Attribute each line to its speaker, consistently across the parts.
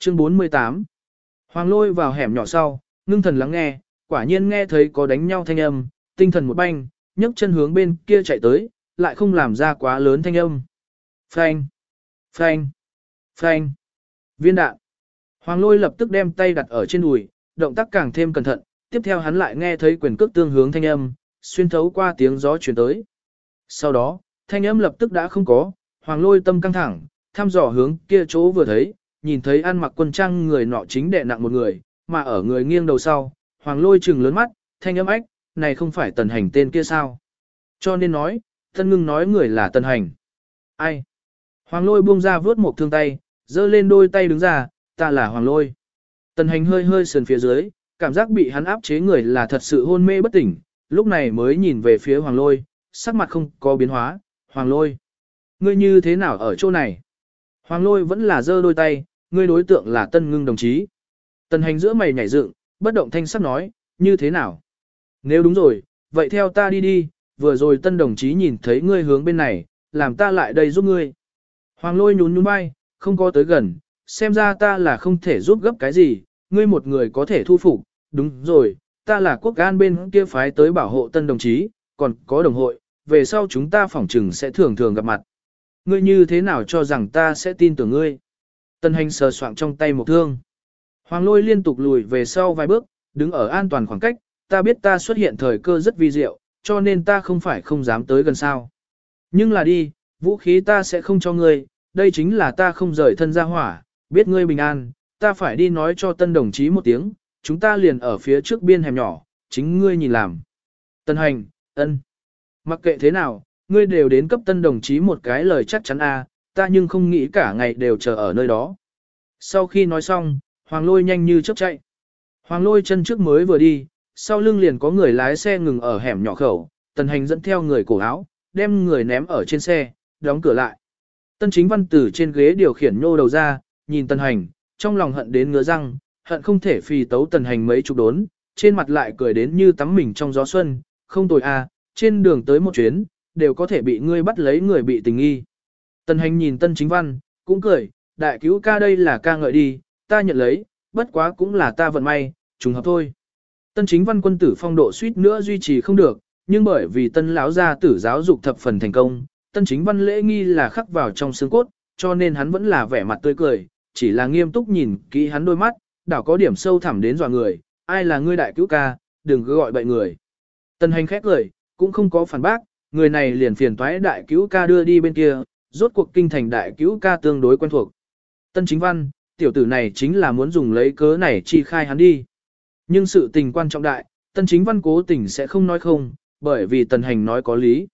Speaker 1: Chương 48 Hoàng lôi vào hẻm nhỏ sau, ngưng thần lắng nghe, quả nhiên nghe thấy có đánh nhau thanh âm, tinh thần một banh, nhấc chân hướng bên kia chạy tới, lại không làm ra quá lớn thanh âm. Phanh! Phanh! Phanh! Viên đạn! Hoàng lôi lập tức đem tay đặt ở trên đùi, động tác càng thêm cẩn thận, tiếp theo hắn lại nghe thấy quyền cước tương hướng thanh âm, xuyên thấu qua tiếng gió chuyển tới. Sau đó, thanh âm lập tức đã không có, hoàng lôi tâm căng thẳng, thăm dò hướng kia chỗ vừa thấy, nhìn thấy ăn mặc quân trang người nọ chính đệ nặng một người, mà ở người nghiêng đầu sau, hoàng lôi trừng lớn mắt, thanh âm ách, này không phải tần hành tên kia sao. Cho nên nói, tân ngưng nói người là tần hành. Ai? Hoàng lôi buông ra vớt một thương tay, giơ lên đôi tay đứng ra, ta là hoàng lôi. Tần hành hơi hơi sườn phía dưới, cảm giác bị hắn áp chế người là thật sự hôn mê bất tỉnh, lúc này mới nhìn về phía hoàng lôi, sắc mặt không có biến hóa, hoàng lôi. Ngươi như thế nào ở chỗ này? Hoàng lôi vẫn là giơ đôi tay, ngươi đối tượng là tân ngưng đồng chí. Tần hành giữa mày nhảy dựng, bất động thanh sắc nói, như thế nào? Nếu đúng rồi, vậy theo ta đi đi, vừa rồi tân đồng chí nhìn thấy ngươi hướng bên này, làm ta lại đây giúp ngươi. Hoàng lôi nhún nhún bay, không có tới gần, xem ra ta là không thể giúp gấp cái gì, ngươi một người có thể thu phục, đúng rồi, ta là quốc an bên kia phái tới bảo hộ tân đồng chí, còn có đồng hội, về sau chúng ta phỏng trừng sẽ thường thường gặp mặt. Ngươi như thế nào cho rằng ta sẽ tin tưởng ngươi? Tân hành sờ soạng trong tay một thương. Hoàng lôi liên tục lùi về sau vài bước, đứng ở an toàn khoảng cách, ta biết ta xuất hiện thời cơ rất vi diệu, cho nên ta không phải không dám tới gần sao. Nhưng là đi, vũ khí ta sẽ không cho ngươi, đây chính là ta không rời thân ra hỏa, biết ngươi bình an, ta phải đi nói cho tân đồng chí một tiếng, chúng ta liền ở phía trước biên hẻm nhỏ, chính ngươi nhìn làm. Tân hành, ân. Mặc kệ thế nào, ngươi đều đến cấp tân đồng chí một cái lời chắc chắn a, ta nhưng không nghĩ cả ngày đều chờ ở nơi đó. Sau khi nói xong, Hoàng lôi nhanh như chớp chạy. Hoàng lôi chân trước mới vừa đi, sau lưng liền có người lái xe ngừng ở hẻm nhỏ khẩu, tần hành dẫn theo người cổ áo, đem người ném ở trên xe, đóng cửa lại. Tân chính văn tử trên ghế điều khiển nhô đầu ra, nhìn tần hành, trong lòng hận đến ngứa răng, hận không thể phì tấu tần hành mấy chục đốn, trên mặt lại cười đến như tắm mình trong gió xuân, không tồi à, trên đường tới một chuyến, đều có thể bị ngươi bắt lấy người bị tình nghi. Tần hành nhìn tân chính văn, cũng cười, đại cứu ca đây là ca ngợi đi, ta nhận lấy, bất quá cũng là ta vận may, trùng hợp thôi. Tân chính văn quân tử phong độ suýt nữa duy trì không được, nhưng bởi vì tân lão gia tử giáo dục thập phần thành công, tân chính văn lễ nghi là khắc vào trong xương cốt, cho nên hắn vẫn là vẻ mặt tươi cười, chỉ là nghiêm túc nhìn kỹ hắn đôi mắt, đảo có điểm sâu thẳm đến dọa người, ai là ngươi đại cứu ca, đừng cứ gọi bậy người. Tân hành khét cười, cũng không có phản bác, người này liền phiền toái đại cứu ca đưa đi bên kia, rốt cuộc kinh thành đại cứu ca tương đối quen thuộc. Tân chính văn, tiểu tử này chính là muốn dùng lấy cớ này chi khai hắn đi. Nhưng sự tình quan trọng đại, tân chính văn cố tình sẽ không nói không, bởi vì tần hành nói có lý.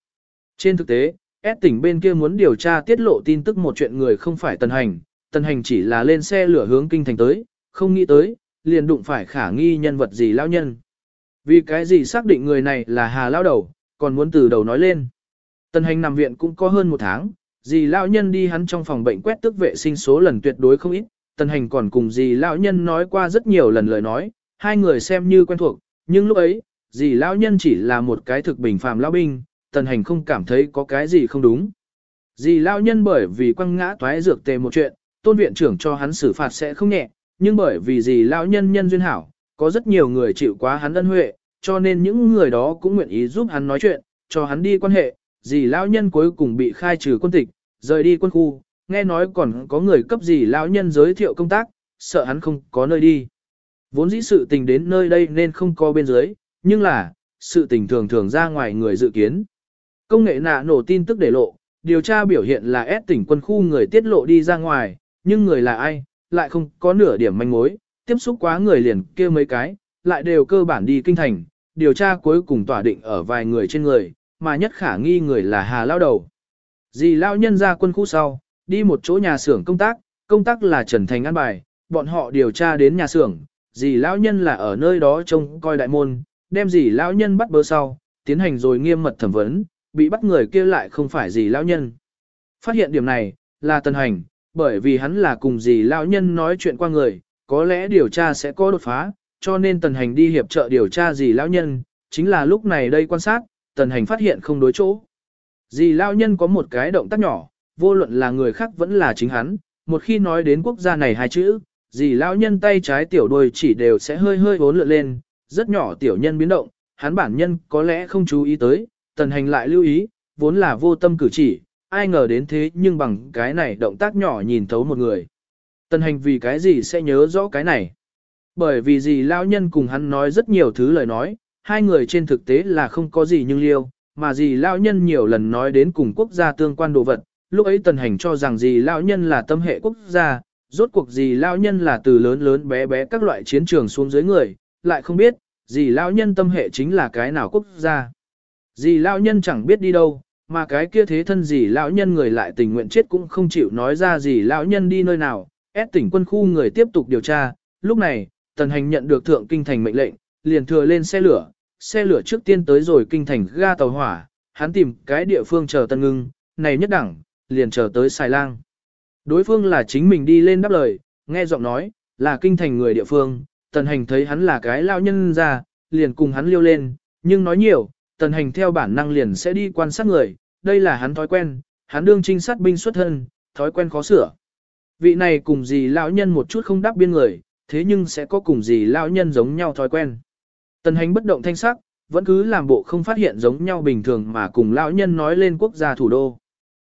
Speaker 1: Trên thực tế, S tỉnh bên kia muốn điều tra tiết lộ tin tức một chuyện người không phải tần hành, tần hành chỉ là lên xe lửa hướng kinh thành tới, không nghĩ tới, liền đụng phải khả nghi nhân vật gì lao nhân. Vì cái gì xác định người này là hà lao đầu, còn muốn từ đầu nói lên. Tần hành nằm viện cũng có hơn một tháng, Dì Lão nhân đi hắn trong phòng bệnh quét tức vệ sinh số lần tuyệt đối không ít, tần hành còn cùng dì lão nhân nói qua rất nhiều lần lời nói, hai người xem như quen thuộc, nhưng lúc ấy, dì lão nhân chỉ là một cái thực bình phàm lão binh, tần hành không cảm thấy có cái gì không đúng. Dì lão nhân bởi vì quăng ngã toái dược tề một chuyện, tôn viện trưởng cho hắn xử phạt sẽ không nhẹ, nhưng bởi vì dì lão nhân nhân duyên hảo, có rất nhiều người chịu quá hắn ân huệ, cho nên những người đó cũng nguyện ý giúp hắn nói chuyện, cho hắn đi quan hệ, dì lão nhân cuối cùng bị khai trừ quân tịch, rời đi quân khu, nghe nói còn có người cấp gì lão nhân giới thiệu công tác, sợ hắn không có nơi đi. Vốn dĩ sự tình đến nơi đây nên không có bên dưới, nhưng là, sự tình thường thường ra ngoài người dự kiến. Công nghệ nạ nổ tin tức để lộ, điều tra biểu hiện là ép tỉnh quân khu người tiết lộ đi ra ngoài, nhưng người là ai, lại không có nửa điểm manh mối, tiếp xúc quá người liền kêu mấy cái, lại đều cơ bản đi kinh thành, điều tra cuối cùng tỏa định ở vài người trên người, mà nhất khả nghi người là Hà Lao Đầu. Dì Lao nhân ra quân khu sau, đi một chỗ nhà xưởng công tác, công tác là Trần Thành an bài, bọn họ điều tra đến nhà xưởng, dì lão nhân là ở nơi đó trông coi đại môn, đem dì lão nhân bắt bớ sau, tiến hành rồi nghiêm mật thẩm vấn, bị bắt người kia lại không phải dì lão nhân. Phát hiện điểm này, là tần hành, bởi vì hắn là cùng dì lão nhân nói chuyện qua người, có lẽ điều tra sẽ có đột phá, cho nên tần hành đi hiệp trợ điều tra dì lão nhân, chính là lúc này đây quan sát, tần hành phát hiện không đối chỗ. Dì lão nhân có một cái động tác nhỏ, vô luận là người khác vẫn là chính hắn, một khi nói đến quốc gia này hai chữ, dì lão nhân tay trái tiểu đuôi chỉ đều sẽ hơi hơi vốn lượn lên, rất nhỏ tiểu nhân biến động, hắn bản nhân có lẽ không chú ý tới, tần hành lại lưu ý, vốn là vô tâm cử chỉ, ai ngờ đến thế nhưng bằng cái này động tác nhỏ nhìn thấu một người. Tần hành vì cái gì sẽ nhớ rõ cái này? Bởi vì dì lão nhân cùng hắn nói rất nhiều thứ lời nói, hai người trên thực tế là không có gì nhưng liêu, mà dì lão nhân nhiều lần nói đến cùng quốc gia tương quan đồ vật, lúc ấy tần hành cho rằng dì lão nhân là tâm hệ quốc gia, rốt cuộc dì lão nhân là từ lớn lớn bé bé các loại chiến trường xuống dưới người, lại không biết, dì lão nhân tâm hệ chính là cái nào quốc gia. dì lão nhân chẳng biết đi đâu, mà cái kia thế thân dì lão nhân người lại tình nguyện chết cũng không chịu nói ra dì lão nhân đi nơi nào, ép tỉnh quân khu người tiếp tục điều tra, lúc này, tần hành nhận được thượng kinh thành mệnh lệnh, liền thừa lên xe lửa, xe lửa trước tiên tới rồi kinh thành ga tàu hỏa, hắn tìm cái địa phương chờ tân ngưng, này nhất đẳng, liền chờ tới xài lang. Đối phương là chính mình đi lên đáp lời, nghe giọng nói, là kinh thành người địa phương, tần hành thấy hắn là cái lao nhân ra, liền cùng hắn liêu lên, nhưng nói nhiều, tần hành theo bản năng liền sẽ đi quan sát người, đây là hắn thói quen, hắn đương trinh sát binh xuất thân, thói quen khó sửa. Vị này cùng gì lão nhân một chút không đáp biên người, thế nhưng sẽ có cùng gì lão nhân giống nhau thói quen. Tần hành bất động thanh sắc, vẫn cứ làm bộ không phát hiện giống nhau bình thường mà cùng lão nhân nói lên quốc gia thủ đô.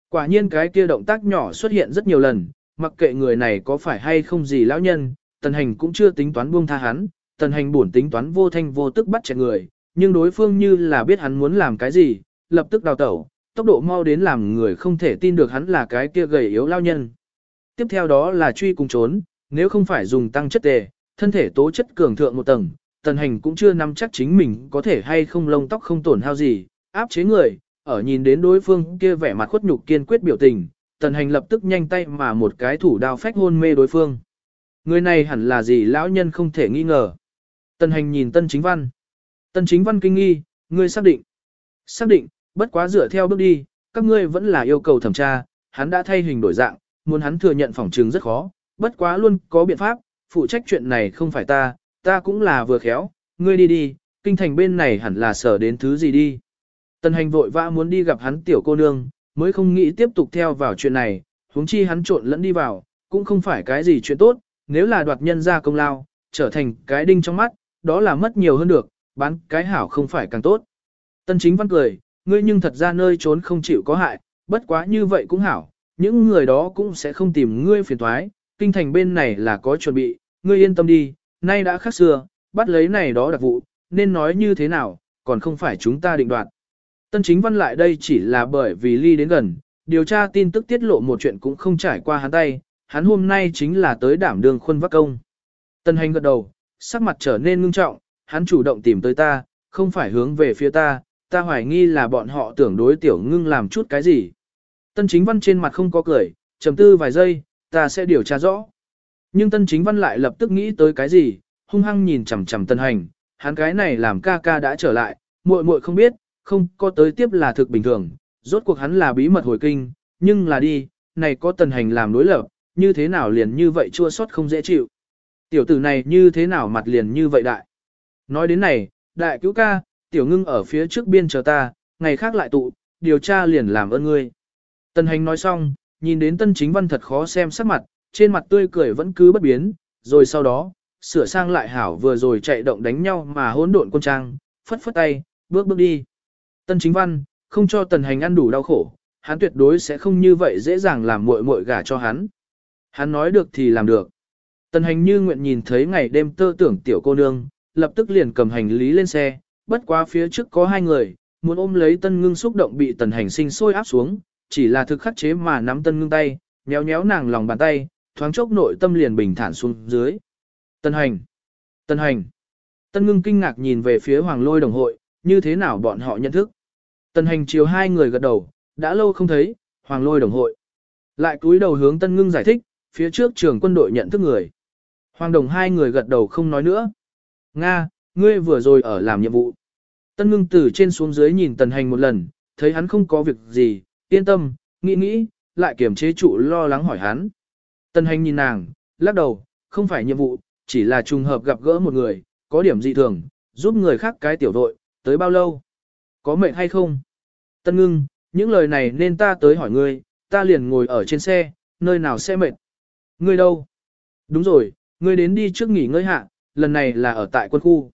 Speaker 1: Quả nhiên cái kia động tác nhỏ xuất hiện rất nhiều lần, mặc kệ người này có phải hay không gì lão nhân, tần hành cũng chưa tính toán buông tha hắn, tần hành buồn tính toán vô thanh vô tức bắt chẹt người, nhưng đối phương như là biết hắn muốn làm cái gì, lập tức đào tẩu, tốc độ mau đến làm người không thể tin được hắn là cái kia gầy yếu lao nhân. Tiếp theo đó là truy cùng trốn, nếu không phải dùng tăng chất tề, thân thể tố chất cường thượng một tầng, tần hành cũng chưa nắm chắc chính mình có thể hay không lông tóc không tổn hao gì, áp chế người, ở nhìn đến đối phương kia vẻ mặt khuất nhục kiên quyết biểu tình, tần hành lập tức nhanh tay mà một cái thủ đao phách hôn mê đối phương. Người này hẳn là gì lão nhân không thể nghi ngờ. Tần hành nhìn tân chính văn. Tân chính văn kinh nghi, ngươi xác định. Xác định, bất quá dựa theo bước đi, các ngươi vẫn là yêu cầu thẩm tra, hắn đã thay hình đổi dạng, muốn hắn thừa nhận phỏng chứng rất khó, bất quá luôn có biện pháp, phụ trách chuyện này không phải ta, ta cũng là vừa khéo, ngươi đi đi, kinh thành bên này hẳn là sở đến thứ gì đi. Tần hành vội vã muốn đi gặp hắn tiểu cô nương, mới không nghĩ tiếp tục theo vào chuyện này, huống chi hắn trộn lẫn đi vào, cũng không phải cái gì chuyện tốt, nếu là đoạt nhân ra công lao, trở thành cái đinh trong mắt, đó là mất nhiều hơn được, bán cái hảo không phải càng tốt. Tân chính văn cười, ngươi nhưng thật ra nơi trốn không chịu có hại, bất quá như vậy cũng hảo, những người đó cũng sẽ không tìm ngươi phiền thoái, kinh thành bên này là có chuẩn bị, ngươi yên tâm đi, nay đã khác xưa, bắt lấy này đó đặc vụ, nên nói như thế nào, còn không phải chúng ta định đoạt. Tân chính văn lại đây chỉ là bởi vì ly đến gần, điều tra tin tức tiết lộ một chuyện cũng không trải qua hắn tay, hắn hôm nay chính là tới đảm đường khuôn vác công. Tân hành gật đầu, sắc mặt trở nên ngưng trọng, hắn chủ động tìm tới ta, không phải hướng về phía ta, ta hoài nghi là bọn họ tưởng đối tiểu ngưng làm chút cái gì. Tân chính văn trên mặt không có cười, trầm tư vài giây, ta sẽ điều tra rõ. Nhưng tân chính văn lại lập tức nghĩ tới cái gì, hung hăng nhìn chằm chằm tân hành, hắn cái này làm ca ca đã trở lại, muội muội không biết, không có tới tiếp là thực bình thường, rốt cuộc hắn là bí mật hồi kinh, nhưng là đi, này có tân hành làm đối lập, như thế nào liền như vậy chua xót không dễ chịu. Tiểu tử này như thế nào mặt liền như vậy đại. Nói đến này, đại cứu ca, tiểu ngưng ở phía trước biên chờ ta, ngày khác lại tụ, điều tra liền làm ơn ngươi. tân hành nói xong, nhìn đến tân chính văn thật khó xem sắc mặt, trên mặt tươi cười vẫn cứ bất biến, rồi sau đó, sửa sang lại hảo vừa rồi chạy động đánh nhau mà hỗn độn quân trang, phất phất tay, bước bước đi. Tân chính văn, không cho tần hành ăn đủ đau khổ, hắn tuyệt đối sẽ không như vậy dễ dàng làm muội muội gả cho hắn. Hắn nói được thì làm được. Tần hành như nguyện nhìn thấy ngày đêm tơ tưởng tiểu cô nương, lập tức liền cầm hành lý lên xe, bất quá phía trước có hai người, muốn ôm lấy tân ngưng xúc động bị tần hành sinh sôi áp xuống, chỉ là thực khắc chế mà nắm tân ngưng tay, nhéo nhéo nàng lòng bàn tay, thoáng chốc nội tâm liền bình thản xuống dưới. Tân hành! Tân hành! Tân ngưng kinh ngạc nhìn về phía hoàng lôi đồng hội, như thế nào bọn họ nhận thức. Tân hành chiều hai người gật đầu, đã lâu không thấy, hoàng lôi đồng hội. Lại cúi đầu hướng tân ngưng giải thích, phía trước trường quân đội nhận thức người. Hoàng đồng hai người gật đầu không nói nữa. Nga, ngươi vừa rồi ở làm nhiệm vụ. Tân ngưng từ trên xuống dưới nhìn tần hành một lần, thấy hắn không có việc gì, yên tâm, nghĩ nghĩ, lại kiềm chế trụ lo lắng hỏi hắn. Tân hành nhìn nàng, lắc đầu, không phải nhiệm vụ, chỉ là trùng hợp gặp gỡ một người, có điểm dị thường, giúp người khác cái tiểu đội, tới bao lâu? Có mệt hay không? Tân ngưng, những lời này nên ta tới hỏi ngươi, ta liền ngồi ở trên xe, nơi nào sẽ mệt? Ngươi đâu? Đúng rồi, ngươi đến đi trước nghỉ ngơi hạ, lần này là ở tại quân khu.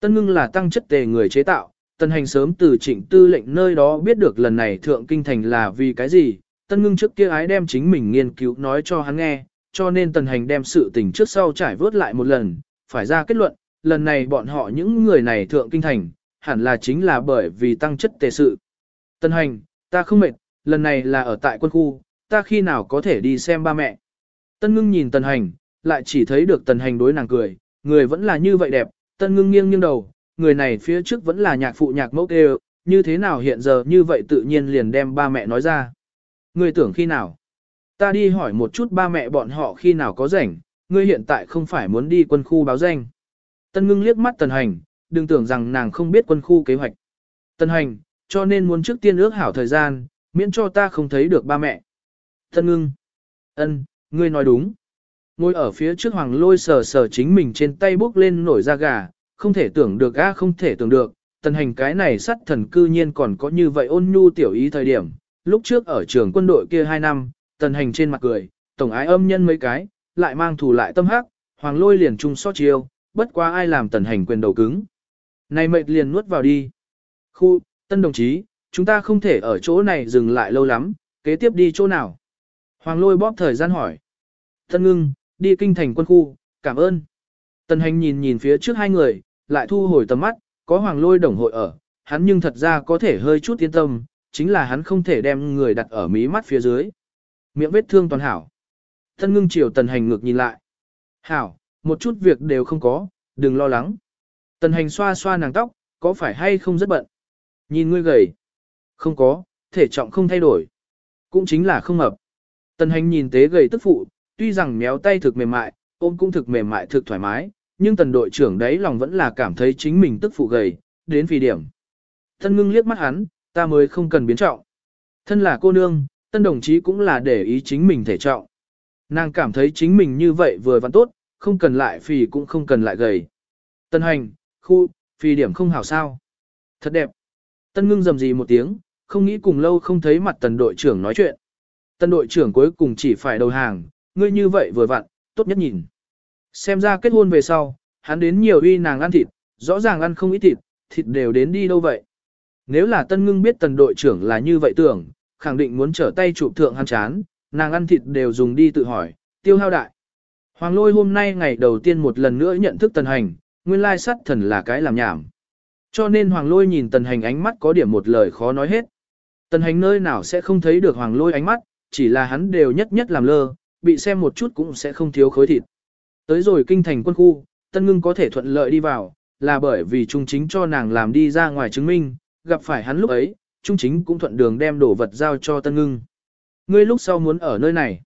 Speaker 1: Tân ngưng là tăng chất tề người chế tạo, tân hành sớm từ trịnh tư lệnh nơi đó biết được lần này thượng kinh thành là vì cái gì, tân ngưng trước kia ái đem chính mình nghiên cứu nói cho hắn nghe, cho nên tần hành đem sự tình trước sau trải vớt lại một lần, phải ra kết luận, lần này bọn họ những người này thượng kinh thành, hẳn là chính là bởi vì tăng chất tề sự. Tân hành, ta không mệt, lần này là ở tại quân khu, ta khi nào có thể đi xem ba mẹ. Tân ngưng nhìn tần hành, lại chỉ thấy được tần hành đối nàng cười, người vẫn là như vậy đẹp, tân ngưng nghiêng nghiêng đầu, người này phía trước vẫn là nhạc phụ nhạc mẫu đều, như thế nào hiện giờ như vậy tự nhiên liền đem ba mẹ nói ra. Ngươi tưởng khi nào? Ta đi hỏi một chút ba mẹ bọn họ khi nào có rảnh, ngươi hiện tại không phải muốn đi quân khu báo danh. Tân ngưng liếc mắt tần hành, đừng tưởng rằng nàng không biết quân khu kế hoạch. Tần hành, cho nên muốn trước tiên ước hảo thời gian, miễn cho ta không thấy được ba mẹ. Tân ngưng. ân, ngươi nói đúng. Ngồi ở phía trước hoàng lôi sờ sờ chính mình trên tay bước lên nổi da gà, không thể tưởng được a không thể tưởng được, tần hành cái này sắt thần cư nhiên còn có như vậy ôn nhu tiểu ý thời điểm. Lúc trước ở trường quân đội kia 2 năm, tần hành trên mặt cười, tổng ái âm nhân mấy cái, lại mang thù lại tâm hắc, hoàng lôi liền chung so chiêu, bất quá ai làm tần hành quyền đầu cứng. Này mệt liền nuốt vào đi. Khu, tân đồng chí, chúng ta không thể ở chỗ này dừng lại lâu lắm, kế tiếp đi chỗ nào? Hoàng lôi bóp thời gian hỏi. Tân ngưng, đi kinh thành quân khu, cảm ơn. Tần hành nhìn nhìn phía trước hai người, lại thu hồi tầm mắt, có hoàng lôi đồng hội ở, hắn nhưng thật ra có thể hơi chút yên tâm, chính là hắn không thể đem người đặt ở mí mắt phía dưới. Miệng vết thương toàn hảo. Tân ngưng chiều tần hành ngược nhìn lại. Hảo, một chút việc đều không có, đừng lo lắng. Tần hành xoa xoa nàng tóc, có phải hay không rất bận? Nhìn ngươi gầy. Không có, thể trọng không thay đổi. Cũng chính là không mập. Tần hành nhìn tế gầy tức phụ, tuy rằng méo tay thực mềm mại, ôm cũng thực mềm mại thực thoải mái, nhưng tần đội trưởng đấy lòng vẫn là cảm thấy chính mình tức phụ gầy, đến vì điểm. Tân ngưng liếc mắt hắn, ta mới không cần biến trọng. Thân là cô nương, tân đồng chí cũng là để ý chính mình thể trọng. Nàng cảm thấy chính mình như vậy vừa văn tốt, không cần lại phì cũng không cần lại gầy. Tân hành, khu, phì điểm không hảo sao. Thật đẹp. Tân ngưng dầm gì một tiếng, không nghĩ cùng lâu không thấy mặt tần đội trưởng nói chuyện. Tân đội trưởng cuối cùng chỉ phải đầu hàng, ngươi như vậy vừa vặn, tốt nhất nhìn. Xem ra kết hôn về sau, hắn đến nhiều uy nàng ăn thịt, rõ ràng ăn không ít thịt, thịt đều đến đi đâu vậy. Nếu là tân ngưng biết tần đội trưởng là như vậy tưởng, khẳng định muốn trở tay chụp thượng hắn chán, nàng ăn thịt đều dùng đi tự hỏi, tiêu hao đại. Hoàng lôi hôm nay ngày đầu tiên một lần nữa nhận thức tần hành, nguyên lai sắt thần là cái làm nhảm. Cho nên hoàng lôi nhìn tần hành ánh mắt có điểm một lời khó nói hết. Tần hành nơi nào sẽ không thấy được hoàng lôi ánh mắt, chỉ là hắn đều nhất nhất làm lơ, bị xem một chút cũng sẽ không thiếu khối thịt. Tới rồi kinh thành quân khu, tân ngưng có thể thuận lợi đi vào, là bởi vì trung chính cho nàng làm đi ra ngoài chứng minh, gặp phải hắn lúc ấy, trung chính cũng thuận đường đem đồ vật giao cho tân ngưng. Ngươi lúc sau muốn ở nơi này.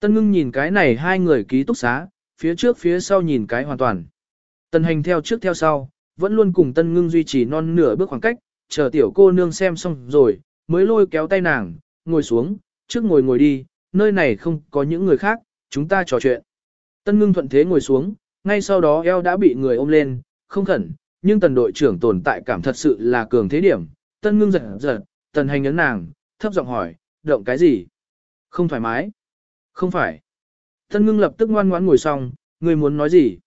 Speaker 1: Tân ngưng nhìn cái này hai người ký túc xá, phía trước phía sau nhìn cái hoàn toàn. Tân hành theo trước theo sau, vẫn luôn cùng tân ngưng duy trì non nửa bước khoảng cách, chờ tiểu cô nương xem xong rồi, mới lôi kéo tay nàng, ngồi xuống, trước ngồi ngồi đi, nơi này không có những người khác, chúng ta trò chuyện. Tân ngưng thuận thế ngồi xuống, ngay sau đó eo đã bị người ôm lên, không khẩn, nhưng tần đội trưởng tồn tại cảm thật sự là cường thế điểm. Tân ngưng giật giật, tần hành nhấn nàng, thấp giọng hỏi, động cái gì? Không thoải mái. Không phải. Tân ngưng lập tức ngoan ngoãn ngồi xong, người muốn nói gì?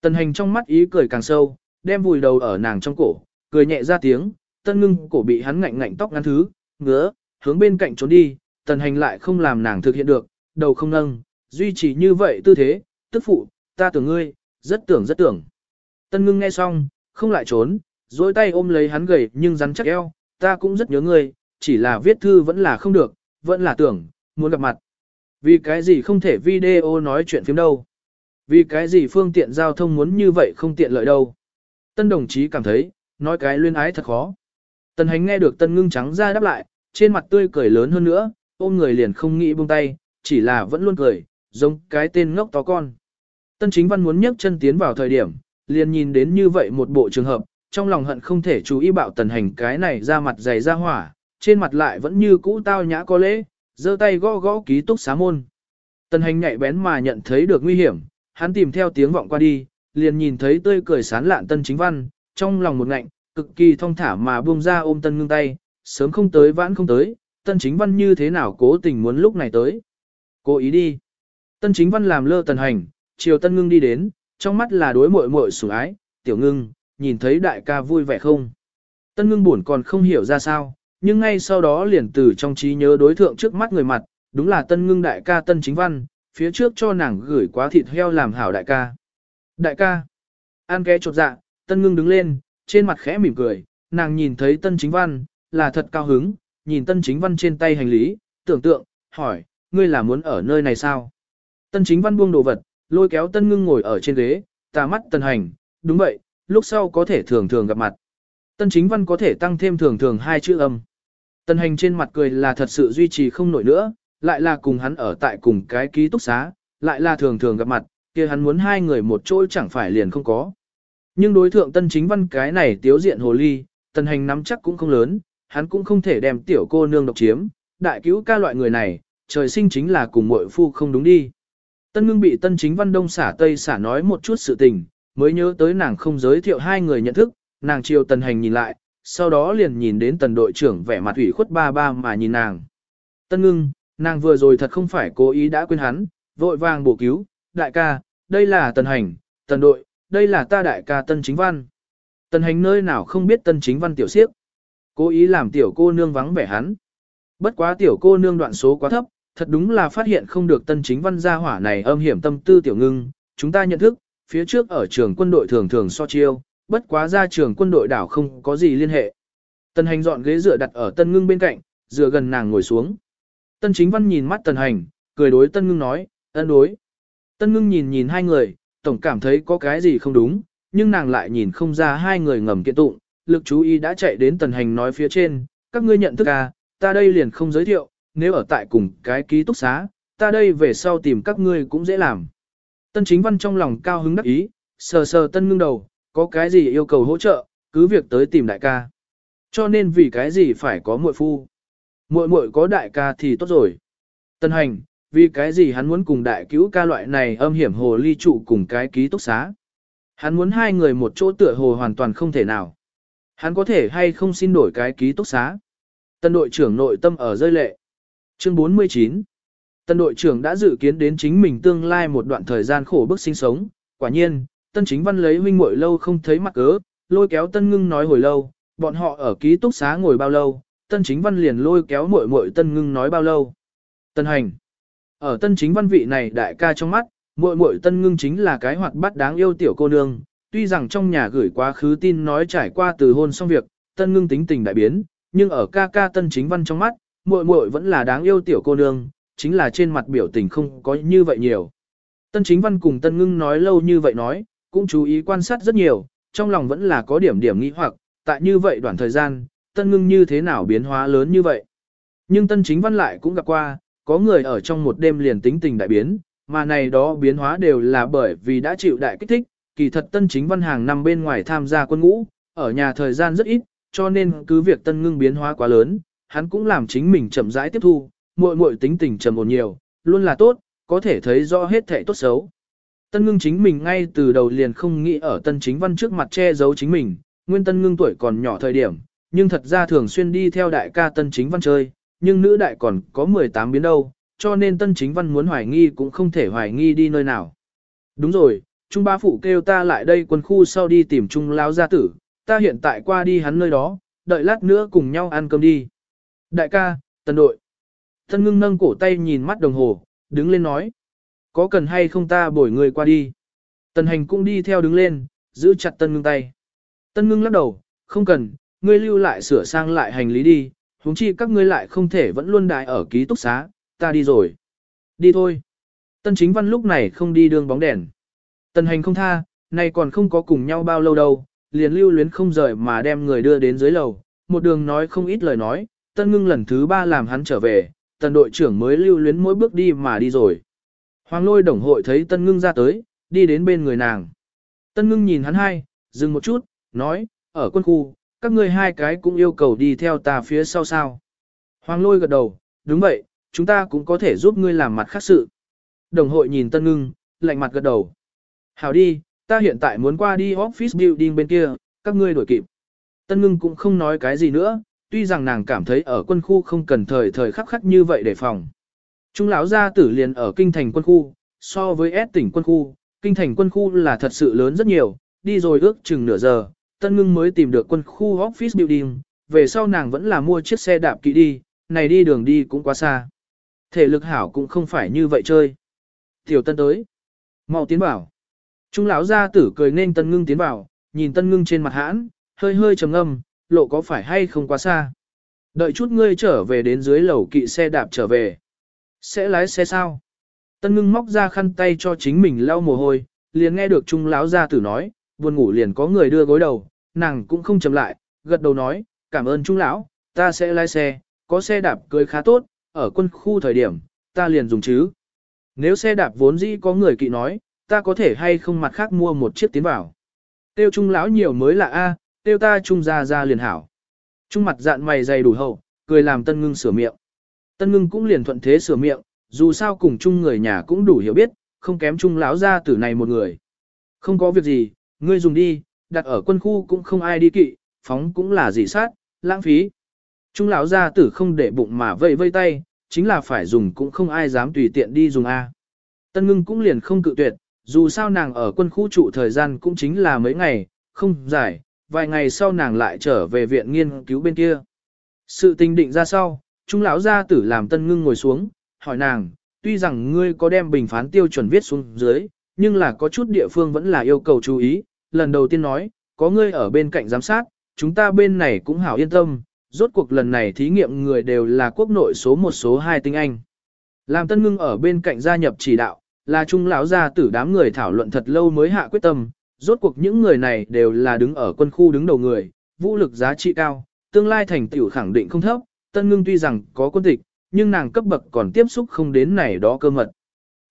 Speaker 1: Tần hành trong mắt ý cười càng sâu, đem vùi đầu ở nàng trong cổ, cười nhẹ ra tiếng, tân ngưng cổ bị hắn ngạnh ngạnh tóc ngắn thứ, ngứa, hướng bên cạnh trốn đi, tần hành lại không làm nàng thực hiện được, đầu không nâng, duy trì như vậy tư thế, tức phụ, ta tưởng ngươi, rất tưởng rất tưởng. Tân ngưng nghe xong, không lại trốn, dối tay ôm lấy hắn gầy nhưng rắn chắc eo, ta cũng rất nhớ ngươi, chỉ là viết thư vẫn là không được, vẫn là tưởng, muốn gặp mặt. Vì cái gì không thể video nói chuyện phim đâu? Vì cái gì phương tiện giao thông muốn như vậy không tiện lợi đâu? Tân đồng chí cảm thấy, nói cái luyên ái thật khó. Tân hành nghe được tân ngưng trắng ra đáp lại, trên mặt tươi cười lớn hơn nữa, ôm người liền không nghĩ buông tay, chỉ là vẫn luôn cười, giống cái tên ngốc to con. Tân chính văn muốn nhấc chân tiến vào thời điểm, liền nhìn đến như vậy một bộ trường hợp, trong lòng hận không thể chú ý bảo tần hành cái này ra mặt dày ra hỏa, trên mặt lại vẫn như cũ tao nhã có lễ, giơ tay gõ gõ ký túc xá môn. Tần hành nhạy bén mà nhận thấy được nguy hiểm, hắn tìm theo tiếng vọng qua đi, liền nhìn thấy tươi cười sán lạn tân chính văn, trong lòng một ngạnh, cực kỳ thong thả mà buông ra ôm tân ngưng tay, sớm không tới vãn không tới, tân chính văn như thế nào cố tình muốn lúc này tới. Cố ý đi. Tân chính văn làm lơ tần hành, chiều tân ngưng đi đến, trong mắt là đối muội muội sủng ái, tiểu ngưng, nhìn thấy đại ca vui vẻ không? Tân ngưng buồn còn không hiểu ra sao, nhưng ngay sau đó liền từ trong trí nhớ đối thượng trước mắt người mặt, đúng là tân ngưng đại ca tân chính văn, phía trước cho nàng gửi quá thịt heo làm hảo đại ca. Đại ca, an ké chột dạ, tân ngưng đứng lên, trên mặt khẽ mỉm cười, nàng nhìn thấy tân chính văn, là thật cao hứng, nhìn tân chính văn trên tay hành lý, tưởng tượng, hỏi, ngươi là muốn ở nơi này sao? Tân chính văn buông đồ vật, lôi kéo tân ngưng ngồi ở trên ghế, tà mắt tân hành, đúng vậy, lúc sau có thể thường thường gặp mặt. Tân chính văn có thể tăng thêm thường thường hai chữ âm. Tân hành trên mặt cười là thật sự duy trì không nổi nữa, lại là cùng hắn ở tại cùng cái ký túc xá, lại là thường thường gặp mặt, kia hắn muốn hai người một chỗ chẳng phải liền không có. Nhưng đối thượng tân chính văn cái này tiếu diện hồ ly, tân hành nắm chắc cũng không lớn, hắn cũng không thể đem tiểu cô nương độc chiếm, đại cứu ca loại người này, trời sinh chính là cùng muội phu không đúng đi. Tân ngưng bị tân chính văn đông xả tây xả nói một chút sự tình, mới nhớ tới nàng không giới thiệu hai người nhận thức, nàng chiều tần hành nhìn lại, sau đó liền nhìn đến tần đội trưởng vẻ mặt ủy khuất ba ba mà nhìn nàng. Tân ngưng, nàng vừa rồi thật không phải cố ý đã quên hắn, vội vàng bổ cứu, đại ca, đây là tần hành, tần đội, đây là ta đại ca tân chính văn. Tần hành nơi nào không biết tân chính văn tiểu siếp, cố ý làm tiểu cô nương vắng vẻ hắn. Bất quá tiểu cô nương đoạn số quá thấp, thật đúng là phát hiện không được tân chính văn gia hỏa này âm hiểm tâm tư tiểu ngưng, chúng ta nhận thức, phía trước ở trường quân đội thường thường so chiêu, bất quá ra trường quân đội đảo không có gì liên hệ. Tân hành dọn ghế dựa đặt ở tân ngưng bên cạnh, dựa gần nàng ngồi xuống. Tân chính văn nhìn mắt tân hành, cười đối tân ngưng nói, ân đối. Tân ngưng nhìn nhìn hai người, tổng cảm thấy có cái gì không đúng, nhưng nàng lại nhìn không ra hai người ngầm kiện tụng, lực chú ý đã chạy đến tần hành nói phía trên, các ngươi nhận thức à, ta đây liền không giới thiệu, nếu ở tại cùng cái ký túc xá, ta đây về sau tìm các ngươi cũng dễ làm. Tân chính văn trong lòng cao hứng đắc ý, sờ sờ tân ngưng đầu, có cái gì yêu cầu hỗ trợ, cứ việc tới tìm đại ca. Cho nên vì cái gì phải có muội phu. Muội muội có đại ca thì tốt rồi. Tân hành, vì cái gì hắn muốn cùng đại cứu ca loại này âm hiểm hồ ly trụ cùng cái ký túc xá. Hắn muốn hai người một chỗ tựa hồ hoàn toàn không thể nào. Hắn có thể hay không xin đổi cái ký túc xá. Tân đội trưởng nội tâm ở rơi lệ. Chương 49 Tân đội trưởng đã dự kiến đến chính mình tương lai một đoạn thời gian khổ bức sinh sống. Quả nhiên, tân chính văn lấy huynh muội lâu không thấy mặt cớ, lôi kéo tân ngưng nói hồi lâu, bọn họ ở ký túc xá ngồi bao lâu, tân chính văn liền lôi kéo muội muội tân ngưng nói bao lâu. Tân hành Ở tân chính văn vị này đại ca trong mắt, muội muội tân ngưng chính là cái hoạt bát đáng yêu tiểu cô nương, tuy rằng trong nhà gửi quá khứ tin nói trải qua từ hôn xong việc, tân ngưng tính tình đại biến, nhưng ở ca ca tân chính văn trong mắt, muội muội vẫn là đáng yêu tiểu cô nương, chính là trên mặt biểu tình không có như vậy nhiều. Tân chính văn cùng tân ngưng nói lâu như vậy nói, cũng chú ý quan sát rất nhiều, trong lòng vẫn là có điểm điểm nghĩ hoặc, tại như vậy đoạn thời gian, tân ngưng như thế nào biến hóa lớn như vậy. Nhưng tân chính văn lại cũng gặp qua, có người ở trong một đêm liền tính tình đại biến, mà này đó biến hóa đều là bởi vì đã chịu đại kích thích, kỳ thật tân chính văn hàng năm bên ngoài tham gia quân ngũ, ở nhà thời gian rất ít, cho nên cứ việc tân ngưng biến hóa quá lớn, hắn cũng làm chính mình chậm rãi tiếp thu, muội muội tính tình trầm ổn nhiều, luôn là tốt, có thể thấy rõ hết thể tốt xấu. Tân ngưng chính mình ngay từ đầu liền không nghĩ ở tân chính văn trước mặt che giấu chính mình, nguyên tân ngưng tuổi còn nhỏ thời điểm, nhưng thật ra thường xuyên đi theo đại ca tân chính văn chơi, nhưng nữ đại còn có 18 biến đâu, cho nên tân chính văn muốn hoài nghi cũng không thể hoài nghi đi nơi nào. Đúng rồi, Trung ba phụ kêu ta lại đây quân khu sau đi tìm Trung lao gia tử, ta hiện tại qua đi hắn nơi đó, đợi lát nữa cùng nhau ăn cơm đi. Đại ca, tân đội. Tân ngưng nâng cổ tay nhìn mắt đồng hồ, đứng lên nói. Có cần hay không ta bổi người qua đi? Tần hành cũng đi theo đứng lên, giữ chặt tân ngưng tay. Tân ngưng lắc đầu, không cần, ngươi lưu lại sửa sang lại hành lý đi, huống chi các ngươi lại không thể vẫn luôn đại ở ký túc xá, ta đi rồi. Đi thôi. Tân chính văn lúc này không đi đường bóng đèn. Tân hành không tha, này còn không có cùng nhau bao lâu đâu, liền lưu luyến không rời mà đem người đưa đến dưới lầu, một đường nói không ít lời nói, tân ngưng lần thứ ba làm hắn trở về, tần đội trưởng mới lưu luyến mỗi bước đi mà đi rồi. Hoàng lôi đồng hội thấy tân ngưng ra tới, đi đến bên người nàng. Tân ngưng nhìn hắn hai, dừng một chút, nói, ở quân khu, các ngươi hai cái cũng yêu cầu đi theo ta phía sau sao. Hoàng lôi gật đầu, đúng vậy, chúng ta cũng có thể giúp ngươi làm mặt khác sự. Đồng hội nhìn tân ngưng, lạnh mặt gật đầu. Hảo đi, ta hiện tại muốn qua đi office building bên kia, các ngươi đổi kịp. Tân ngưng cũng không nói cái gì nữa, tuy rằng nàng cảm thấy ở quân khu không cần thời thời khắc khắc như vậy để phòng. Trung lão gia tử liền ở kinh thành quân khu, so với S tỉnh quân khu, kinh thành quân khu là thật sự lớn rất nhiều, đi rồi ước chừng nửa giờ, Tân Ngưng mới tìm được quân khu office building, về sau nàng vẫn là mua chiếc xe đạp kỵ đi, này đi đường đi cũng quá xa. Thể lực hảo cũng không phải như vậy chơi. Tiểu Tân tới. mau tiến bảo. Trung lão gia tử cười nên Tân Ngưng tiến vào, nhìn Tân Ngưng trên mặt hãn, hơi hơi trầm ngâm, lộ có phải hay không quá xa. Đợi chút ngươi trở về đến dưới lầu kỵ xe đạp trở về. Sẽ lái xe sao? Tân ngưng móc ra khăn tay cho chính mình lau mồ hôi, liền nghe được trung lão gia tử nói, buồn ngủ liền có người đưa gối đầu, nàng cũng không chậm lại, gật đầu nói, cảm ơn trung lão, ta sẽ lái xe, có xe đạp cưới khá tốt, ở quân khu thời điểm, ta liền dùng chứ. Nếu xe đạp vốn dĩ có người kỵ nói, ta có thể hay không mặt khác mua một chiếc tiến vào. Tiêu trung lão nhiều mới là A, tiêu ta trung ra ra liền hảo. Trung mặt dạn mày dày đủ hậu, cười làm tân ngưng sửa miệng. Tân ngưng cũng liền thuận thế sửa miệng, dù sao cùng chung người nhà cũng đủ hiểu biết, không kém chung lão gia tử này một người. Không có việc gì, ngươi dùng đi, đặt ở quân khu cũng không ai đi kỵ, phóng cũng là dị sát, lãng phí. Trung lão gia tử không để bụng mà vây vây tay, chính là phải dùng cũng không ai dám tùy tiện đi dùng A. Tân ngưng cũng liền không cự tuyệt, dù sao nàng ở quân khu trụ thời gian cũng chính là mấy ngày, không dài, vài ngày sau nàng lại trở về viện nghiên cứu bên kia. Sự tình định ra sau, Trung lão gia tử làm tân ngưng ngồi xuống, hỏi nàng, tuy rằng ngươi có đem bình phán tiêu chuẩn viết xuống dưới, nhưng là có chút địa phương vẫn là yêu cầu chú ý. Lần đầu tiên nói, có ngươi ở bên cạnh giám sát, chúng ta bên này cũng hảo yên tâm, rốt cuộc lần này thí nghiệm người đều là quốc nội số một số hai tinh Anh. Làm tân ngưng ở bên cạnh gia nhập chỉ đạo, là trung lão gia tử đám người thảo luận thật lâu mới hạ quyết tâm, rốt cuộc những người này đều là đứng ở quân khu đứng đầu người, vũ lực giá trị cao, tương lai thành tựu khẳng định không thấp, tân ngưng tuy rằng có quân tịch, nhưng nàng cấp bậc còn tiếp xúc không đến này đó cơ mật.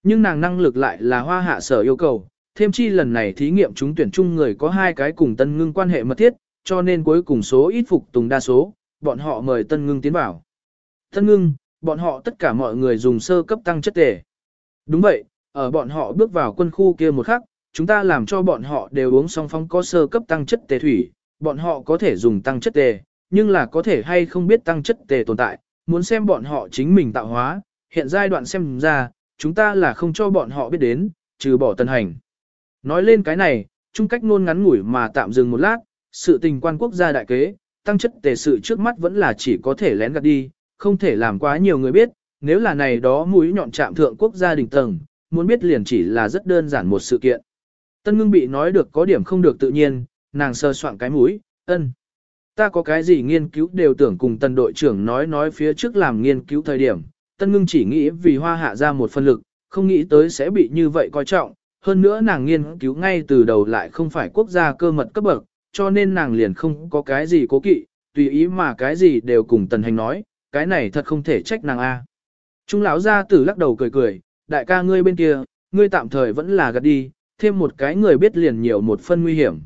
Speaker 1: Nhưng nàng năng lực lại là hoa hạ sở yêu cầu, thêm chi lần này thí nghiệm chúng tuyển chung người có hai cái cùng tân ngưng quan hệ mật thiết, cho nên cuối cùng số ít phục tùng đa số, bọn họ mời tân ngưng tiến vào. Tân ngưng, bọn họ tất cả mọi người dùng sơ cấp tăng chất tề. Đúng vậy, ở bọn họ bước vào quân khu kia một khắc, chúng ta làm cho bọn họ đều uống song phong có sơ cấp tăng chất tề thủy, bọn họ có thể dùng tăng chất tề, nhưng là có thể hay không biết tăng chất tề tồn tại, muốn xem bọn họ chính mình tạo hóa, hiện giai đoạn xem ra, chúng ta là không cho bọn họ biết đến, trừ bỏ tân hành. Nói lên cái này, chung cách ngôn ngắn ngủi mà tạm dừng một lát, sự tình quan quốc gia đại kế, tăng chất tề sự trước mắt vẫn là chỉ có thể lén gạt đi, không thể làm quá nhiều người biết, nếu là này đó mũi nhọn chạm thượng quốc gia đỉnh tầng, muốn biết liền chỉ là rất đơn giản một sự kiện. Tân ngưng bị nói được có điểm không được tự nhiên, nàng sơ soạn cái mũi, ân. Ta có cái gì nghiên cứu đều tưởng cùng tân đội trưởng nói nói phía trước làm nghiên cứu thời điểm, tân ngưng chỉ nghĩ vì hoa hạ ra một phân lực, không nghĩ tới sẽ bị như vậy coi trọng, hơn nữa nàng nghiên cứu ngay từ đầu lại không phải quốc gia cơ mật cấp bậc, cho nên nàng liền không có cái gì cố kỵ, tùy ý mà cái gì đều cùng tần hành nói, cái này thật không thể trách nàng a. Trung lão gia tử lắc đầu cười cười, đại ca ngươi bên kia, ngươi tạm thời vẫn là gạt đi, thêm một cái người biết liền nhiều một phân nguy hiểm.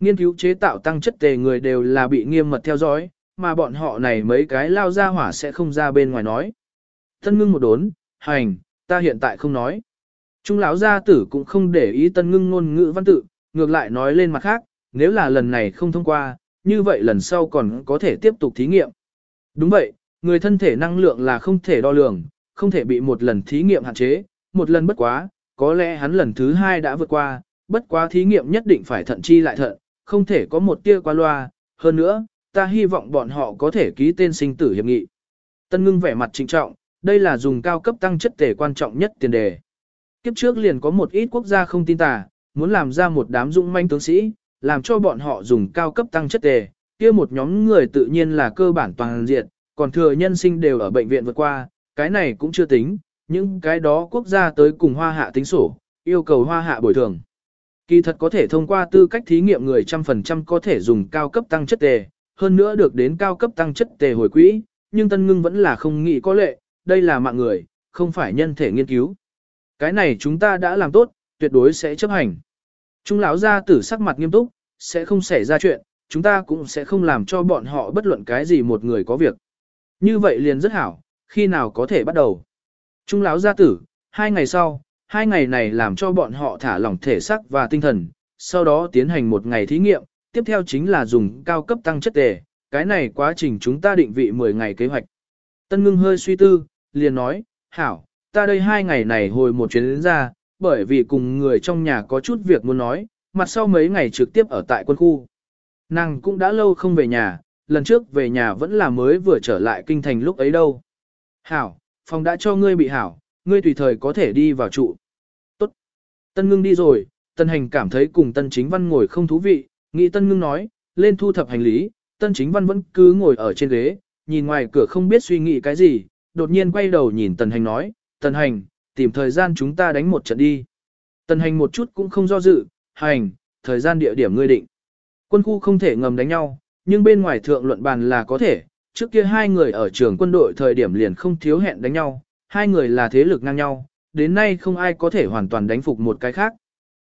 Speaker 1: Nghiên cứu chế tạo tăng chất tề người đều là bị nghiêm mật theo dõi, mà bọn họ này mấy cái lao ra hỏa sẽ không ra bên ngoài nói. Tân ngưng một đốn, hành, ta hiện tại không nói. Trung lão gia tử cũng không để ý tân ngưng ngôn ngữ văn tự, ngược lại nói lên mặt khác, nếu là lần này không thông qua, như vậy lần sau còn có thể tiếp tục thí nghiệm. Đúng vậy, người thân thể năng lượng là không thể đo lường, không thể bị một lần thí nghiệm hạn chế, một lần bất quá, có lẽ hắn lần thứ hai đã vượt qua, bất quá thí nghiệm nhất định phải thận chi lại thận, không thể có một tia qua loa, hơn nữa, ta hy vọng bọn họ có thể ký tên sinh tử hiệp nghị. Tân ngưng vẻ mặt trịnh trọng, đây là dùng cao cấp tăng chất tể quan trọng nhất tiền đề. Kiếp trước liền có một ít quốc gia không tin tà, muốn làm ra một đám dũng manh tướng sĩ, làm cho bọn họ dùng cao cấp tăng chất tề, kia một nhóm người tự nhiên là cơ bản toàn diện, còn thừa nhân sinh đều ở bệnh viện vượt qua, cái này cũng chưa tính, những cái đó quốc gia tới cùng hoa hạ tính sổ, yêu cầu hoa hạ bồi thường. Kỳ thật có thể thông qua tư cách thí nghiệm người trăm phần trăm có thể dùng cao cấp tăng chất tề, hơn nữa được đến cao cấp tăng chất tề hồi quỹ, nhưng Tân Ngưng vẫn là không nghĩ có lệ, đây là mạng người, không phải nhân thể nghiên cứu. Cái này chúng ta đã làm tốt, tuyệt đối sẽ chấp hành. Trung lão gia tử sắc mặt nghiêm túc, sẽ không xảy ra chuyện, chúng ta cũng sẽ không làm cho bọn họ bất luận cái gì một người có việc. Như vậy liền rất hảo, khi nào có thể bắt đầu. Trung lão gia tử, hai ngày sau, hai ngày này làm cho bọn họ thả lỏng thể xác và tinh thần, sau đó tiến hành một ngày thí nghiệm, tiếp theo chính là dùng cao cấp tăng chất tề, cái này quá trình chúng ta định vị 10 ngày kế hoạch. Tân ngưng hơi suy tư, liền nói, hảo, ta đây hai ngày này hồi một chuyến đến ra, bởi vì cùng người trong nhà có chút việc muốn nói, mặt sau mấy ngày trực tiếp ở tại quân khu. Nàng cũng đã lâu không về nhà, lần trước về nhà vẫn là mới vừa trở lại kinh thành lúc ấy đâu. Hảo, phòng đã cho ngươi bị hảo, ngươi tùy thời có thể đi vào trụ. Tốt. Tân ngưng đi rồi, tân hành cảm thấy cùng tân chính văn ngồi không thú vị, nghĩ tân ngưng nói, lên thu thập hành lý, tân chính văn vẫn cứ ngồi ở trên ghế, nhìn ngoài cửa không biết suy nghĩ cái gì, đột nhiên quay đầu nhìn tần hành nói, tần hành, tìm thời gian chúng ta đánh một trận đi. Tần hành một chút cũng không do dự, hành, thời gian địa điểm ngươi định. Quân khu không thể ngầm đánh nhau, nhưng bên ngoài thượng luận bàn là có thể, trước kia hai người ở trường quân đội thời điểm liền không thiếu hẹn đánh nhau, hai người là thế lực ngang nhau, đến nay không ai có thể hoàn toàn đánh phục một cái khác.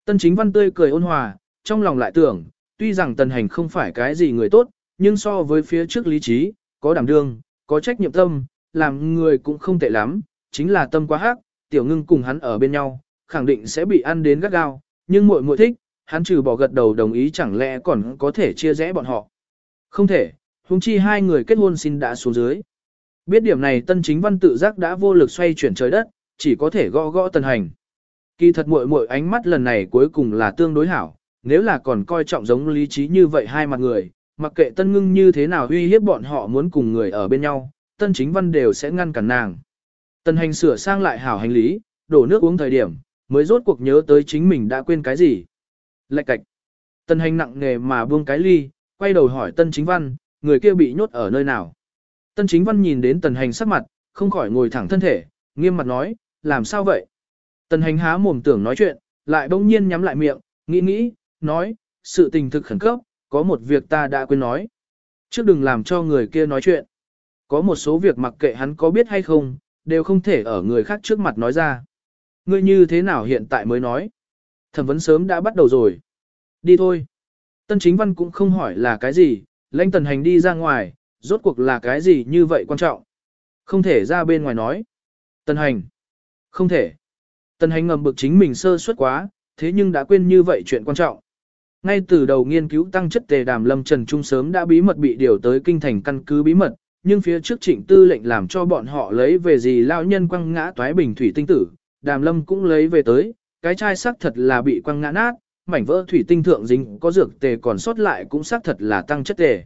Speaker 1: Tân chính văn tươi cười ôn hòa, trong lòng lại tưởng, tuy rằng tần hành không phải cái gì người tốt, nhưng so với phía trước lý trí, có đảm đương, có trách nhiệm tâm, làm người cũng không tệ lắm, chính là tâm quá hắc, tiểu ngưng cùng hắn ở bên nhau, khẳng định sẽ bị ăn đến gắt gao, nhưng muội muội thích, hắn trừ bỏ gật đầu đồng ý chẳng lẽ còn có thể chia rẽ bọn họ. Không thể, huống chi hai người kết hôn xin đã xuống dưới. Biết điểm này tân chính văn tự giác đã vô lực xoay chuyển trời đất, chỉ có thể gõ gõ tần hành. Kỳ thật muội muội ánh mắt lần này cuối cùng là tương đối hảo, nếu là còn coi trọng giống lý trí như vậy hai mặt người, mặc kệ tân ngưng như thế nào uy hiếp bọn họ muốn cùng người ở bên nhau, tân chính văn đều sẽ ngăn cản nàng. Tần hành sửa sang lại hảo hành lý, đổ nước uống thời điểm, mới rốt cuộc nhớ tới chính mình đã quên cái gì. Lạch cạch. tân hành nặng nghề mà buông cái ly, quay đầu hỏi tân chính văn, người kia bị nhốt ở nơi nào. Tân chính văn nhìn đến tần hành sắc mặt, không khỏi ngồi thẳng thân thể, nghiêm mặt nói, làm sao vậy? Tần hành há mồm tưởng nói chuyện, lại bỗng nhiên nhắm lại miệng, nghĩ nghĩ, nói, sự tình thực khẩn cấp, có một việc ta đã quên nói. Trước đừng làm cho người kia nói chuyện. Có một số việc mặc kệ hắn có biết hay không, đều không thể ở người khác trước mặt nói ra. Ngươi như thế nào hiện tại mới nói? Thẩm vấn sớm đã bắt đầu rồi. Đi thôi. Tân chính văn cũng không hỏi là cái gì, lãnh tần hành đi ra ngoài, rốt cuộc là cái gì như vậy quan trọng. Không thể ra bên ngoài nói. Tần hành. Không thể. Tần hành ngầm bực chính mình sơ suất quá, thế nhưng đã quên như vậy chuyện quan trọng. Ngay từ đầu nghiên cứu tăng chất tề đàm lâm trần trung sớm đã bí mật bị điều tới kinh thành căn cứ bí mật, nhưng phía trước trịnh tư lệnh làm cho bọn họ lấy về gì lao nhân quăng ngã toái bình thủy tinh tử, đàm lâm cũng lấy về tới, cái chai xác thật là bị quăng ngã nát, mảnh vỡ thủy tinh thượng dính có dược tề còn sót lại cũng xác thật là tăng chất tề.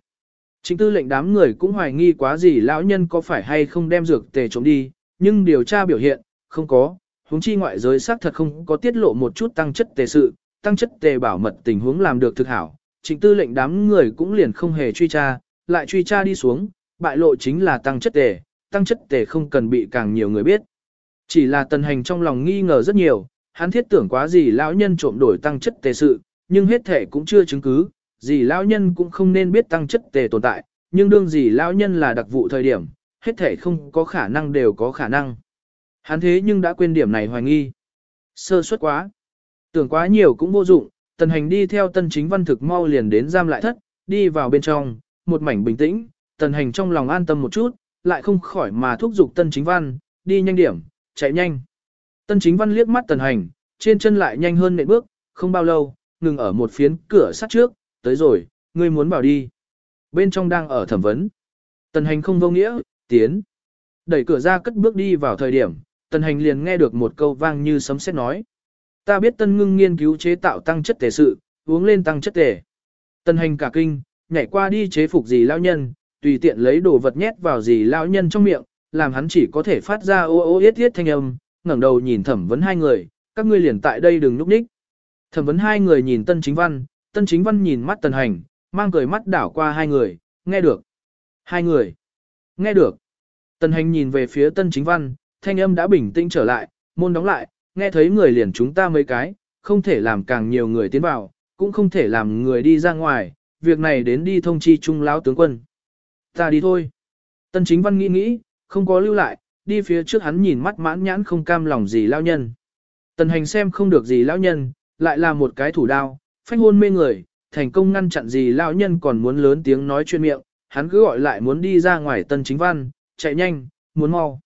Speaker 1: Chính tư lệnh đám người cũng hoài nghi quá gì lão nhân có phải hay không đem dược tề trộm đi, nhưng điều tra biểu hiện, không có, huống chi ngoại giới xác thật không có tiết lộ một chút tăng chất tề sự, tăng chất tề bảo mật tình huống làm được thực hảo. Chính tư lệnh đám người cũng liền không hề truy tra, lại truy tra đi xuống, bại lộ chính là tăng chất tề, tăng chất tề không cần bị càng nhiều người biết. Chỉ là tần hành trong lòng nghi ngờ rất nhiều, hắn thiết tưởng quá gì lão nhân trộm đổi tăng chất tề sự, nhưng hết thể cũng chưa chứng cứ, gì lão nhân cũng không nên biết tăng chất tề tồn tại, nhưng đương gì lão nhân là đặc vụ thời điểm, hết thể không có khả năng đều có khả năng. Hắn thế nhưng đã quên điểm này hoài nghi. Sơ suất quá. Tưởng quá nhiều cũng vô dụng, tần hành đi theo tân chính văn thực mau liền đến giam lại thất, đi vào bên trong, một mảnh bình tĩnh, tần hành trong lòng an tâm một chút, lại không khỏi mà thúc giục tân chính văn, đi nhanh điểm, chạy nhanh. Tân chính văn liếc mắt tần hành, trên chân lại nhanh hơn nệm bước, không bao lâu, ngừng ở một phiến cửa sắt trước, tới rồi, ngươi muốn bảo đi. Bên trong đang ở thẩm vấn. Tần hành không vô nghĩa, tiến. Đẩy cửa ra cất bước đi vào thời điểm, tần hành liền nghe được một câu vang như sấm sét nói. Ta biết tân ngưng nghiên cứu chế tạo tăng chất tề sự, uống lên tăng chất tề. Tần hành cả kinh, nhảy qua đi chế phục gì lao nhân, tùy tiện lấy đồ vật nhét vào gì lao nhân trong miệng, làm hắn chỉ có thể phát ra ô ô yết yết thanh âm, ngẩng đầu nhìn thẩm vấn hai người, các ngươi liền tại đây đừng núp ních. Thẩm vấn hai người nhìn tân chính văn, tân chính văn nhìn mắt tần hành, mang cười mắt đảo qua hai người, nghe được. Hai người, nghe được. Tần hành nhìn về phía tân chính văn, thanh âm đã bình tĩnh trở lại, môn đóng lại, nghe thấy người liền chúng ta mấy cái, không thể làm càng nhiều người tiến vào, cũng không thể làm người đi ra ngoài, việc này đến đi thông chi trung lão tướng quân. Ta đi thôi. Tân chính văn nghĩ nghĩ, không có lưu lại, đi phía trước hắn nhìn mắt mãn nhãn không cam lòng gì lao nhân. Tần hành xem không được gì lao nhân, lại là một cái thủ đao, phanh hôn mê người, thành công ngăn chặn gì lao nhân còn muốn lớn tiếng nói chuyên miệng, hắn cứ gọi lại muốn đi ra ngoài tân chính văn, chạy nhanh, muốn mau.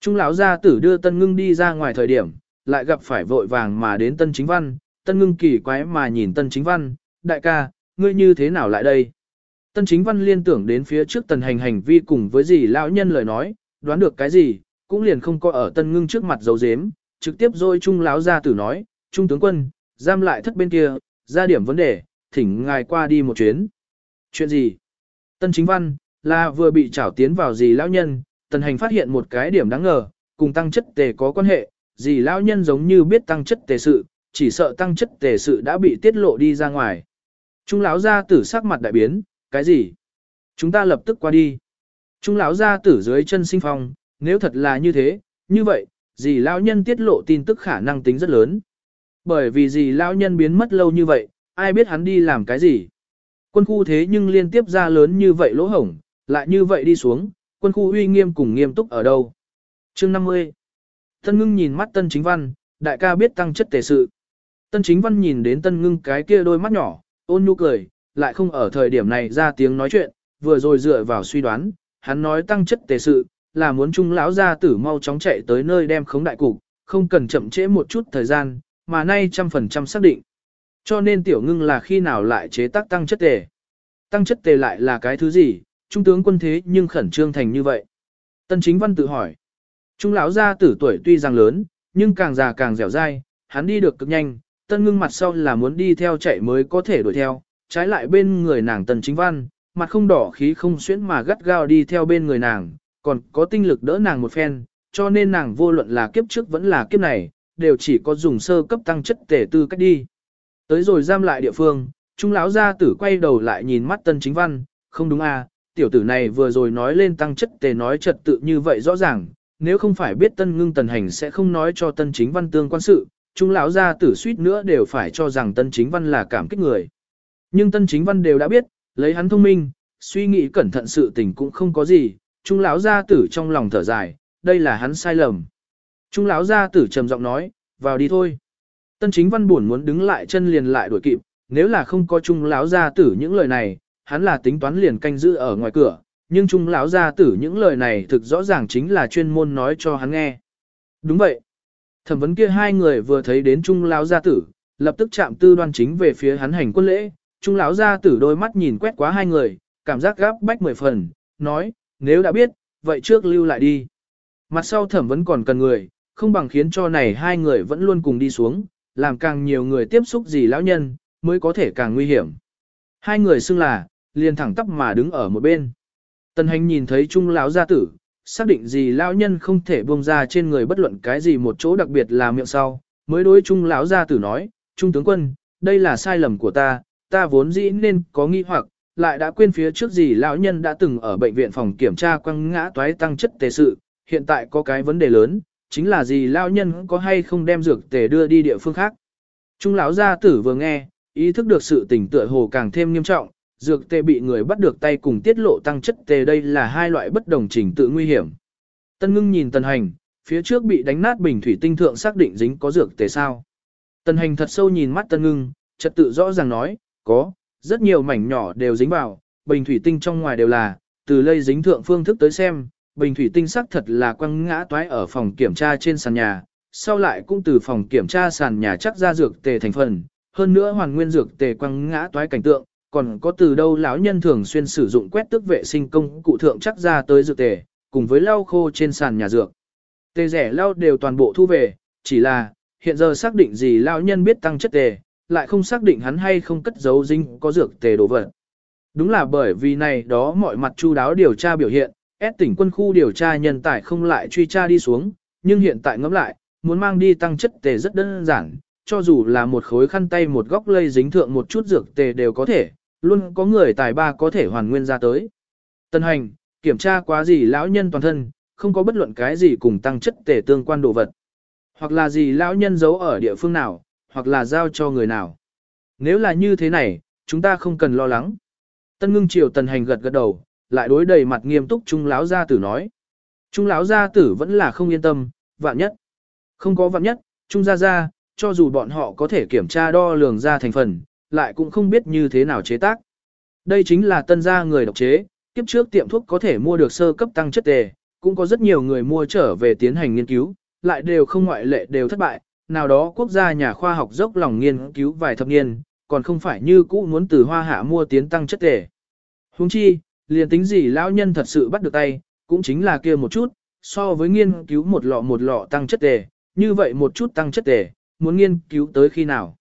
Speaker 1: Trung lão gia tử đưa tân ngưng đi ra ngoài thời điểm, lại gặp phải vội vàng mà đến tân chính văn, tân ngưng kỳ quái mà nhìn tân chính văn, đại ca, ngươi như thế nào lại đây? Tân chính văn liên tưởng đến phía trước tần hành hành vi cùng với gì lão nhân lời nói, đoán được cái gì, cũng liền không có ở tân ngưng trước mặt dấu dếm, trực tiếp rồi Trung lão gia tử nói, Trung tướng quân, giam lại thất bên kia, ra điểm vấn đề, thỉnh ngài qua đi một chuyến. Chuyện gì? Tân chính văn, là vừa bị trảo tiến vào gì lão nhân, tần hành phát hiện một cái điểm đáng ngờ, cùng tăng chất tề có quan hệ, gì lão nhân giống như biết tăng chất tề sự, chỉ sợ tăng chất tề sự đã bị tiết lộ đi ra ngoài. Trung lão gia tử sắc mặt đại biến, cái gì? Chúng ta lập tức qua đi. Trung lão gia tử dưới chân sinh phong, nếu thật là như thế, như vậy, gì lão nhân tiết lộ tin tức khả năng tính rất lớn. Bởi vì gì lão nhân biến mất lâu như vậy, ai biết hắn đi làm cái gì. Quân khu thế nhưng liên tiếp ra lớn như vậy lỗ hổng, lại như vậy đi xuống, quân khu uy nghiêm cùng nghiêm túc ở đâu. Chương 50 Tân ngưng nhìn mắt tân chính văn, đại ca biết tăng chất tề sự. Tân chính văn nhìn đến tân ngưng cái kia đôi mắt nhỏ, ôn nhu cười, lại không ở thời điểm này ra tiếng nói chuyện, vừa rồi dựa vào suy đoán, hắn nói tăng chất tề sự, là muốn trung lão gia tử mau chóng chạy tới nơi đem khống đại cục, không cần chậm trễ một chút thời gian, mà nay trăm phần trăm xác định. Cho nên tiểu ngưng là khi nào lại chế tác tăng chất tề. Tăng chất tề lại là cái thứ gì, trung tướng quân thế nhưng khẩn trương thành như vậy. Tân chính văn tự hỏi. Trung lão gia tử tuổi tuy rằng lớn, nhưng càng già càng dẻo dai, hắn đi được cực nhanh, tân ngưng mặt sau là muốn đi theo chạy mới có thể đuổi theo, trái lại bên người nàng tần chính văn, mặt không đỏ khí không xuyễn mà gắt gao đi theo bên người nàng, còn có tinh lực đỡ nàng một phen, cho nên nàng vô luận là kiếp trước vẫn là kiếp này, đều chỉ có dùng sơ cấp tăng chất tể tư cách đi. Tới rồi giam lại địa phương, trung lão gia tử quay đầu lại nhìn mắt tân chính văn, không đúng à, tiểu tử này vừa rồi nói lên tăng chất tề nói trật tự như vậy rõ ràng, nếu không phải biết tân ngưng tần hành sẽ không nói cho tân chính văn tương quan sự, trung lão gia tử suýt nữa đều phải cho rằng tân chính văn là cảm kích người. Nhưng tân chính văn đều đã biết, lấy hắn thông minh, suy nghĩ cẩn thận sự tình cũng không có gì, trung lão gia tử trong lòng thở dài, đây là hắn sai lầm. Trung lão gia tử trầm giọng nói, vào đi thôi. Tân chính văn buồn muốn đứng lại chân liền lại đuổi kịp, nếu là không có trung lão gia tử những lời này, hắn là tính toán liền canh giữ ở ngoài cửa, nhưng trung lão gia tử những lời này thực rõ ràng chính là chuyên môn nói cho hắn nghe. Đúng vậy. Thẩm vấn kia hai người vừa thấy đến trung lão gia tử, lập tức chạm tư đoan chính về phía hắn hành quân lễ, trung lão gia tử đôi mắt nhìn quét quá hai người, cảm giác gáp bách mười phần, nói, nếu đã biết, vậy trước lưu lại đi. Mặt sau thẩm vấn còn cần người, không bằng khiến cho này hai người vẫn luôn cùng đi xuống, làm càng nhiều người tiếp xúc gì lão nhân, mới có thể càng nguy hiểm. Hai người xưng là, liền thẳng tắp mà đứng ở một bên. Tần hành nhìn thấy trung lão gia tử, xác định gì lão nhân không thể buông ra trên người bất luận cái gì một chỗ đặc biệt là miệng sau, mới đối trung lão gia tử nói, trung tướng quân, đây là sai lầm của ta, ta vốn dĩ nên có nghi hoặc, lại đã quên phía trước gì lão nhân đã từng ở bệnh viện phòng kiểm tra quăng ngã toái tăng chất tề sự, hiện tại có cái vấn đề lớn, chính là gì lão nhân có hay không đem dược tề đưa đi địa phương khác. Trung lão gia tử vừa nghe, ý thức được sự tình tựa hồ càng thêm nghiêm trọng, dược tề bị người bắt được tay cùng tiết lộ tăng chất tề đây là hai loại bất đồng trình tự nguy hiểm. Tân ngưng nhìn tần hành, phía trước bị đánh nát bình thủy tinh thượng xác định dính có dược tề sao. Tần hành thật sâu nhìn mắt tân ngưng, trật tự rõ ràng nói, có, rất nhiều mảnh nhỏ đều dính vào, bình thủy tinh trong ngoài đều là, từ lây dính thượng phương thức tới xem, bình thủy tinh sắc thật là quăng ngã toái ở phòng kiểm tra trên sàn nhà, sau lại cũng từ phòng kiểm tra sàn nhà chắc ra dược tề thành phần, hơn nữa hoàn nguyên dược tề quăng ngã toái cảnh tượng, còn có từ đâu lão nhân thường xuyên sử dụng quét tước vệ sinh công cụ thượng chắc ra tới dược tề, cùng với lau khô trên sàn nhà dược. Tề rẻ lau đều toàn bộ thu về, chỉ là, hiện giờ xác định gì lão nhân biết tăng chất tề, lại không xác định hắn hay không cất giấu dinh có dược tề đồ vật. Đúng là bởi vì này đó mọi mặt chu đáo điều tra biểu hiện, ép tỉnh quân khu điều tra nhân tài không lại truy tra đi xuống, nhưng hiện tại ngẫm lại, muốn mang đi tăng chất tề rất đơn giản, cho dù là một khối khăn tay một góc lây dính thượng một chút dược tề đều có thể, luôn có người tài ba có thể hoàn nguyên ra tới. Tân hành, kiểm tra quá gì lão nhân toàn thân, không có bất luận cái gì cùng tăng chất tề tương quan đồ vật. Hoặc là gì lão nhân giấu ở địa phương nào, hoặc là giao cho người nào. Nếu là như thế này, chúng ta không cần lo lắng. Tân ngưng triều tần hành gật gật đầu, lại đối đầy mặt nghiêm túc trung lão gia tử nói. Trung lão gia tử vẫn là không yên tâm, vạn nhất. Không có vạn nhất, trung gia gia, cho dù bọn họ có thể kiểm tra đo lường ra thành phần, lại cũng không biết như thế nào chế tác. Đây chính là tân gia người độc chế, kiếp trước tiệm thuốc có thể mua được sơ cấp tăng chất tề, cũng có rất nhiều người mua trở về tiến hành nghiên cứu, lại đều không ngoại lệ đều thất bại, nào đó quốc gia nhà khoa học dốc lòng nghiên cứu vài thập niên, còn không phải như cũ muốn từ hoa hạ mua tiến tăng chất tề. Huống chi, liền tính gì lão nhân thật sự bắt được tay, cũng chính là kia một chút, so với nghiên cứu một lọ một lọ tăng chất tề, như vậy một chút tăng chất tề, muốn nghiên cứu tới khi nào.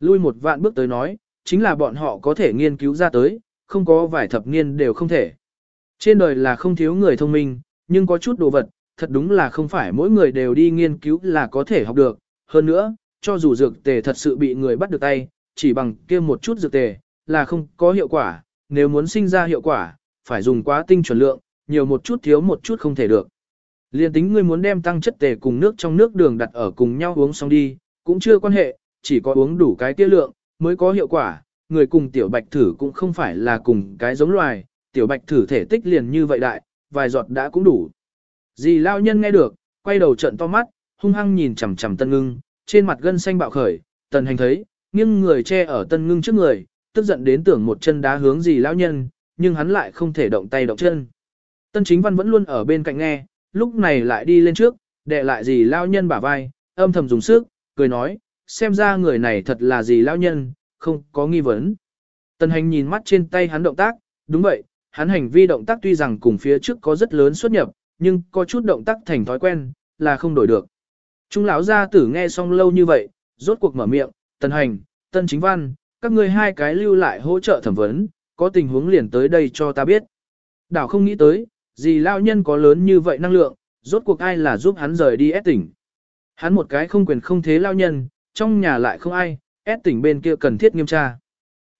Speaker 1: Lui một vạn bước tới nói, chính là bọn họ có thể nghiên cứu ra tới, không có vài thập niên đều không thể. Trên đời là không thiếu người thông minh, nhưng có chút đồ vật, thật đúng là không phải mỗi người đều đi nghiên cứu là có thể học được. Hơn nữa, cho dù dược tề thật sự bị người bắt được tay, chỉ bằng kia một chút dược tề, là không có hiệu quả. Nếu muốn sinh ra hiệu quả, phải dùng quá tinh chuẩn lượng, nhiều một chút thiếu một chút không thể được. Liên tính ngươi muốn đem tăng chất tề cùng nước trong nước đường đặt ở cùng nhau uống xong đi, cũng chưa quan hệ, chỉ có uống đủ cái kia lượng, mới có hiệu quả. Người cùng tiểu bạch thử cũng không phải là cùng cái giống loài, tiểu bạch thử thể tích liền như vậy đại, vài giọt đã cũng đủ. Dì lao nhân nghe được, quay đầu trận to mắt, hung hăng nhìn chằm chằm tân ngưng, trên mặt gân xanh bạo khởi, tần hành thấy, nhưng người che ở tân ngưng trước người, tức giận đến tưởng một chân đá hướng gì lao nhân, nhưng hắn lại không thể động tay động chân. Tân chính văn vẫn luôn ở bên cạnh nghe, lúc này lại đi lên trước, đệ lại gì lao nhân bả vai, âm thầm dùng sức, cười nói, xem ra người này thật là gì lao nhân, không có nghi vấn. Tần hành nhìn mắt trên tay hắn động tác, đúng vậy, hắn hành vi động tác tuy rằng cùng phía trước có rất lớn xuất nhập, nhưng có chút động tác thành thói quen, là không đổi được. Trung lão gia tử nghe xong lâu như vậy, rốt cuộc mở miệng, tần hành, tân chính văn, các ngươi hai cái lưu lại hỗ trợ thẩm vấn, có tình huống liền tới đây cho ta biết. Đảo không nghĩ tới, gì lao nhân có lớn như vậy năng lượng, rốt cuộc ai là giúp hắn rời đi ép tỉnh. Hắn một cái không quyền không thế lao nhân, trong nhà lại không ai, ép tỉnh bên kia cần thiết nghiêm tra.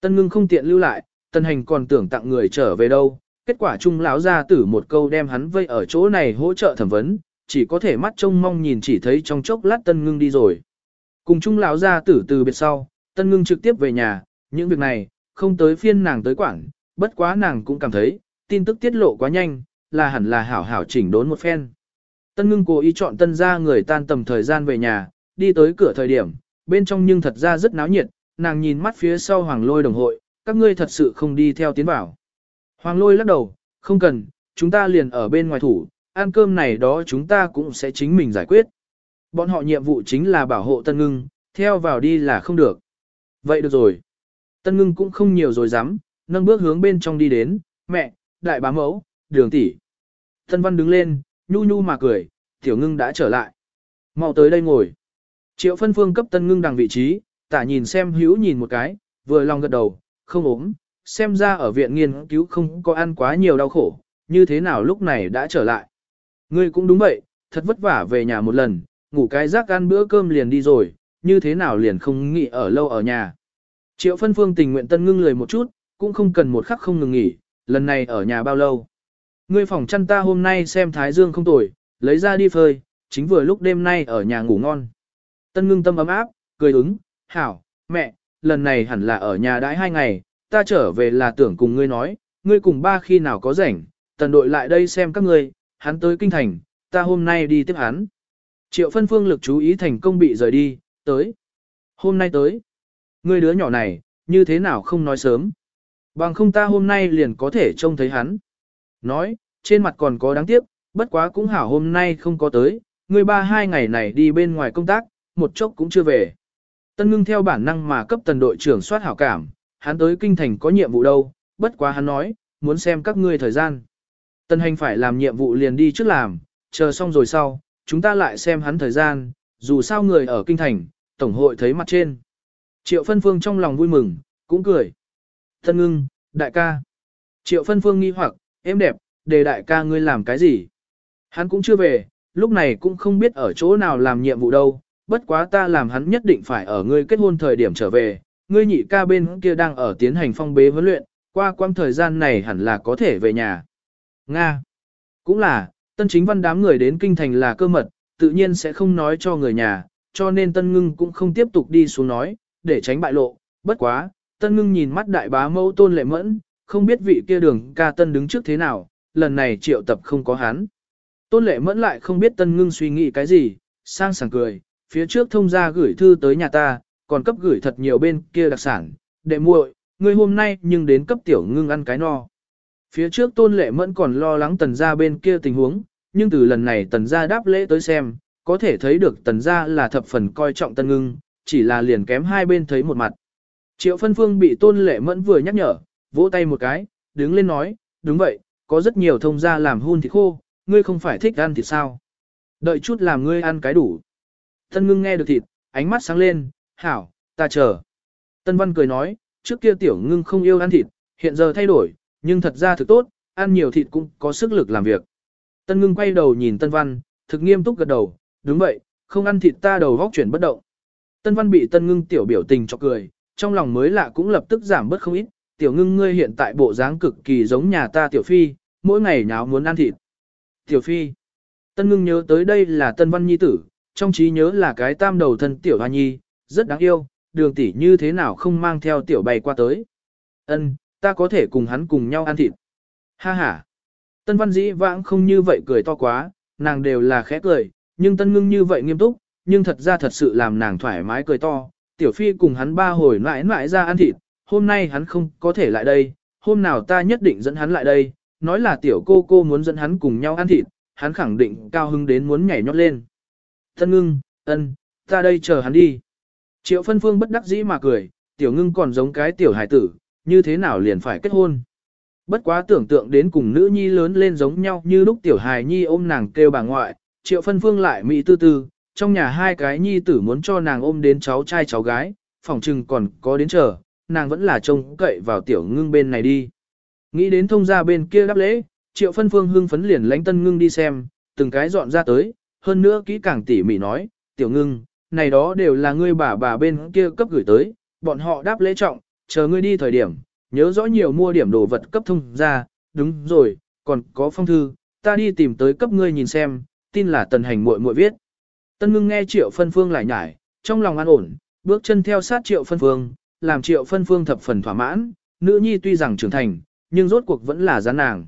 Speaker 1: Tân ngưng không tiện lưu lại, tân hành còn tưởng tặng người trở về đâu, kết quả trung lão gia tử một câu đem hắn vây ở chỗ này hỗ trợ thẩm vấn, chỉ có thể mắt trông mong nhìn chỉ thấy trong chốc lát tân ngưng đi rồi. Cùng Chung lão ra tử từ biệt sau, tân ngưng trực tiếp về nhà, những việc này, không tới phiên nàng tới quảng, bất quá nàng cũng cảm thấy, tin tức tiết lộ quá nhanh, là hẳn là hảo hảo chỉnh đốn một phen. Tân ngưng cố ý chọn tân ra người tan tầm thời gian về nhà, đi tới cửa thời điểm, bên trong nhưng thật ra rất náo nhiệt, nàng nhìn mắt phía sau hoàng lôi đồng hội, các ngươi thật sự không đi theo tiến vào. Hoàng lôi lắc đầu, không cần, chúng ta liền ở bên ngoài thủ, ăn cơm này đó chúng ta cũng sẽ chính mình giải quyết. Bọn họ nhiệm vụ chính là bảo hộ tân ngưng, theo vào đi là không được. Vậy được rồi. Tân ngưng cũng không nhiều rồi dám, nâng bước hướng bên trong đi đến, mẹ, đại bá mẫu, đường tỷ. Tân văn đứng lên, nhu nhu mà cười, tiểu ngưng đã trở lại. mau tới đây ngồi. Triệu phân phương cấp tân ngưng đằng vị trí, tả nhìn xem hữu nhìn một cái, vừa lòng gật đầu, không ốm, xem ra ở viện nghiên cứu không có ăn quá nhiều đau khổ, như thế nào lúc này đã trở lại. Ngươi cũng đúng vậy, thật vất vả về nhà một lần, ngủ cái rác ăn bữa cơm liền đi rồi, như thế nào liền không nghỉ ở lâu ở nhà. Triệu phân phương tình nguyện tân ngưng lười một chút, cũng không cần một khắc không ngừng nghỉ, lần này ở nhà bao lâu. Ngươi phòng chăn ta hôm nay xem thái dương không tồi, lấy ra đi phơi, chính vừa lúc đêm nay ở nhà ngủ ngon. Tân ngưng tâm ấm áp, cười ứng, hảo, mẹ, lần này hẳn là ở nhà đãi hai ngày, ta trở về là tưởng cùng ngươi nói, ngươi cùng ba khi nào có rảnh, tần đội lại đây xem các ngươi, hắn tới kinh thành, ta hôm nay đi tiếp hắn. Triệu phân phương lực chú ý thành công bị rời đi, tới. Hôm nay tới. Ngươi đứa nhỏ này, như thế nào không nói sớm. Bằng không ta hôm nay liền có thể trông thấy hắn. Nói, trên mặt còn có đáng tiếc, bất quá cũng hảo hôm nay không có tới, ngươi ba hai ngày này đi bên ngoài công tác, một chốc cũng chưa về. Tân ngưng theo bản năng mà cấp tần đội trưởng soát hảo cảm, hắn tới kinh thành có nhiệm vụ đâu, bất quá hắn nói, muốn xem các ngươi thời gian. Tân hành phải làm nhiệm vụ liền đi trước làm, chờ xong rồi sau, chúng ta lại xem hắn thời gian, dù sao người ở kinh thành, tổng hội thấy mặt trên. Triệu phân phương trong lòng vui mừng, cũng cười. Tân ngưng, đại ca. Triệu phân phương nghi hoặc, em đẹp, đề đại ca ngươi làm cái gì? Hắn cũng chưa về, lúc này cũng không biết ở chỗ nào làm nhiệm vụ đâu, bất quá ta làm hắn nhất định phải ở ngươi kết hôn thời điểm trở về, ngươi nhị ca bên kia đang ở tiến hành phong bế huấn luyện, qua quãng thời gian này hẳn là có thể về nhà. Nga. Cũng là, tân chính văn đám người đến kinh thành là cơ mật, tự nhiên sẽ không nói cho người nhà, cho nên tân ngưng cũng không tiếp tục đi xuống nói, để tránh bại lộ. Bất quá, tân ngưng nhìn mắt đại bá mẫu tôn lệ mẫn, không biết vị kia đường ca tân đứng trước thế nào, lần này triệu tập không có hắn. Tôn lệ mẫn lại không biết tân ngưng suy nghĩ cái gì, sang sảng cười, phía trước thông gia gửi thư tới nhà ta, còn cấp gửi thật nhiều bên kia đặc sản, đệ muội, ngươi hôm nay nhưng đến cấp tiểu ngưng ăn cái no. Phía trước tôn lệ mẫn còn lo lắng tần gia bên kia tình huống, nhưng từ lần này tần gia đáp lễ tới xem, có thể thấy được tần gia là thập phần coi trọng tân ngưng, chỉ là liền kém hai bên thấy một mặt. Triệu phân phương bị tôn lệ mẫn vừa nhắc nhở, vỗ tay một cái, đứng lên nói, đúng vậy, có rất nhiều thông gia làm hun thịt khô, ngươi không phải thích ăn thịt sao. Đợi chút làm ngươi ăn cái đủ. Tân ngưng nghe được thịt, ánh mắt sáng lên, hảo, ta chờ. Tân văn cười nói, trước kia tiểu ngưng không yêu ăn thịt, hiện giờ thay đổi, nhưng thật ra thực tốt, ăn nhiều thịt cũng có sức lực làm việc. Tân ngưng quay đầu nhìn tân văn, thực nghiêm túc gật đầu, đúng vậy, không ăn thịt ta đầu góc chuyển bất động. Tân văn bị tân ngưng tiểu biểu tình cho cười, trong lòng mới lạ cũng lập tức giảm bớt không ít, tiểu ngưng ngươi hiện tại bộ dáng cực kỳ giống nhà ta tiểu phi, mỗi ngày nháo muốn ăn thịt. Tiểu phi, tân ngưng nhớ tới đây là tân văn nhi tử, trong trí nhớ là cái tam đầu thân tiểu hoa nhi, rất đáng yêu, đường tỷ như thế nào không mang theo tiểu bày qua tới. Ân, ta có thể cùng hắn cùng nhau ăn thịt. Ha ha. Tân văn dĩ vãng không như vậy cười to quá, nàng đều là khẽ cười, nhưng tân ngưng như vậy nghiêm túc, nhưng thật ra thật sự làm nàng thoải mái cười to. Tiểu phi cùng hắn ba hồi mãi mãi ra ăn thịt, hôm nay hắn không có thể lại đây, hôm nào ta nhất định dẫn hắn lại đây, nói là tiểu cô cô muốn dẫn hắn cùng nhau ăn thịt, hắn khẳng định cao hưng đến muốn nhảy nhót lên. Tân ngưng, ân, ta đây chờ hắn đi. Triệu phân phương bất đắc dĩ mà cười, tiểu ngưng còn giống cái tiểu hải tử, như thế nào liền phải kết hôn. Bất quá tưởng tượng đến cùng nữ nhi lớn lên giống nhau như lúc tiểu hài nhi ôm nàng kêu bà ngoại, triệu phân phương lại mỹ tư tư, trong nhà hai cái nhi tử muốn cho nàng ôm đến cháu trai cháu gái, phòng trừng còn có đến chờ, nàng vẫn là trông cậy vào tiểu ngưng bên này đi. Nghĩ đến thông gia bên kia đáp lễ, triệu phân phương hưng phấn liền lánh tân ngưng đi xem, từng cái dọn ra tới, hơn nữa kỹ càng tỉ mỉ nói, tiểu ngưng, này đó đều là ngươi bà bà bên kia cấp gửi tới, bọn họ đáp lễ trọng, chờ ngươi đi thời điểm, nhớ rõ nhiều mua điểm đồ vật cấp thông ra, đúng rồi, còn có phong thư, ta đi tìm tới cấp ngươi nhìn xem, tin là tần hành muội muội viết. Tân ngưng nghe triệu phân phương lại nhải, trong lòng an ổn, bước chân theo sát triệu phân phương, làm triệu phân phương thập phần thỏa mãn, nữ nhi tuy rằng trưởng thành, nhưng rốt cuộc vẫn là gián nàng.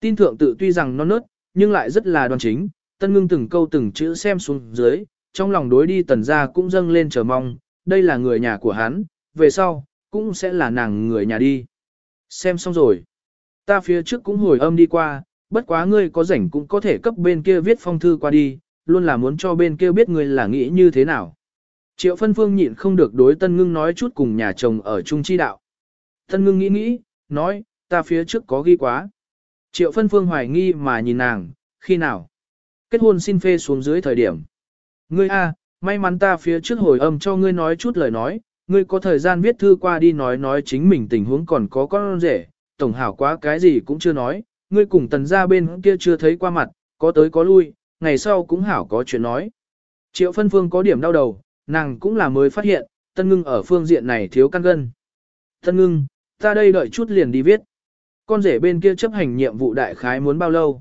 Speaker 1: Tin thượng tự tuy rằng non nớt, nhưng lại rất là đoan chính, tân ngưng từng câu từng chữ xem xuống dưới, trong lòng đối đi tần ra cũng dâng lên chờ mong, đây là người nhà của hắn, về sau, cũng sẽ là nàng người nhà đi. Xem xong rồi. Ta phía trước cũng hồi âm đi qua, bất quá ngươi có rảnh cũng có thể cấp bên kia viết phong thư qua đi, luôn là muốn cho bên kia biết ngươi là nghĩ như thế nào. Triệu phân phương nhịn không được đối tân ngưng nói chút cùng nhà chồng ở trung chi đạo. Tân ngưng nghĩ nghĩ, nói, ta phía trước có ghi quá. Triệu phân phương hoài nghi mà nhìn nàng, khi nào? Kết hôn xin phê xuống dưới thời điểm. Ngươi a, may mắn ta phía trước hồi âm cho ngươi nói chút lời nói, ngươi có thời gian viết thư qua đi nói nói chính mình tình huống còn có con rể, tổng hảo quá cái gì cũng chưa nói, ngươi cùng tần gia bên kia chưa thấy qua mặt, có tới có lui, ngày sau cũng hảo có chuyện nói. Triệu phân phương có điểm đau đầu, nàng cũng là mới phát hiện, tân ngưng ở phương diện này thiếu căn gân. Tân ngưng, ta đây đợi chút liền đi viết. Con rể bên kia chấp hành nhiệm vụ đại khái muốn bao lâu?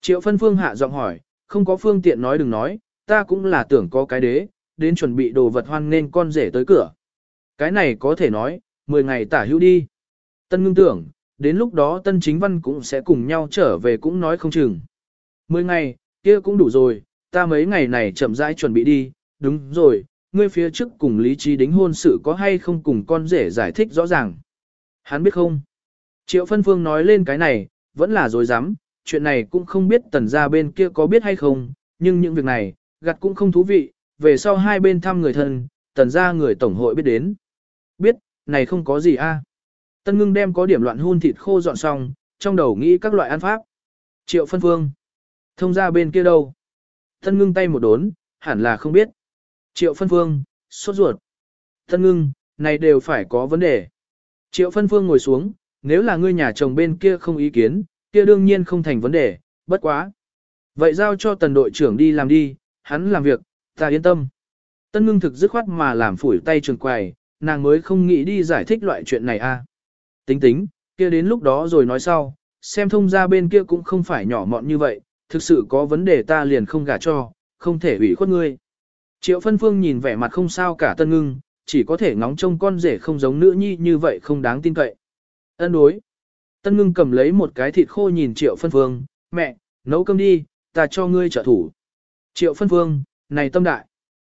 Speaker 1: Triệu phân phương hạ giọng hỏi, không có phương tiện nói đừng nói, ta cũng là tưởng có cái đế, đến chuẩn bị đồ vật hoan nên con rể tới cửa. Cái này có thể nói, 10 ngày tả hữu đi. Tân ngưng tưởng, đến lúc đó tân chính văn cũng sẽ cùng nhau trở về cũng nói không chừng. 10 ngày, kia cũng đủ rồi, ta mấy ngày này chậm rãi chuẩn bị đi, đúng rồi, ngươi phía trước cùng lý trí đính hôn sự có hay không cùng con rể giải thích rõ ràng. Hắn biết không? Triệu phân phương nói lên cái này, vẫn là dối rắm chuyện này cũng không biết tần gia bên kia có biết hay không, nhưng những việc này, gặt cũng không thú vị, về sau hai bên thăm người thân, tần gia người tổng hội biết đến. Biết, này không có gì a. Tân ngưng đem có điểm loạn hun thịt khô dọn xong, trong đầu nghĩ các loại ăn pháp. Triệu phân phương. Thông ra bên kia đâu? Tân ngưng tay một đốn, hẳn là không biết. Triệu phân phương, sốt ruột. Tân ngưng, này đều phải có vấn đề. Triệu phân phương ngồi xuống, nếu là ngươi nhà chồng bên kia không ý kiến, kia đương nhiên không thành vấn đề, bất quá. Vậy giao cho tần đội trưởng đi làm đi, hắn làm việc, ta yên tâm. Tân ngưng thực dứt khoát mà làm phủi tay trường quầy, nàng mới không nghĩ đi giải thích loại chuyện này a. Tính tính, kia đến lúc đó rồi nói sau, xem thông ra bên kia cũng không phải nhỏ mọn như vậy, thực sự có vấn đề ta liền không gả cho, không thể ủy khuất ngươi. Triệu phân phương nhìn vẻ mặt không sao cả tân ngưng, chỉ có thể ngóng trông con rể không giống nữ nhi như vậy không đáng tin cậy. Ân đối. Tân ngưng cầm lấy một cái thịt khô nhìn triệu phân phương, mẹ, nấu cơm đi, ta cho ngươi trợ thủ. Triệu phân phương, này tâm đại.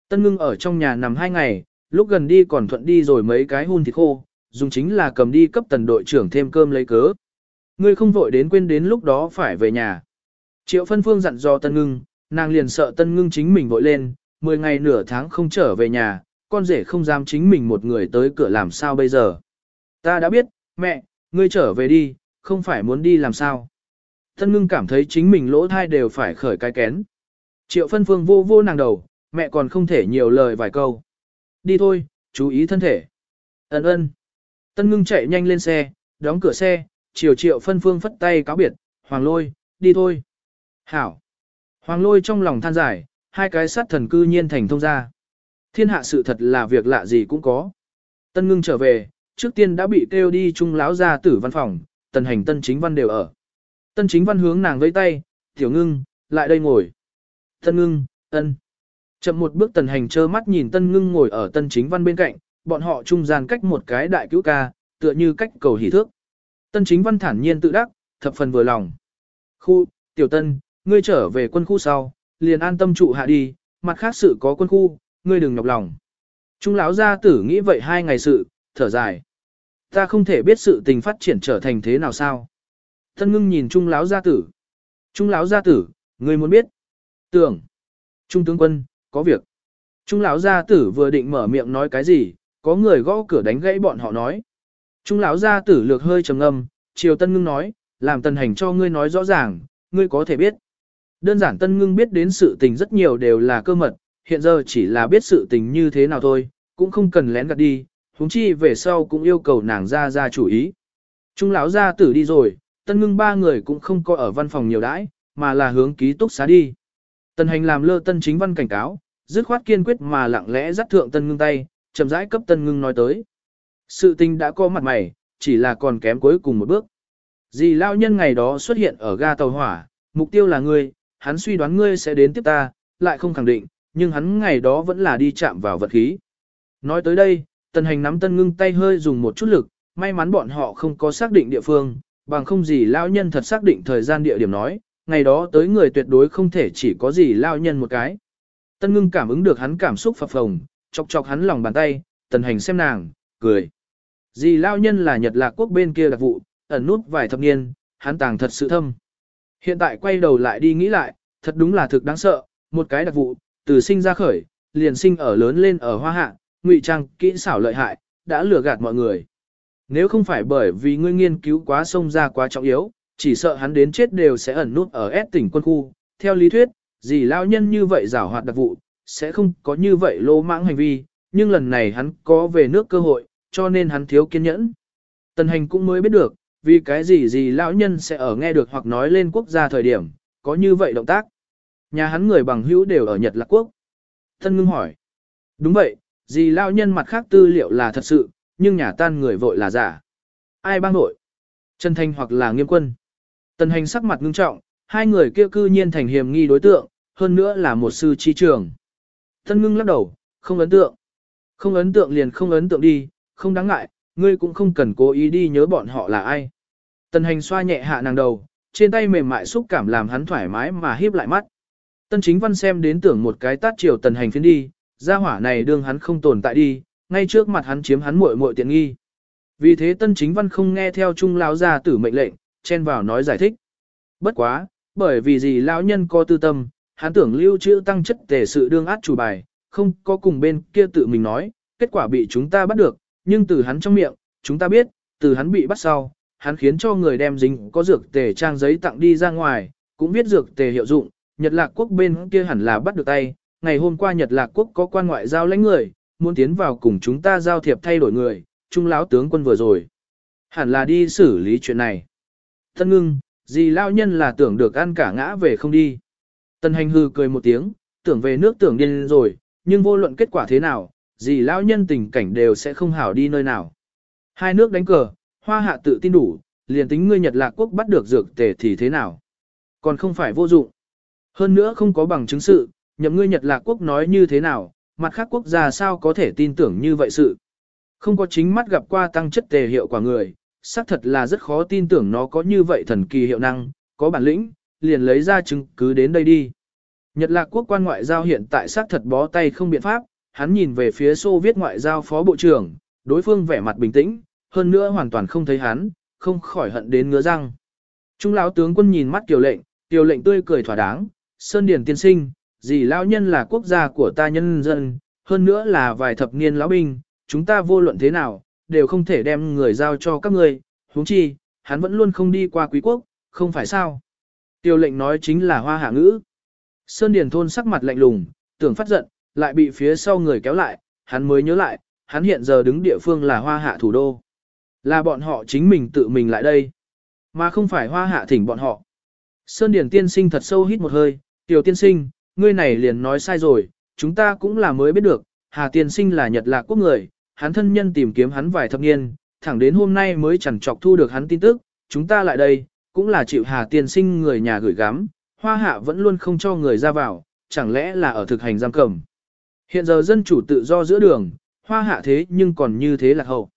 Speaker 1: Tân ngưng ở trong nhà nằm hai ngày, lúc gần đi còn thuận đi rồi mấy cái hun thịt khô, dùng chính là cầm đi cấp tần đội trưởng thêm cơm lấy cớ. Ngươi không vội đến quên đến lúc đó phải về nhà. Triệu phân phương dặn dò tân ngưng, nàng liền sợ tân ngưng chính mình vội lên, 10 ngày nửa tháng không trở về nhà, con rể không dám chính mình một người tới cửa làm sao bây giờ. Ta đã biết, mẹ, ngươi trở về đi, không phải muốn đi làm sao. Tân ngưng cảm thấy chính mình lỗ thai đều phải khởi cái kén. Triệu phân phương vô vô nàng đầu, mẹ còn không thể nhiều lời vài câu. Đi thôi, chú ý thân thể. Ấn ơn. Tân ngưng chạy nhanh lên xe, đóng cửa xe, chiều triệu phân phương phất tay cáo biệt, hoàng lôi, đi thôi. Hảo. Hoàng lôi trong lòng than giải, hai cái sát thần cư nhiên thành thông ra. Thiên hạ sự thật là việc lạ gì cũng có. Tân ngưng trở về, trước tiên đã bị kêu đi trung lão ra tử văn phòng, tần hành tân chính văn đều ở. Tân chính văn hướng nàng vẫy tay, tiểu ngưng, lại đây ngồi. Tân ngưng, ân. Chậm một bước tần hành trơ mắt nhìn tân ngưng ngồi ở tân chính văn bên cạnh, bọn họ trung gian cách một cái đại cứu ca, tựa như cách cầu hỷ thước. Tân chính văn thản nhiên tự đắc, thập phần vừa lòng. Khu, tiểu tân, ngươi trở về quân khu sau, liền an tâm trụ hạ đi, mặt khác sự có quân khu, ngươi đừng nhọc lòng. Trung lão gia tử nghĩ vậy hai ngày sự, thở dài. Ta không thể biết sự tình phát triển trở thành thế nào sao. Tân ngưng nhìn Trung lão gia tử. Trung lão gia tử, ngươi muốn biết. Tưởng. Trung tướng quân, có việc. Trung lão gia tử vừa định mở miệng nói cái gì, có người gõ cửa đánh gãy bọn họ nói. Trung lão gia tử lược hơi trầm ngâm, Triều Tân Ngưng nói, làm tần hành cho ngươi nói rõ ràng, ngươi có thể biết. Đơn giản Tân Ngưng biết đến sự tình rất nhiều đều là cơ mật, hiện giờ chỉ là biết sự tình như thế nào thôi, cũng không cần lén gạt đi, huống chi về sau cũng yêu cầu nàng ra ra chủ ý. Trung lão gia tử đi rồi, Tân Ngưng ba người cũng không có ở văn phòng nhiều đãi, mà là hướng ký túc xá đi. Tần hành làm lơ tân chính văn cảnh cáo, dứt khoát kiên quyết mà lặng lẽ dắt thượng tân ngưng tay, chậm rãi cấp tân ngưng nói tới. Sự tình đã có mặt mày, chỉ là còn kém cuối cùng một bước. Dì lao nhân ngày đó xuất hiện ở ga tàu hỏa, mục tiêu là ngươi, hắn suy đoán ngươi sẽ đến tiếp ta, lại không khẳng định, nhưng hắn ngày đó vẫn là đi chạm vào vật khí. Nói tới đây, tần hành nắm tân ngưng tay hơi dùng một chút lực, may mắn bọn họ không có xác định địa phương, bằng không gì lao nhân thật xác định thời gian địa điểm nói, ngày đó tới người tuyệt đối không thể chỉ có gì lao nhân một cái. Tân ngưng cảm ứng được hắn cảm xúc phập phồng, chọc chọc hắn lòng bàn tay, tần hành xem nàng, cười. Dì lao nhân là Nhật Lạc Quốc bên kia đặc vụ, ẩn nút vài thập niên, hắn tàng thật sự thâm. Hiện tại quay đầu lại đi nghĩ lại, thật đúng là thực đáng sợ, một cái đặc vụ, từ sinh ra khởi, liền sinh ở lớn lên ở hoa hạ, ngụy trang, kỹ xảo lợi hại, đã lừa gạt mọi người. Nếu không phải bởi vì ngươi nghiên cứu quá sông ra quá trọng yếu, chỉ sợ hắn đến chết đều sẽ ẩn nút ở S tỉnh quân khu. Theo lý thuyết, gì lao nhân như vậy giảo hoạt đặc vụ, sẽ không có như vậy lô mãng hành vi, nhưng lần này hắn có về nước cơ hội, cho nên hắn thiếu kiên nhẫn. Tần hành cũng mới biết được, vì cái gì gì lão nhân sẽ ở nghe được hoặc nói lên quốc gia thời điểm, có như vậy động tác. Nhà hắn người bằng hữu đều ở Nhật Lạc Quốc. thân ngưng hỏi. Đúng vậy, gì lão nhân mặt khác tư liệu là thật sự, nhưng nhà tan người vội là giả. Ai bang nội Trần Thanh hoặc là nghiêm quân. Tần hành sắc mặt ngưng trọng, hai người kia cư nhiên thành hiểm nghi đối tượng, hơn nữa là một sư chi trường. Tân ngưng lắc đầu, không ấn tượng. Không ấn tượng liền không ấn tượng đi, không đáng ngại, ngươi cũng không cần cố ý đi nhớ bọn họ là ai. Tần hành xoa nhẹ hạ nàng đầu, trên tay mềm mại xúc cảm làm hắn thoải mái mà híp lại mắt. Tân chính văn xem đến tưởng một cái tát chiều tần hành phiến đi, gia hỏa này đương hắn không tồn tại đi, ngay trước mặt hắn chiếm hắn muội muội tiện nghi. Vì thế tân chính văn không nghe theo trung lão gia tử mệnh lệnh, chen vào nói giải thích. Bất quá, bởi vì gì lão nhân có tư tâm, hắn tưởng lưu trữ tăng chất tề sự đương át chủ bài, không có cùng bên kia tự mình nói, kết quả bị chúng ta bắt được, nhưng từ hắn trong miệng, chúng ta biết, từ hắn bị bắt sau, hắn khiến cho người đem dính có dược tề trang giấy tặng đi ra ngoài, cũng biết dược tề hiệu dụng, Nhật Lạc Quốc bên kia hẳn là bắt được tay, ngày hôm qua Nhật Lạc Quốc có quan ngoại giao lãnh người, muốn tiến vào cùng chúng ta giao thiệp thay đổi người, trung lão tướng quân vừa rồi. Hẳn là đi xử lý chuyện này. Tân ngưng, gì lao nhân là tưởng được ăn cả ngã về không đi. Tân hành hư cười một tiếng, tưởng về nước tưởng điên rồi, nhưng vô luận kết quả thế nào, gì lao nhân tình cảnh đều sẽ không hảo đi nơi nào. Hai nước đánh cờ, hoa hạ tự tin đủ, liền tính ngươi Nhật Lạc Quốc bắt được dược tề thì thế nào. Còn không phải vô dụng. Hơn nữa không có bằng chứng sự, nhậm ngươi Nhật Lạc Quốc nói như thế nào, mặt khác quốc gia sao có thể tin tưởng như vậy sự. Không có chính mắt gặp qua tăng chất tề hiệu quả người, xác thật là rất khó tin tưởng nó có như vậy thần kỳ hiệu năng, có bản lĩnh, liền lấy ra chứng cứ đến đây đi. Nhật Lạc quốc quan ngoại giao hiện tại xác thật bó tay không biện pháp, hắn nhìn về phía Xô viết ngoại giao phó bộ trưởng, đối phương vẻ mặt bình tĩnh, hơn nữa hoàn toàn không thấy hắn, không khỏi hận đến ngứa răng. Trung lão tướng quân nhìn mắt tiểu lệnh, tiểu lệnh tươi cười thỏa đáng, Sơn Điển tiên sinh, gì lão nhân là quốc gia của ta nhân dân, hơn nữa là vài thập niên lão binh, chúng ta vô luận thế nào, đều không thể đem người giao cho các ngươi, huống chi, hắn vẫn luôn không đi qua quý quốc, không phải sao. Tiêu lệnh nói chính là hoa hạ ngữ. Sơn Điền thôn sắc mặt lạnh lùng, tưởng phát giận, lại bị phía sau người kéo lại, hắn mới nhớ lại, hắn hiện giờ đứng địa phương là hoa hạ thủ đô. Là bọn họ chính mình tự mình lại đây, mà không phải hoa hạ thỉnh bọn họ. Sơn Điền tiên sinh thật sâu hít một hơi, tiểu tiên sinh, ngươi này liền nói sai rồi, chúng ta cũng là mới biết được, Hà tiên sinh là Nhật Lạc quốc người, hắn thân nhân tìm kiếm hắn vài thập niên, thẳng đến hôm nay mới chẳng chọc thu được hắn tin tức, chúng ta lại đây, cũng là chịu Hà tiên sinh người nhà gửi gắm, hoa hạ vẫn luôn không cho người ra vào, chẳng lẽ là ở thực hành giam cầm. Hiện giờ dân chủ tự do giữa đường, hoa hạ thế nhưng còn như thế là hậu.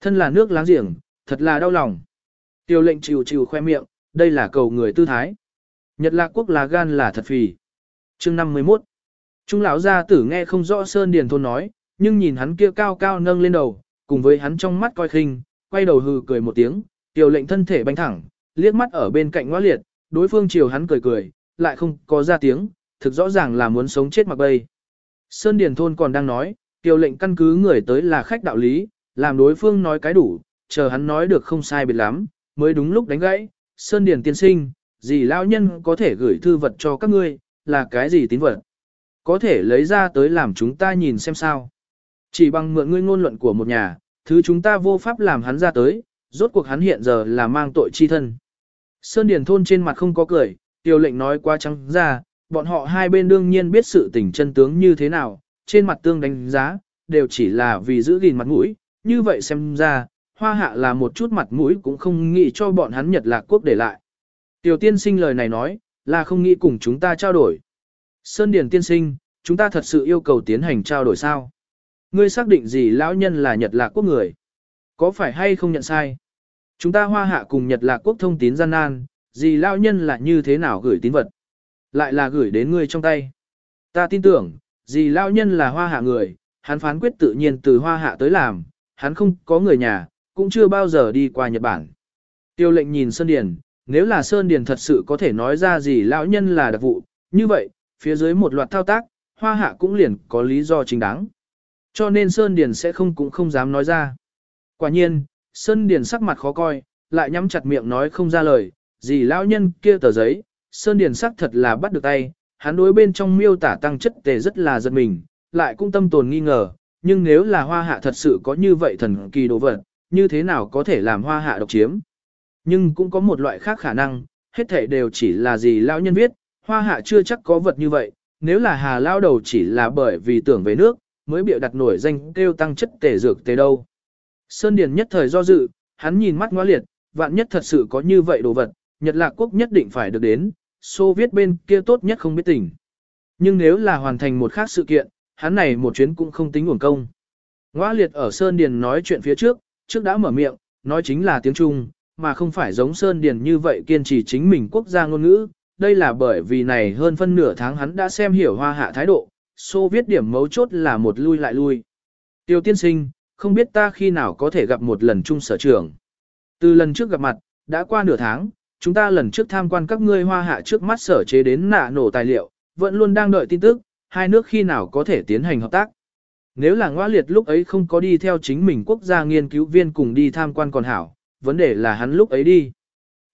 Speaker 1: Thân là nước láng giềng, thật là đau lòng. Tiêu lệnh chịu chịu khoe miệng, đây là cầu người tư thái. Nhật lạc quốc là gan là thật phì. chương 51. Trung lão gia tử nghe không rõ Sơn Điền Thôn nói, nhưng nhìn hắn kia cao cao nâng lên đầu, cùng với hắn trong mắt coi khinh, quay đầu hừ cười một tiếng, tiểu lệnh thân thể banh thẳng, liếc mắt ở bên cạnh ngoa liệt, đối phương chiều hắn cười cười, lại không có ra tiếng, thực rõ ràng là muốn sống chết mặc bay. Sơn Điền Thôn còn đang nói, tiểu lệnh căn cứ người tới là khách đạo lý, làm đối phương nói cái đủ, chờ hắn nói được không sai biệt lắm, mới đúng lúc đánh gãy, Sơn Điền tiên sinh, gì lao nhân có thể gửi thư vật cho các ngươi, là cái gì tín vật? Có thể lấy ra tới làm chúng ta nhìn xem sao. Chỉ bằng mượn ngươi ngôn luận của một nhà, thứ chúng ta vô pháp làm hắn ra tới, rốt cuộc hắn hiện giờ là mang tội chi thân. Sơn Điền thôn trên mặt không có cười, tiêu lệnh nói quá trắng ra, bọn họ hai bên đương nhiên biết sự tình chân tướng như thế nào, trên mặt tương đánh giá, đều chỉ là vì giữ gìn mặt mũi, như vậy xem ra, hoa hạ là một chút mặt mũi cũng không nghĩ cho bọn hắn Nhật Lạc Quốc để lại. Tiểu tiên sinh lời này nói, là không nghĩ cùng chúng ta trao đổi. Sơn Điền tiên sinh, chúng ta thật sự yêu cầu tiến hành trao đổi sao? Ngươi xác định gì lão nhân là Nhật Lạc Quốc người? Có phải hay không nhận sai? Chúng ta hoa hạ cùng Nhật Lạc Quốc thông tín gian nan, gì lão nhân là như thế nào gửi tín vật? Lại là gửi đến ngươi trong tay. Ta tin tưởng, gì lão nhân là hoa hạ người, hắn phán quyết tự nhiên từ hoa hạ tới làm, hắn không có người nhà, cũng chưa bao giờ đi qua Nhật Bản. Tiêu lệnh nhìn Sơn Điền, nếu là Sơn Điền thật sự có thể nói ra gì lão nhân là đặc vụ, như vậy, phía dưới một loạt thao tác, hoa hạ cũng liền có lý do chính đáng. Cho nên Sơn Điền sẽ không cũng không dám nói ra. Quả nhiên, Sơn Điền sắc mặt khó coi, lại nhắm chặt miệng nói không ra lời, gì lão nhân kia tờ giấy, Sơn Điền sắc thật là bắt được tay, hắn đối bên trong miêu tả tăng chất tề rất là giật mình, lại cũng tâm tồn nghi ngờ, nhưng nếu là hoa hạ thật sự có như vậy thần kỳ đồ vật, như thế nào có thể làm hoa hạ độc chiếm. Nhưng cũng có một loại khác khả năng, hết thể đều chỉ là gì lão nhân viết, hoa hạ chưa chắc có vật như vậy, nếu là hà lao đầu chỉ là bởi vì tưởng về nước, mới biểu đặt nổi danh kêu tăng chất tể dược tề đâu. Sơn Điền nhất thời do dự, hắn nhìn mắt ngoa liệt, vạn nhất thật sự có như vậy đồ vật, Nhật Lạc Quốc nhất định phải được đến, Xô viết bên kia tốt nhất không biết tỉnh Nhưng nếu là hoàn thành một khác sự kiện, hắn này một chuyến cũng không tính uổng công. Ngoa liệt ở Sơn Điền nói chuyện phía trước, trước đã mở miệng, nói chính là tiếng Trung, mà không phải giống Sơn Điền như vậy kiên trì chính mình quốc gia ngôn ngữ. Đây là bởi vì này hơn phân nửa tháng hắn đã xem hiểu hoa hạ thái độ, Xô viết điểm mấu chốt là một lui lại lui. Tiêu tiên sinh, không biết ta khi nào có thể gặp một lần chung sở trưởng. Từ lần trước gặp mặt, đã qua nửa tháng, chúng ta lần trước tham quan các ngươi hoa hạ trước mắt sở chế đến nạ nổ tài liệu, vẫn luôn đang đợi tin tức, hai nước khi nào có thể tiến hành hợp tác. Nếu là ngoa liệt lúc ấy không có đi theo chính mình quốc gia nghiên cứu viên cùng đi tham quan còn hảo, vấn đề là hắn lúc ấy đi.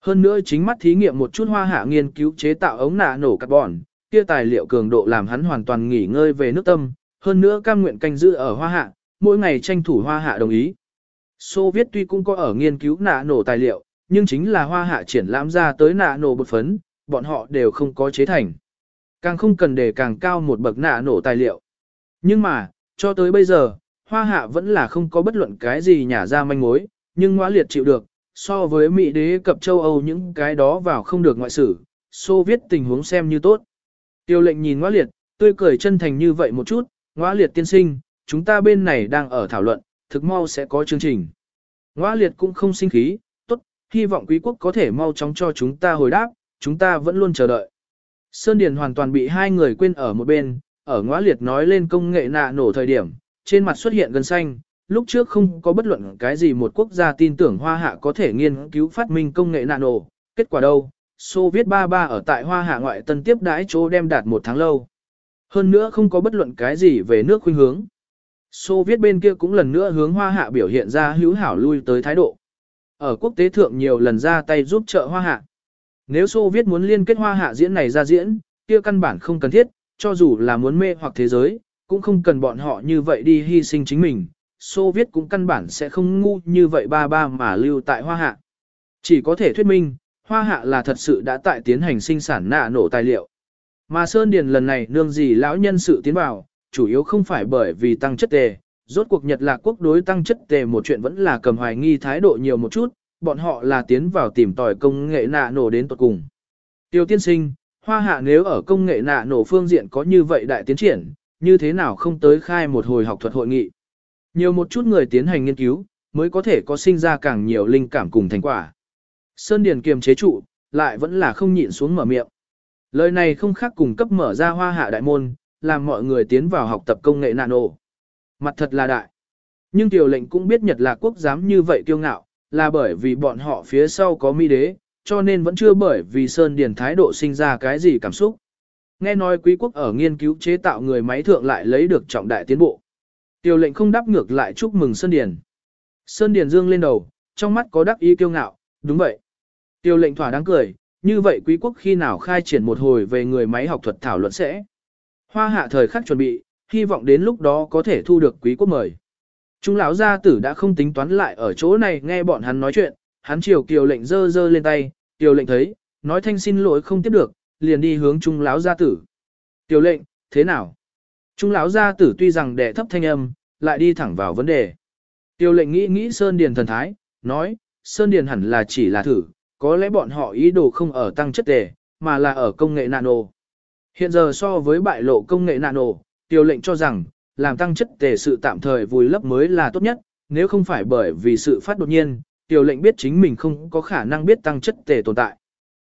Speaker 1: Hơn nữa chính mắt thí nghiệm một chút hoa hạ nghiên cứu chế tạo ống nạ nổ carbon, kia tài liệu cường độ làm hắn hoàn toàn nghỉ ngơi về nước tâm, hơn nữa cam nguyện canh giữ ở hoa hạ, mỗi ngày tranh thủ hoa hạ đồng ý. Xô Viết tuy cũng có ở nghiên cứu nạ nổ tài liệu, nhưng chính là hoa hạ triển lãm ra tới nạ nổ bột phấn, bọn họ đều không có chế thành. Càng không cần để càng cao một bậc nạ nổ tài liệu. Nhưng mà, cho tới bây giờ, hoa hạ vẫn là không có bất luận cái gì nhả ra manh mối, nhưng ngoã liệt chịu được, so với Mỹ đế cập châu Âu những cái đó vào không được ngoại sử, Xô Viết tình huống xem như tốt. Tiêu lệnh nhìn ngoã liệt, tươi cười chân thành như vậy một chút, ngoã liệt tiên sinh, chúng ta bên này đang ở thảo luận, thực mau sẽ có chương trình. Ngoã liệt cũng không sinh khí, tốt, hy vọng quý quốc có thể mau chóng cho chúng ta hồi đáp, chúng ta vẫn luôn chờ đợi. Sơn Điền hoàn toàn bị hai người quên ở một bên, ở ngoã liệt nói lên công nghệ nạ nổ thời điểm, trên mặt xuất hiện gần xanh, lúc trước không có bất luận cái gì một quốc gia tin tưởng Hoa Hạ có thể nghiên cứu phát minh công nghệ nano, kết quả đâu, Xô viết ba ba ở tại Hoa Hạ ngoại tân tiếp đãi chỗ đem đạt một tháng lâu. Hơn nữa không có bất luận cái gì về nước khuynh hướng. Xô viết bên kia cũng lần nữa hướng Hoa Hạ biểu hiện ra hữu hảo lui tới thái độ. Ở quốc tế thượng nhiều lần ra tay giúp trợ Hoa Hạ. Nếu Xô viết muốn liên kết Hoa Hạ diễn này ra diễn, kia căn bản không cần thiết, cho dù là muốn mê hoặc thế giới, cũng không cần bọn họ như vậy đi hy sinh chính mình, Xô Viết cũng căn bản sẽ không ngu như vậy ba ba mà lưu tại hoa hạ. Chỉ có thể thuyết minh, hoa hạ là thật sự đã tại tiến hành sinh sản nạ nổ tài liệu. Mà Sơn Điền lần này nương gì lão nhân sự tiến vào, chủ yếu không phải bởi vì tăng chất tề, rốt cuộc Nhật Lạc quốc đối tăng chất tề một chuyện vẫn là cầm hoài nghi thái độ nhiều một chút, bọn họ là tiến vào tìm tòi công nghệ nạ nổ đến tuột cùng. Tiêu tiên sinh, hoa hạ nếu ở công nghệ nạ nổ phương diện có như vậy đại tiến triển, như thế nào không tới khai một hồi học thuật hội nghị. Nhiều một chút người tiến hành nghiên cứu, mới có thể có sinh ra càng nhiều linh cảm cùng thành quả. Sơn Điền kiềm chế trụ, lại vẫn là không nhịn xuống mở miệng. Lời này không khác cùng cấp mở ra hoa hạ đại môn, làm mọi người tiến vào học tập công nghệ nano. Mặt thật là đại. Nhưng tiểu lệnh cũng biết Nhật là quốc dám như vậy kiêu ngạo, là bởi vì bọn họ phía sau có mi đế, cho nên vẫn chưa bởi vì Sơn Điền thái độ sinh ra cái gì cảm xúc. Nghe nói quý quốc ở nghiên cứu chế tạo người máy thượng lại lấy được trọng đại tiến bộ. Tiểu lệnh không đáp ngược lại chúc mừng Sơn Điền. Sơn Điền dương lên đầu, trong mắt có đắc ý kiêu ngạo, đúng vậy. Tiêu lệnh thỏa đáng cười, như vậy quý quốc khi nào khai triển một hồi về người máy học thuật thảo luận sẽ. Hoa hạ thời khắc chuẩn bị, hy vọng đến lúc đó có thể thu được quý quốc mời. Trung lão gia tử đã không tính toán lại ở chỗ này nghe bọn hắn nói chuyện, hắn chiều kiều lệnh dơ dơ lên tay, kiều lệnh thấy, nói thanh xin lỗi không tiếp được, liền đi hướng trung lão gia tử. Kiều lệnh, thế nào? Trung lão gia tử tuy rằng đệ thấp thanh âm, lại đi thẳng vào vấn đề. Kiều lệnh nghĩ nghĩ Sơn Điền thần thái, nói, Sơn Điền hẳn là chỉ là thử, có lẽ bọn họ ý đồ không ở tăng chất tề, mà là ở công nghệ nano. Hiện giờ so với bại lộ công nghệ nano, tiêu lệnh cho rằng, làm tăng chất tề sự tạm thời vùi lấp mới là tốt nhất, nếu không phải bởi vì sự phát đột nhiên, tiêu lệnh biết chính mình không có khả năng biết tăng chất tề tồn tại.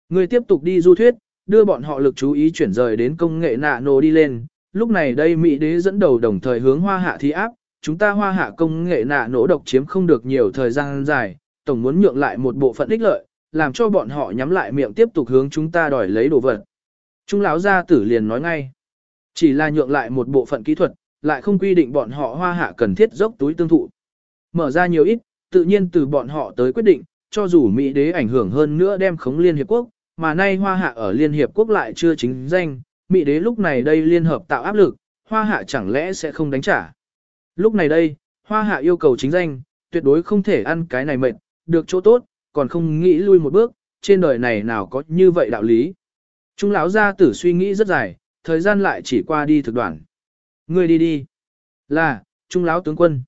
Speaker 1: Người tiếp tục đi du thuyết, đưa bọn họ lực chú ý chuyển rời đến công nghệ nano đi lên, lúc này đây Mỹ đế dẫn đầu đồng thời hướng hoa hạ thi áp, chúng ta hoa hạ công nghệ nano độc chiếm không được nhiều thời gian dài, tổng muốn nhượng lại một bộ phận ích lợi, làm cho bọn họ nhắm lại miệng tiếp tục hướng chúng ta đòi lấy đồ vật. Trung lão gia tử liền nói ngay, chỉ là nhượng lại một bộ phận kỹ thuật, lại không quy định bọn họ hoa hạ cần thiết dốc túi tương thụ. Mở ra nhiều ít, tự nhiên từ bọn họ tới quyết định, cho dù Mỹ đế ảnh hưởng hơn nữa đem khống Liên Hiệp Quốc, mà nay hoa hạ ở Liên Hiệp Quốc lại chưa chính danh, Mỹ đế lúc này đây liên hợp tạo áp lực, hoa hạ chẳng lẽ sẽ không đánh trả. Lúc này đây, hoa hạ yêu cầu chính danh, tuyệt đối không thể ăn cái này mệt, được chỗ tốt, còn không nghĩ lui một bước, trên đời này nào có như vậy đạo lý. Trung lão gia tử suy nghĩ rất dài, thời gian lại chỉ qua đi thực đoạn. Ngươi đi đi. Là, Trung lão tướng quân.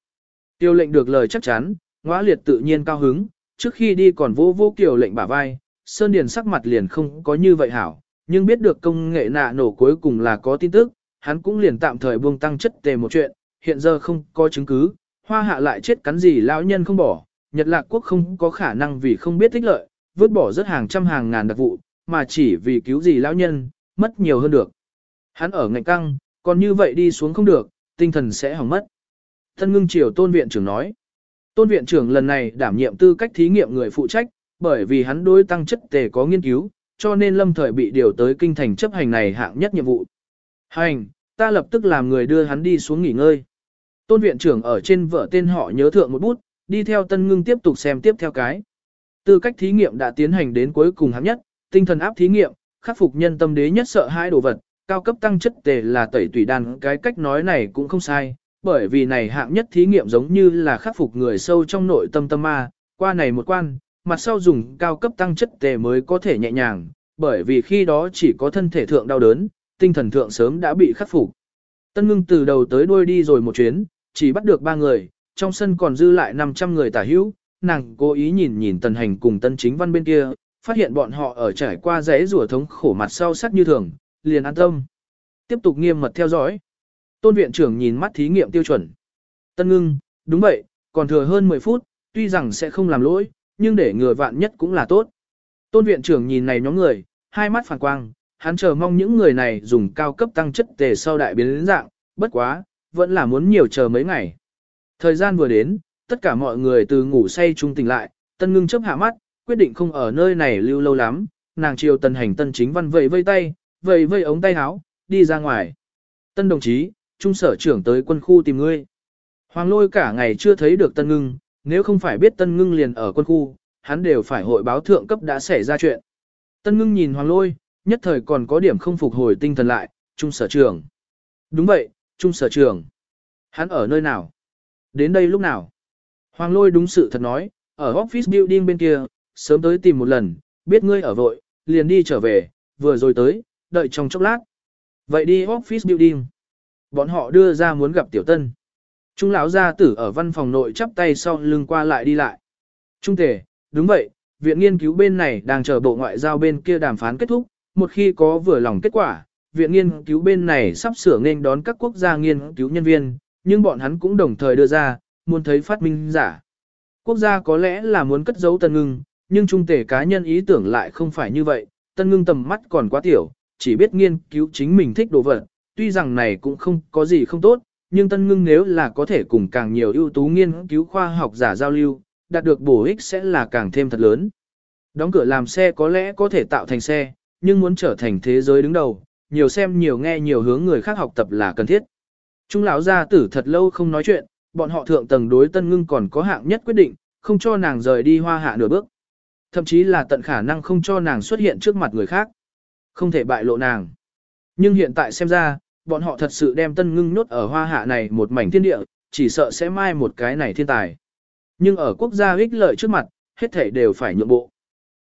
Speaker 1: Tiêu lệnh được lời chắc chắn, ngõa liệt tự nhiên cao hứng, trước khi đi còn vô vô kiểu lệnh bả vai, Sơn Điền sắc mặt liền không có như vậy hảo, nhưng biết được công nghệ nạ nổ cuối cùng là có tin tức, hắn cũng liền tạm thời buông tăng chất tề một chuyện, hiện giờ không có chứng cứ, hoa hạ lại chết cắn gì lão nhân không bỏ, Nhật Lạc Quốc không có khả năng vì không biết tích lợi, vứt bỏ rất hàng trăm hàng ngàn đặc vụ, mà chỉ vì cứu gì lão nhân, mất nhiều hơn được. Hắn ở ngạnh căng, còn như vậy đi xuống không được, tinh thần sẽ hỏng mất. Thân ngưng triều tôn viện trưởng nói. Tôn viện trưởng lần này đảm nhiệm tư cách thí nghiệm người phụ trách, bởi vì hắn đối tăng chất tề có nghiên cứu, cho nên lâm thời bị điều tới kinh thành chấp hành này hạng nhất nhiệm vụ. Hành, ta lập tức làm người đưa hắn đi xuống nghỉ ngơi. Tôn viện trưởng ở trên vở tên họ nhớ thượng một bút, đi theo tân ngưng tiếp tục xem tiếp theo cái. Tư cách thí nghiệm đã tiến hành đến cuối cùng hạng nhất, tinh thần áp thí nghiệm, khắc phục nhân tâm đế nhất sợ hai đồ vật, cao cấp tăng chất tề là tẩy tùy đàn cái cách nói này cũng không sai, bởi vì này hạng nhất thí nghiệm giống như là khắc phục người sâu trong nội tâm tâm ma, qua này một quan, mặt sau dùng cao cấp tăng chất tề mới có thể nhẹ nhàng, bởi vì khi đó chỉ có thân thể thượng đau đớn, tinh thần thượng sớm đã bị khắc phục. Tân ngưng từ đầu tới đuôi đi rồi một chuyến, chỉ bắt được ba người, trong sân còn dư lại 500 người tả hữu, nàng cố ý nhìn nhìn tần hành cùng tân chính văn bên kia, phát hiện bọn họ ở trải qua rẽ rùa thống khổ mặt sau sắc như thường, liền an tâm. Tiếp tục nghiêm mật theo dõi. Tôn viện trưởng nhìn mắt thí nghiệm tiêu chuẩn. Tân ngưng, đúng vậy, còn thừa hơn 10 phút, tuy rằng sẽ không làm lỗi, nhưng để người vạn nhất cũng là tốt. Tôn viện trưởng nhìn này nhóm người, hai mắt phản quang, hắn chờ mong những người này dùng cao cấp tăng chất tề sau đại biến dạng, bất quá, vẫn là muốn nhiều chờ mấy ngày. Thời gian vừa đến, tất cả mọi người từ ngủ say trung tỉnh lại, tân ngưng chấp hạ mắt, quyết định không ở nơi này lưu lâu lắm, nàng chiều tân hành tân chính văn vẫy vây tay, vẫy vây ống tay áo, đi ra ngoài. Tân đồng chí, trung sở trưởng tới quân khu tìm ngươi. Hoàng lôi cả ngày chưa thấy được tân ngưng, nếu không phải biết tân ngưng liền ở quân khu, hắn đều phải hội báo thượng cấp đã xảy ra chuyện. Tân ngưng nhìn hoàng lôi, nhất thời còn có điểm không phục hồi tinh thần lại, trung sở trưởng. Đúng vậy, trung sở trưởng. Hắn ở nơi nào? Đến đây lúc nào? Hoàng lôi đúng sự thật nói, ở office building bên kia, sớm tới tìm một lần, biết ngươi ở vội, liền đi trở về, vừa rồi tới, đợi trong chốc lát. Vậy đi office building. Bọn họ đưa ra muốn gặp tiểu tân. Trung lão gia tử ở văn phòng nội chắp tay sau lưng qua lại đi lại. Trung thể, đúng vậy, viện nghiên cứu bên này đang chờ bộ ngoại giao bên kia đàm phán kết thúc, một khi có vừa lòng kết quả, viện nghiên cứu bên này sắp sửa nên đón các quốc gia nghiên cứu nhân viên, nhưng bọn hắn cũng đồng thời đưa ra, muốn thấy phát minh giả. Quốc gia có lẽ là muốn cất giấu tân ngưng, nhưng trung tể cá nhân ý tưởng lại không phải như vậy, tân ngưng tầm mắt còn quá tiểu, chỉ biết nghiên cứu chính mình thích đồ vật, tuy rằng này cũng không có gì không tốt, nhưng tân ngưng nếu là có thể cùng càng nhiều ưu tú nghiên cứu khoa học giả giao lưu, đạt được bổ ích sẽ là càng thêm thật lớn. Đóng cửa làm xe có lẽ có thể tạo thành xe, nhưng muốn trở thành thế giới đứng đầu, nhiều xem nhiều nghe nhiều hướng người khác học tập là cần thiết. Trung lão gia tử thật lâu không nói chuyện, bọn họ thượng tầng đối tân ngưng còn có hạng nhất quyết định, không cho nàng rời đi hoa hạ nửa bước. Thậm chí là tận khả năng không cho nàng xuất hiện trước mặt người khác. Không thể bại lộ nàng. Nhưng hiện tại xem ra, bọn họ thật sự đem tân ngưng nốt ở hoa hạ này một mảnh thiên địa, chỉ sợ sẽ mai một cái này thiên tài. Nhưng ở quốc gia ích lợi trước mặt, hết thể đều phải nhượng bộ.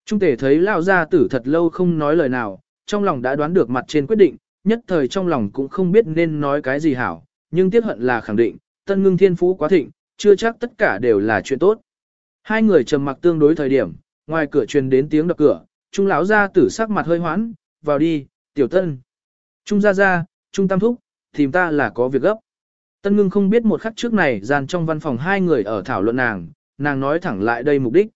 Speaker 1: Trung tể thấy lao gia tử thật lâu không nói lời nào, trong lòng đã đoán được mặt trên quyết định, nhất thời trong lòng cũng không biết nên nói cái gì hảo, nhưng tiếc hận là khẳng định, tân ngưng thiên phú quá thịnh, chưa chắc tất cả đều là chuyện tốt. Hai người trầm mặc tương đối thời điểm, ngoài cửa truyền đến tiếng đập cửa, trung lão gia tử sắc mặt hơi hoãn, vào đi, tiểu tân. Trung gia gia, trung tam thúc, tìm ta là có việc gấp. Tân ngưng không biết một khắc trước này gian trong văn phòng hai người ở thảo luận nàng, nàng nói thẳng lại đây mục đích.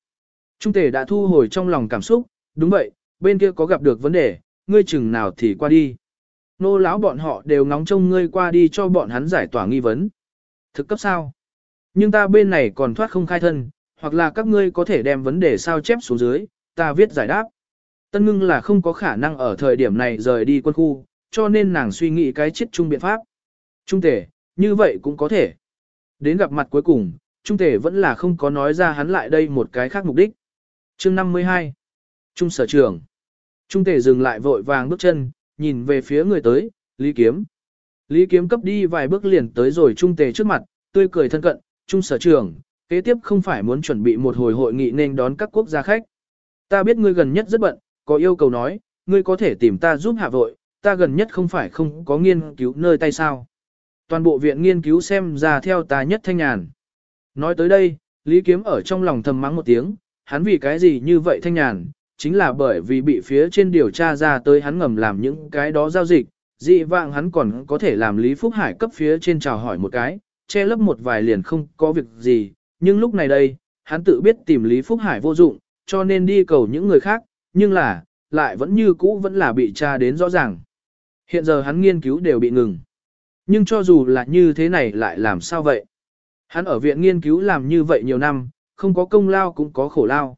Speaker 1: Trung tể đã thu hồi trong lòng cảm xúc, đúng vậy, bên kia có gặp được vấn đề, ngươi chừng nào thì qua đi. Nô lão bọn họ đều ngóng trông ngươi qua đi cho bọn hắn giải tỏa nghi vấn. Thực cấp sao? Nhưng ta bên này còn thoát không khai thân, hoặc là các ngươi có thể đem vấn đề sao chép xuống dưới, ta viết giải đáp. Tân ngưng là không có khả năng ở thời điểm này rời đi quân khu, cho nên nàng suy nghĩ cái chết chung biện pháp. Trung tể, như vậy cũng có thể. Đến gặp mặt cuối cùng, Trung tể vẫn là không có nói ra hắn lại đây một cái khác mục đích. chương 52. Trung sở trưởng. Trung tể dừng lại vội vàng bước chân, nhìn về phía người tới, Lý Kiếm. Lý Kiếm cấp đi vài bước liền tới rồi Trung Tề trước mặt, tươi cười thân cận, Trung sở trưởng, kế tiếp không phải muốn chuẩn bị một hồi hội nghị nên đón các quốc gia khách. Ta biết ngươi gần nhất rất bận, có yêu cầu nói, ngươi có thể tìm ta giúp hạ vội, ta gần nhất không phải không có nghiên cứu nơi tay sao. Toàn bộ viện nghiên cứu xem ra theo ta nhất thanh nhàn. Nói tới đây, Lý Kiếm ở trong lòng thầm mắng một tiếng, hắn vì cái gì như vậy thanh nhàn, chính là bởi vì bị phía trên điều tra ra tới hắn ngầm làm những cái đó giao dịch, dị vạng hắn còn có thể làm Lý Phúc Hải cấp phía trên chào hỏi một cái, che lấp một vài liền không có việc gì, nhưng lúc này đây, hắn tự biết tìm Lý Phúc Hải vô dụng, cho nên đi cầu những người khác, nhưng là, lại vẫn như cũ vẫn là bị tra đến rõ ràng. Hiện giờ hắn nghiên cứu đều bị ngừng. Nhưng cho dù là như thế này lại làm sao vậy? Hắn ở viện nghiên cứu làm như vậy nhiều năm, không có công lao cũng có khổ lao.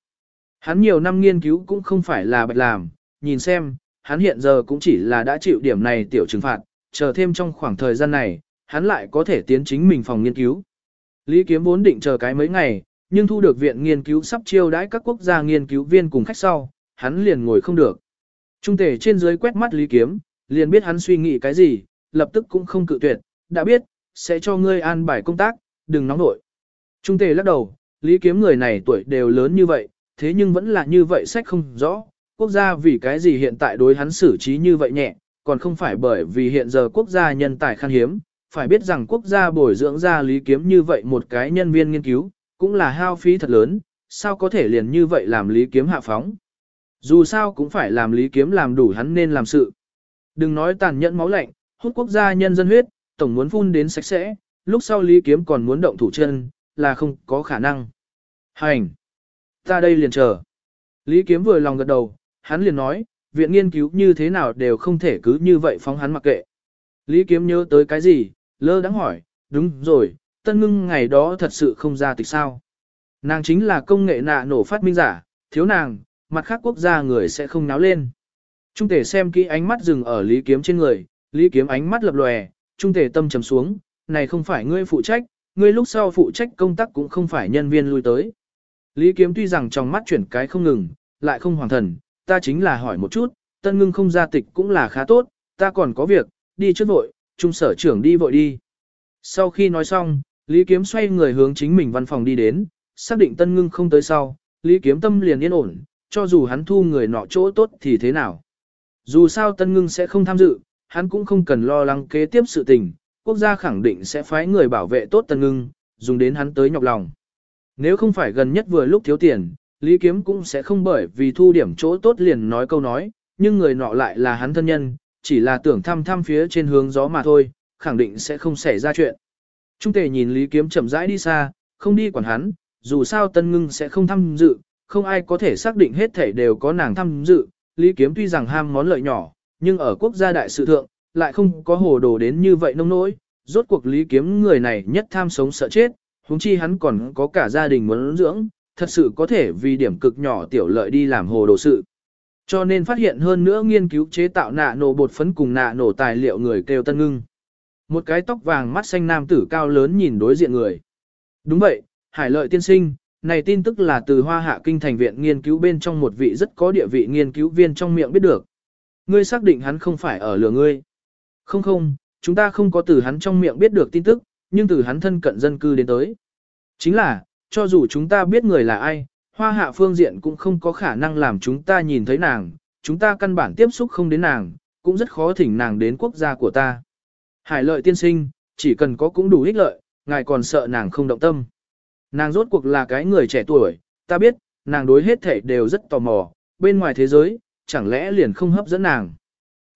Speaker 1: Hắn nhiều năm nghiên cứu cũng không phải là bạch làm, nhìn xem, hắn hiện giờ cũng chỉ là đã chịu điểm này tiểu trừng phạt, chờ thêm trong khoảng thời gian này, hắn lại có thể tiến chính mình phòng nghiên cứu. Lý Kiếm vốn định chờ cái mấy ngày, nhưng thu được viện nghiên cứu sắp chiêu đãi các quốc gia nghiên cứu viên cùng khách sau, hắn liền ngồi không được. Trung tể trên dưới quét mắt Lý Kiếm, liền biết hắn suy nghĩ cái gì, lập tức cũng không cự tuyệt, đã biết, sẽ cho ngươi an bài công tác, đừng nóng nội. Trung tề lắc đầu, Lý Kiếm người này tuổi đều lớn như vậy, thế nhưng vẫn là như vậy sách không rõ, quốc gia vì cái gì hiện tại đối hắn xử trí như vậy nhẹ, còn không phải bởi vì hiện giờ quốc gia nhân tài khan hiếm, phải biết rằng quốc gia bồi dưỡng ra Lý Kiếm như vậy một cái nhân viên nghiên cứu, cũng là hao phí thật lớn, sao có thể liền như vậy làm Lý Kiếm hạ phóng. Dù sao cũng phải làm Lý Kiếm làm đủ hắn nên làm sự. Đừng nói tàn nhẫn máu lạnh, hút quốc gia nhân dân huyết, tổng muốn phun đến sạch sẽ, lúc sau Lý Kiếm còn muốn động thủ chân, là không có khả năng. Hành! Ta đây liền chờ. Lý Kiếm vừa lòng gật đầu, hắn liền nói, viện nghiên cứu như thế nào đều không thể cứ như vậy phóng hắn mặc kệ. Lý Kiếm nhớ tới cái gì, lơ đắng hỏi, đúng rồi, tân ngưng ngày đó thật sự không ra tịch sao. Nàng chính là công nghệ nạ nổ phát minh giả, thiếu nàng, mặt khác quốc gia người sẽ không náo lên. Trung thể xem kỹ ánh mắt dừng ở Lý Kiếm trên người, Lý Kiếm ánh mắt lập lòe, trung thể tâm trầm xuống, này không phải ngươi phụ trách, ngươi lúc sau phụ trách công tác cũng không phải nhân viên lui tới. Lý Kiếm tuy rằng trong mắt chuyển cái không ngừng, lại không hoàn thần, ta chính là hỏi một chút, tân ngưng không ra tịch cũng là khá tốt, ta còn có việc, đi trước vội, trung sở trưởng đi vội đi. Sau khi nói xong, Lý Kiếm xoay người hướng chính mình văn phòng đi đến, xác định Tân Ngưng không tới sau, Lý Kiếm tâm liền yên ổn, cho dù hắn thu người nọ chỗ tốt thì thế nào. Dù sao Tân Ngưng sẽ không tham dự, hắn cũng không cần lo lắng kế tiếp sự tình, quốc gia khẳng định sẽ phái người bảo vệ tốt Tân Ngưng, dùng đến hắn tới nhọc lòng. Nếu không phải gần nhất vừa lúc thiếu tiền, Lý Kiếm cũng sẽ không bởi vì thu điểm chỗ tốt liền nói câu nói, nhưng người nọ lại là hắn thân nhân, chỉ là tưởng thăm thăm phía trên hướng gió mà thôi, khẳng định sẽ không xảy ra chuyện. Trung tề nhìn Lý Kiếm chậm rãi đi xa, không đi quản hắn, dù sao Tân Ngưng sẽ không tham dự, không ai có thể xác định hết thể đều có nàng tham dự. Lý Kiếm tuy rằng ham món lợi nhỏ, nhưng ở quốc gia đại sự thượng, lại không có hồ đồ đến như vậy nông nỗi. Rốt cuộc Lý Kiếm người này nhất tham sống sợ chết, huống chi hắn còn có cả gia đình muốn dưỡng, thật sự có thể vì điểm cực nhỏ tiểu lợi đi làm hồ đồ sự. Cho nên phát hiện hơn nữa nghiên cứu chế tạo nạ nổ bột phấn cùng nạ nổ tài liệu người kêu tân ngưng. Một cái tóc vàng mắt xanh nam tử cao lớn nhìn đối diện người. Đúng vậy, hải lợi tiên sinh, này tin tức là từ hoa hạ kinh thành viện nghiên cứu bên trong một vị rất có địa vị nghiên cứu viên trong miệng biết được. Ngươi xác định hắn không phải ở lửa ngươi. Không không, chúng ta không có từ hắn trong miệng biết được tin tức, nhưng từ hắn thân cận dân cư đến tới. Chính là, cho dù chúng ta biết người là ai, hoa hạ phương diện cũng không có khả năng làm chúng ta nhìn thấy nàng, chúng ta căn bản tiếp xúc không đến nàng, cũng rất khó thỉnh nàng đến quốc gia của ta. Hải lợi tiên sinh, chỉ cần có cũng đủ ích lợi, ngài còn sợ nàng không động tâm. Nàng rốt cuộc là cái người trẻ tuổi, ta biết, nàng đối hết thể đều rất tò mò, bên ngoài thế giới, chẳng lẽ liền không hấp dẫn nàng.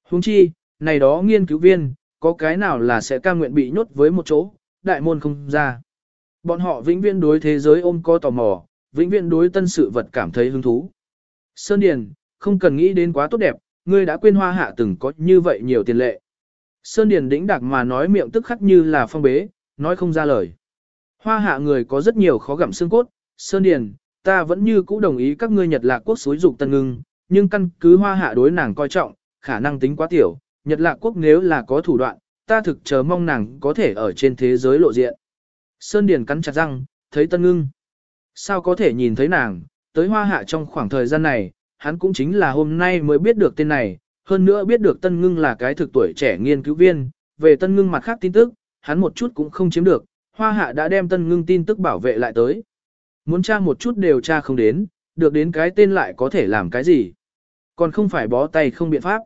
Speaker 1: Huống chi, này đó nghiên cứu viên, có cái nào là sẽ ca nguyện bị nhốt với một chỗ, đại môn không ra. Bọn họ vĩnh viễn đối thế giới ôm có tò mò, vĩnh viễn đối tân sự vật cảm thấy hứng thú. Sơn Điền, không cần nghĩ đến quá tốt đẹp, ngươi đã quên hoa hạ từng có như vậy nhiều tiền lệ. Sơn Điền đĩnh đặc mà nói miệng tức khắc như là phong bế, nói không ra lời. Hoa hạ người có rất nhiều khó gặm xương cốt, Sơn Điền, ta vẫn như cũ đồng ý các ngươi Nhật Lạc quốc xúi dục tân ngưng, nhưng căn cứ hoa hạ đối nàng coi trọng, khả năng tính quá tiểu, Nhật Lạc quốc nếu là có thủ đoạn, ta thực chờ mong nàng có thể ở trên thế giới lộ diện. Sơn Điền cắn chặt răng, thấy tân ngưng. Sao có thể nhìn thấy nàng, tới hoa hạ trong khoảng thời gian này, hắn cũng chính là hôm nay mới biết được tên này, hơn nữa biết được tân ngưng là cái thực tuổi trẻ nghiên cứu viên, về tân ngưng mặt khác tin tức, hắn một chút cũng không chiếm được, hoa hạ đã đem tân ngưng tin tức bảo vệ lại tới. Muốn tra một chút đều tra không đến, được đến cái tên lại có thể làm cái gì. Còn không phải bó tay không biện pháp.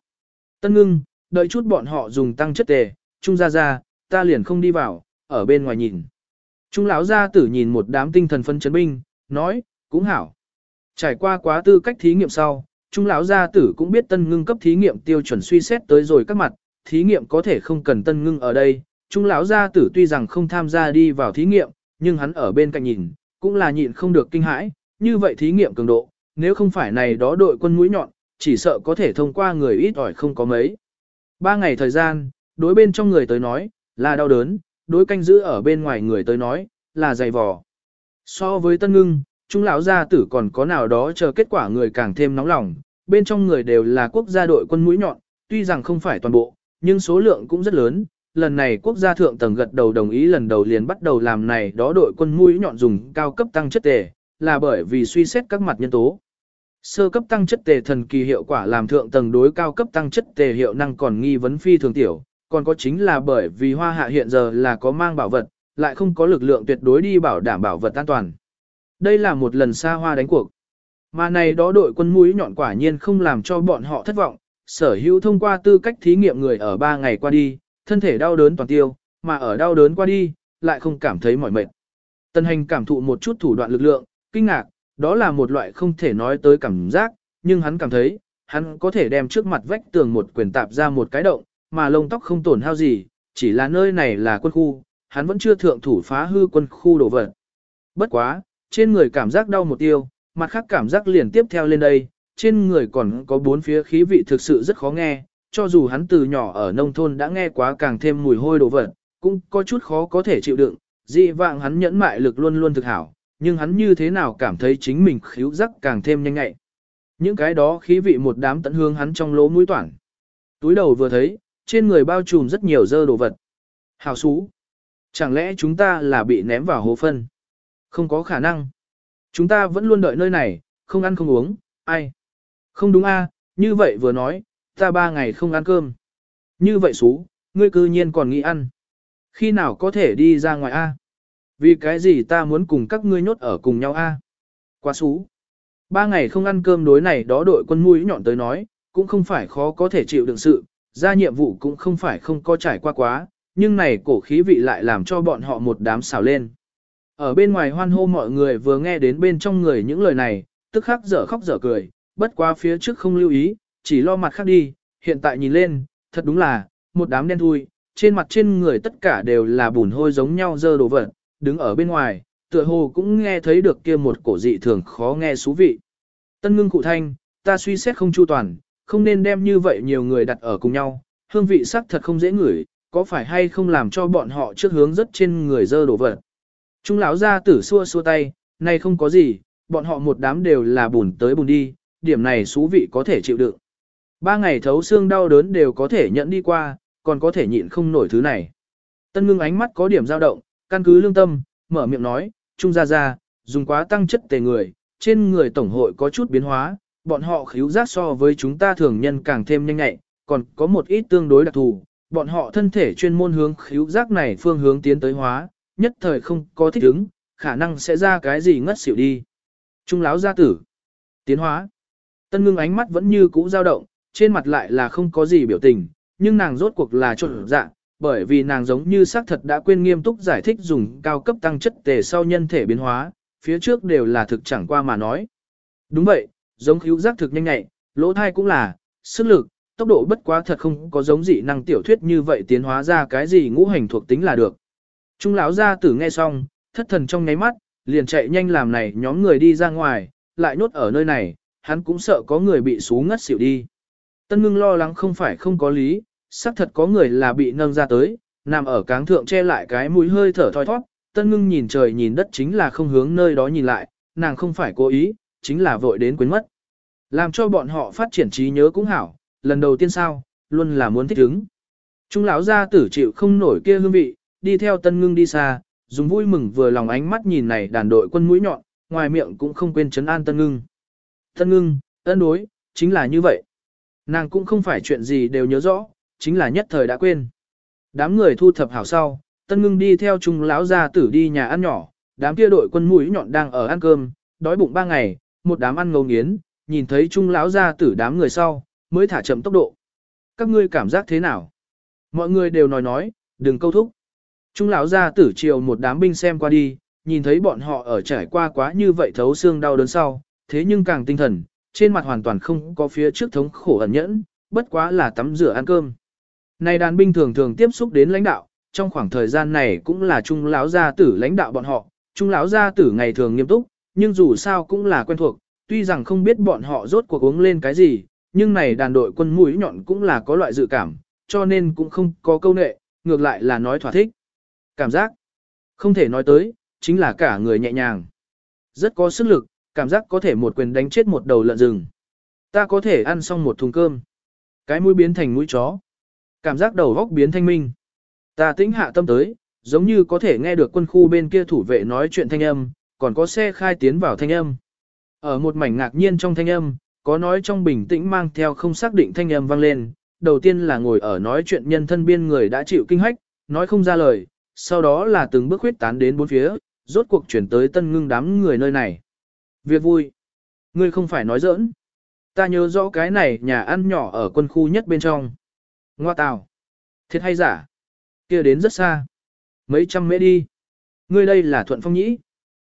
Speaker 1: Tân ngưng, đợi chút bọn họ dùng tăng chất tề, trung ra ra, ta liền không đi vào, ở bên ngoài nhìn. Trung lão gia tử nhìn một đám tinh thần phân chấn binh, nói, cũng hảo. Trải qua quá tư cách thí nghiệm sau, Trung lão gia tử cũng biết tân ngưng cấp thí nghiệm tiêu chuẩn suy xét tới rồi các mặt, thí nghiệm có thể không cần tân ngưng ở đây. Trung lão gia tử tuy rằng không tham gia đi vào thí nghiệm, nhưng hắn ở bên cạnh nhìn, cũng là nhịn không được kinh hãi, như vậy thí nghiệm cường độ, nếu không phải này đó đội quân mũi nhọn, chỉ sợ có thể thông qua người ít ỏi không có mấy. Ba ngày thời gian, đối bên trong người tới nói, là đau đớn, đối canh giữ ở bên ngoài người tới nói, là dày vò. So với tân ngưng, trung lão gia tử còn có nào đó chờ kết quả người càng thêm nóng lòng, bên trong người đều là quốc gia đội quân mũi nhọn, tuy rằng không phải toàn bộ, nhưng số lượng cũng rất lớn. Lần này quốc gia thượng tầng gật đầu đồng ý lần đầu liền bắt đầu làm này đó đội quân mũi nhọn dùng cao cấp tăng chất tề, là bởi vì suy xét các mặt nhân tố. Sơ cấp tăng chất tề thần kỳ hiệu quả làm thượng tầng đối cao cấp tăng chất tề hiệu năng còn nghi vấn phi thường tiểu, còn có chính là bởi vì hoa hạ hiện giờ là có mang bảo vật, lại không có lực lượng tuyệt đối đi bảo đảm bảo vật an toàn. Đây là một lần xa hoa đánh cuộc. Mà này đó đội quân mũi nhọn quả nhiên không làm cho bọn họ thất vọng, sở hữu thông qua tư cách thí nghiệm người ở 3 ngày qua đi, thân thể đau đớn toàn tiêu, mà ở đau đớn qua đi, lại không cảm thấy mỏi mệt. Tân hành cảm thụ một chút thủ đoạn lực lượng, kinh ngạc, đó là một loại không thể nói tới cảm giác, nhưng hắn cảm thấy, hắn có thể đem trước mặt vách tường một quyền tạp ra một cái động, mà lông tóc không tổn hao gì, chỉ là nơi này là quân khu, hắn vẫn chưa thượng thủ phá hư quân khu đổ vật. Bất quá, trên người cảm giác đau một tiêu, mặt khác cảm giác liền tiếp theo lên đây, trên người còn có bốn phía khí vị thực sự rất khó nghe, cho dù hắn từ nhỏ ở nông thôn đã nghe quá càng thêm mùi hôi đồ vật, cũng có chút khó có thể chịu đựng, dị vạng hắn nhẫn mại lực luôn luôn thực hảo, nhưng hắn như thế nào cảm thấy chính mình khíu giác càng thêm nhanh ngại. Những cái đó khí vị một đám tận hương hắn trong lỗ mũi toản. Túi đầu vừa thấy, trên người bao trùm rất nhiều dơ đồ vật. Hảo xú. Chẳng lẽ chúng ta là bị ném vào hố phân? Không có khả năng. Chúng ta vẫn luôn đợi nơi này, không ăn không uống, ai? Không đúng a, như vậy vừa nói, ta ba ngày không ăn cơm. Như vậy xú, ngươi cư nhiên còn nghĩ ăn. Khi nào có thể đi ra ngoài a? Vì cái gì ta muốn cùng các ngươi nhốt ở cùng nhau a? Quá xú. Ba ngày không ăn cơm đối này đó đội quân mũi nhọn tới nói, cũng không phải khó có thể chịu đựng sự, ra nhiệm vụ cũng không phải không có trải qua quá, nhưng này cổ khí vị lại làm cho bọn họ một đám xào lên. Ở bên ngoài hoan hô mọi người vừa nghe đến bên trong người những lời này, tức khắc dở khóc dở cười, bất quá phía trước không lưu ý, chỉ lo mặt khác đi, hiện tại nhìn lên, thật đúng là, một đám đen thui, trên mặt trên người tất cả đều là bùn hôi giống nhau dơ đồ vật, đứng ở bên ngoài, tựa hồ cũng nghe thấy được kia một cổ dị thường khó nghe xú vị. Tân ngưng cụ thanh, ta suy xét không chu toàn, không nên đem như vậy nhiều người đặt ở cùng nhau, hương vị sắc thật không dễ ngửi, có phải hay không làm cho bọn họ trước hướng rất trên người dơ đổ vật. Trung lão ra tử xua xua tay, nay không có gì, bọn họ một đám đều là bùn tới bùn đi, điểm này xú vị có thể chịu đựng. Ba ngày thấu xương đau đớn đều có thể nhận đi qua, còn có thể nhịn không nổi thứ này. Tân ngưng ánh mắt có điểm dao động, căn cứ lương tâm, mở miệng nói, Trung ra ra, dùng quá tăng chất tề người, trên người tổng hội có chút biến hóa, bọn họ khíu giác so với chúng ta thường nhân càng thêm nhanh nhạy, còn có một ít tương đối đặc thù, bọn họ thân thể chuyên môn hướng khíu giác này phương hướng tiến tới hóa, nhất thời không có thích ứng, khả năng sẽ ra cái gì ngất xỉu đi. Trung lão gia tử. Tiến hóa. Tân ngưng ánh mắt vẫn như cũ dao động, trên mặt lại là không có gì biểu tình, nhưng nàng rốt cuộc là trộn dạ, bởi vì nàng giống như xác thật đã quên nghiêm túc giải thích dùng cao cấp tăng chất tề sau nhân thể biến hóa, phía trước đều là thực chẳng qua mà nói. Đúng vậy, giống khíu giác thực nhanh nhẹ, lỗ thai cũng là, sức lực, tốc độ bất quá thật không có giống dị năng tiểu thuyết như vậy tiến hóa ra cái gì ngũ hành thuộc tính là được. Trung lão gia tử nghe xong, thất thần trong nháy mắt, liền chạy nhanh làm này nhóm người đi ra ngoài, lại nhốt ở nơi này, hắn cũng sợ có người bị xú ngất xỉu đi. Tân ngưng lo lắng không phải không có lý, xác thật có người là bị nâng ra tới, nằm ở cáng thượng che lại cái mũi hơi thở thoi thoát, tân ngưng nhìn trời nhìn đất chính là không hướng nơi đó nhìn lại, nàng không phải cố ý, chính là vội đến quên mất. Làm cho bọn họ phát triển trí nhớ cũng hảo, lần đầu tiên sao, luôn là muốn thích ứng. Trung lão gia tử chịu không nổi kia hương vị, đi theo tân ngưng đi xa, dùng vui mừng vừa lòng ánh mắt nhìn này đàn đội quân mũi nhọn, ngoài miệng cũng không quên chấn an tân ngưng. Tân ngưng, ân đối, chính là như vậy. Nàng cũng không phải chuyện gì đều nhớ rõ, chính là nhất thời đã quên. Đám người thu thập hảo sau, tân ngưng đi theo trung lão gia tử đi nhà ăn nhỏ, đám kia đội quân mũi nhọn đang ở ăn cơm, đói bụng ba ngày, một đám ăn ngấu nghiến, nhìn thấy trung lão gia tử đám người sau, mới thả chậm tốc độ. Các ngươi cảm giác thế nào? Mọi người đều nói nói, đừng câu thúc. Trung lão gia tử chiều một đám binh xem qua đi, nhìn thấy bọn họ ở trải qua quá như vậy thấu xương đau đớn sau, thế nhưng càng tinh thần, trên mặt hoàn toàn không có phía trước thống khổ ẩn nhẫn, bất quá là tắm rửa ăn cơm. Này đàn binh thường thường tiếp xúc đến lãnh đạo, trong khoảng thời gian này cũng là trung lão gia tử lãnh đạo bọn họ, trung lão gia tử ngày thường nghiêm túc, nhưng dù sao cũng là quen thuộc, tuy rằng không biết bọn họ rốt cuộc uống lên cái gì, nhưng này đàn đội quân mũi nhọn cũng là có loại dự cảm, cho nên cũng không có câu nệ, ngược lại là nói thỏa thích. Cảm giác, không thể nói tới, chính là cả người nhẹ nhàng. Rất có sức lực, cảm giác có thể một quyền đánh chết một đầu lợn rừng. Ta có thể ăn xong một thùng cơm. Cái mũi biến thành mũi chó. Cảm giác đầu góc biến thanh minh. Ta tĩnh hạ tâm tới, giống như có thể nghe được quân khu bên kia thủ vệ nói chuyện thanh âm, còn có xe khai tiến vào thanh âm. Ở một mảnh ngạc nhiên trong thanh âm, có nói trong bình tĩnh mang theo không xác định thanh âm vang lên, đầu tiên là ngồi ở nói chuyện nhân thân biên người đã chịu kinh hách, nói không ra lời, sau đó là từng bước huyết tán đến bốn phía, rốt cuộc chuyển tới tân ngưng đám người nơi này. Việc vui. Ngươi không phải nói giỡn. Ta nhớ rõ cái này nhà ăn nhỏ ở quân khu nhất bên trong. Ngoa tào. Thiệt hay giả? kia đến rất xa. Mấy trăm mễ đi. Ngươi đây là thuận phong nhĩ.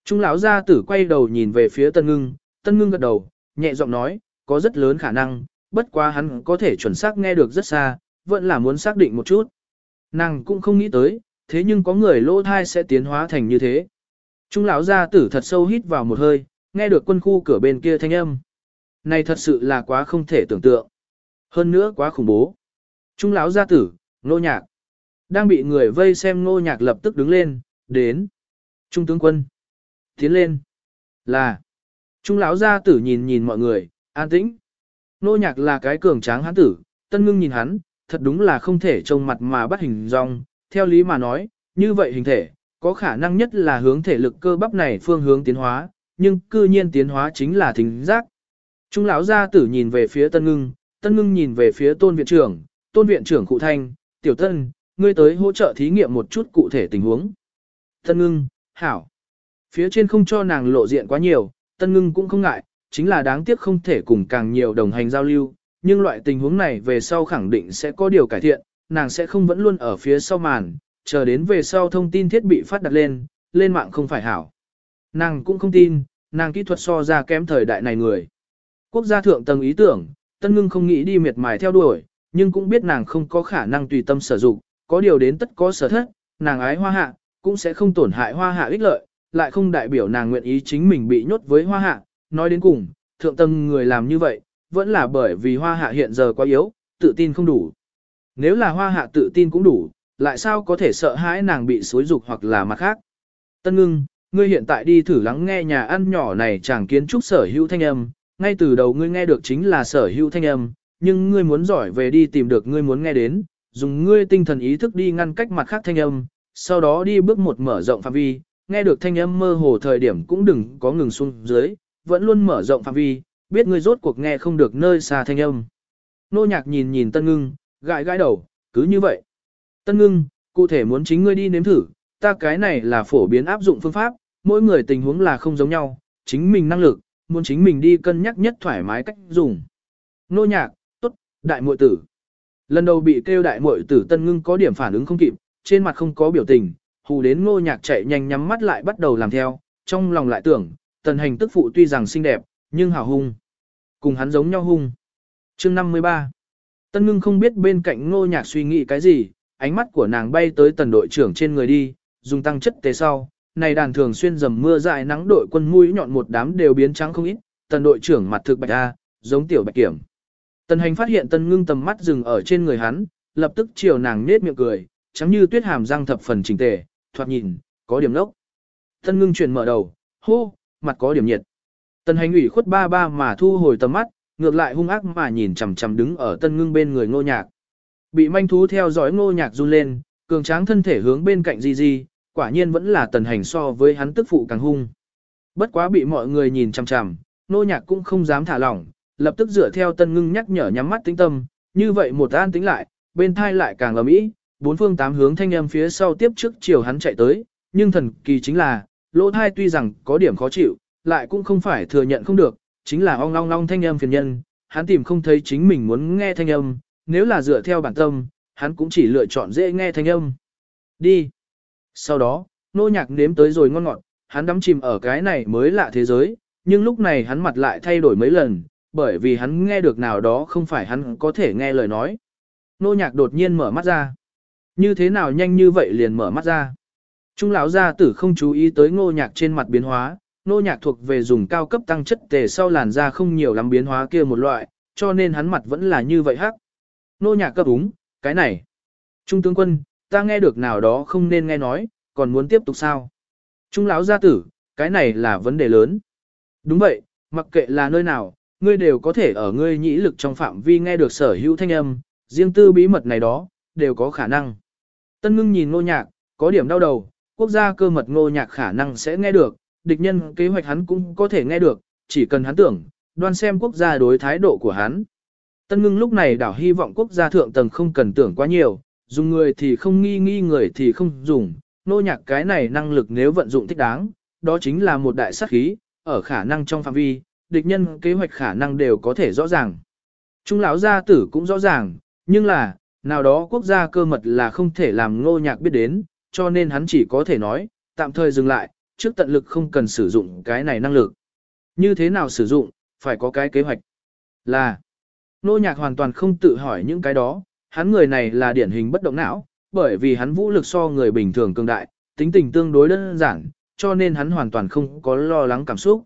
Speaker 1: Trung lão gia tử quay đầu nhìn về phía tân ngưng, tân ngưng gật đầu, nhẹ giọng nói, có rất lớn khả năng, bất quá hắn có thể chuẩn xác nghe được rất xa, vẫn là muốn xác định một chút. Nàng cũng không nghĩ tới, thế nhưng có người lỗ thai sẽ tiến hóa thành như thế. Trung lão gia tử thật sâu hít vào một hơi, nghe được quân khu cửa bên kia thanh âm. Này thật sự là quá không thể tưởng tượng. Hơn nữa quá khủng bố. Trung lão gia tử, nô nhạc. Đang bị người vây xem nô nhạc lập tức đứng lên, đến. Trung tướng quân. Tiến lên. Là. Trung lão gia tử nhìn nhìn mọi người, an tĩnh. Nô nhạc là cái cường tráng hán tử, tân ngưng nhìn hắn, thật đúng là không thể trông mặt mà bắt hình dong. Theo lý mà nói, như vậy hình thể, có khả năng nhất là hướng thể lực cơ bắp này phương hướng tiến hóa, nhưng cư nhiên tiến hóa chính là thính giác. Trung lão gia tử nhìn về phía tân ngưng, tân ngưng nhìn về phía tôn viện trưởng, tôn viện trưởng cụ thanh, tiểu tân, ngươi tới hỗ trợ thí nghiệm một chút cụ thể tình huống. Tân ngưng, hảo. Phía trên không cho nàng lộ diện quá nhiều, tân ngưng cũng không ngại, chính là đáng tiếc không thể cùng càng nhiều đồng hành giao lưu, nhưng loại tình huống này về sau khẳng định sẽ có điều cải thiện, nàng sẽ không vẫn luôn ở phía sau màn, chờ đến về sau thông tin thiết bị phát đặt lên, lên mạng không phải hảo. Nàng cũng không tin, nàng kỹ thuật so ra kém thời đại này người. Quốc gia thượng tầng ý tưởng, Tân Ngưng không nghĩ đi miệt mài theo đuổi, nhưng cũng biết nàng không có khả năng tùy tâm sử dụng, có điều đến tất có sở thất, nàng ái hoa hạ, cũng sẽ không tổn hại hoa hạ ích lợi, lại không đại biểu nàng nguyện ý chính mình bị nhốt với hoa hạ. Nói đến cùng, thượng tầng người làm như vậy, vẫn là bởi vì hoa hạ hiện giờ quá yếu, tự tin không đủ. Nếu là hoa hạ tự tin cũng đủ, lại sao có thể sợ hãi nàng bị xối dục hoặc là mặt khác. Tân ngưng, ngươi hiện tại đi thử lắng nghe nhà ăn nhỏ này chẳng kiến trúc sở hữu thanh âm, ngay từ đầu ngươi nghe được chính là sở hữu thanh âm, nhưng ngươi muốn giỏi về đi tìm được ngươi muốn nghe đến, dùng ngươi tinh thần ý thức đi ngăn cách mặt khác thanh âm, sau đó đi bước một mở rộng phạm vi, nghe được thanh âm mơ hồ thời điểm cũng đừng có ngừng xuống dưới, vẫn luôn mở rộng phạm vi, biết ngươi rốt cuộc nghe không được nơi xa thanh âm. Nô nhạc nhìn nhìn tân ngưng, gãi gãi đầu, cứ như vậy. Tân ngưng, cụ thể muốn chính ngươi đi nếm thử, ta cái này là phổ biến áp dụng phương pháp, mỗi người tình huống là không giống nhau, chính mình năng lực, muốn chính mình đi cân nhắc nhất thoải mái cách dùng. Nô nhạc, tốt, đại muội tử. Lần đầu bị kêu đại muội tử tân ngưng có điểm phản ứng không kịp, trên mặt không có biểu tình, hù đến ngô nhạc chạy nhanh nhắm mắt lại bắt đầu làm theo, trong lòng lại tưởng, tần hành tức phụ tuy rằng xinh đẹp, nhưng hào hung. Cùng hắn giống nhau hung. chương 53 Tân ngưng không biết bên cạnh ngô nhạc suy nghĩ cái gì, ánh mắt của nàng bay tới tần đội trưởng trên người đi, dùng tăng chất tế sau. Này đàn thường xuyên dầm mưa dại nắng đội quân mũi nhọn một đám đều biến trắng không ít, tần đội trưởng mặt thực bạch A, giống tiểu bạch kiểm. Tần hành phát hiện tân ngưng tầm mắt dừng ở trên người hắn, lập tức chiều nàng nết miệng cười, chấm như tuyết hàm răng thập phần chỉnh tề, thoạt nhìn, có điểm lốc. Tân ngưng chuyển mở đầu, hô, mặt có điểm nhiệt. tân hành ủy khuất ba ba mà thu hồi tầm mắt, ngược lại hung ác mà nhìn chằm chằm đứng ở tân ngưng bên người ngô nhạc. Bị manh thú theo dõi ngô nhạc run lên, cường tráng thân thể hướng bên cạnh di di, quả nhiên vẫn là tần hành so với hắn tức phụ càng hung. Bất quá bị mọi người nhìn chằm chằm, ngô nhạc cũng không dám thả lỏng, lập tức dựa theo tân ngưng nhắc nhở nhắm mắt tĩnh tâm, như vậy một an tính lại, bên thai lại càng ầm ĩ, bốn phương tám hướng thanh âm phía sau tiếp trước chiều hắn chạy tới, nhưng thần kỳ chính là, lỗ thai tuy rằng có điểm khó chịu, lại cũng không phải thừa nhận không được, chính là ong long long thanh âm phiền nhân, hắn tìm không thấy chính mình muốn nghe thanh âm, nếu là dựa theo bản tâm, hắn cũng chỉ lựa chọn dễ nghe thanh âm. Đi. Sau đó, nô nhạc nếm tới rồi ngon ngọt, hắn đắm chìm ở cái này mới lạ thế giới, nhưng lúc này hắn mặt lại thay đổi mấy lần, bởi vì hắn nghe được nào đó không phải hắn có thể nghe lời nói. Nô nhạc đột nhiên mở mắt ra. Như thế nào nhanh như vậy liền mở mắt ra. Trung lão gia tử không chú ý tới ngô nhạc trên mặt biến hóa, ngô nhạc thuộc về dùng cao cấp tăng chất tề sau làn da không nhiều lắm biến hóa kia một loại, cho nên hắn mặt vẫn là như vậy hắc. Ngô nhạc cấp úng, cái này. Trung tướng quân, ta nghe được nào đó không nên nghe nói, còn muốn tiếp tục sao? Trung lão gia tử, cái này là vấn đề lớn. Đúng vậy, mặc kệ là nơi nào, ngươi đều có thể ở ngươi nhĩ lực trong phạm vi nghe được sở hữu thanh âm, riêng tư bí mật này đó, đều có khả năng. Tân ngưng nhìn ngô nhạc, có điểm đau đầu, quốc gia cơ mật ngô nhạc khả năng sẽ nghe được, địch nhân kế hoạch hắn cũng có thể nghe được, chỉ cần hắn tưởng, đoan xem quốc gia đối thái độ của hắn. Tân ngưng lúc này đảo hy vọng quốc gia thượng tầng không cần tưởng quá nhiều, dùng người thì không nghi nghi người thì không dùng, nô nhạc cái này năng lực nếu vận dụng thích đáng, đó chính là một đại sát khí, ở khả năng trong phạm vi, địch nhân kế hoạch khả năng đều có thể rõ ràng. Trung lão gia tử cũng rõ ràng, nhưng là, nào đó quốc gia cơ mật là không thể làm ngô nhạc biết đến, cho nên hắn chỉ có thể nói, tạm thời dừng lại, trước tận lực không cần sử dụng cái này năng lực. Như thế nào sử dụng, phải có cái kế hoạch. Là, ngô nhạc hoàn toàn không tự hỏi những cái đó, hắn người này là điển hình bất động não, bởi vì hắn vũ lực so người bình thường cường đại, tính tình tương đối đơn giản, cho nên hắn hoàn toàn không có lo lắng cảm xúc.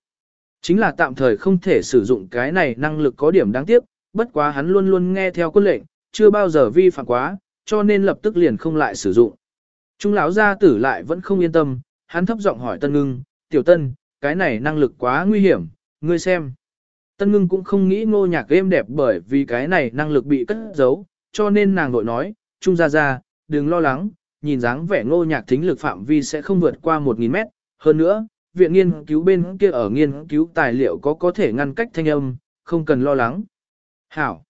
Speaker 1: Chính là tạm thời không thể sử dụng cái này năng lực có điểm đáng tiếc, bất quá hắn luôn luôn nghe theo quân lệnh, chưa bao giờ vi phạm quá, cho nên lập tức liền không lại sử dụng. Trung lão gia tử lại vẫn không yên tâm, hắn thấp giọng hỏi Tân Ngưng, "Tiểu Tân, cái này năng lực quá nguy hiểm, ngươi xem." Tân Ngưng cũng không nghĩ Ngô Nhạc êm đẹp bởi vì cái này năng lực bị cất giấu, cho nên nàng vội nói, "Trung gia gia, đừng lo lắng, nhìn dáng vẻ Ngô Nhạc thính lực phạm vi sẽ không vượt qua 1000 mét, hơn nữa, viện nghiên cứu bên kia ở nghiên cứu tài liệu có có thể ngăn cách thanh âm, không cần lo lắng." "Hảo."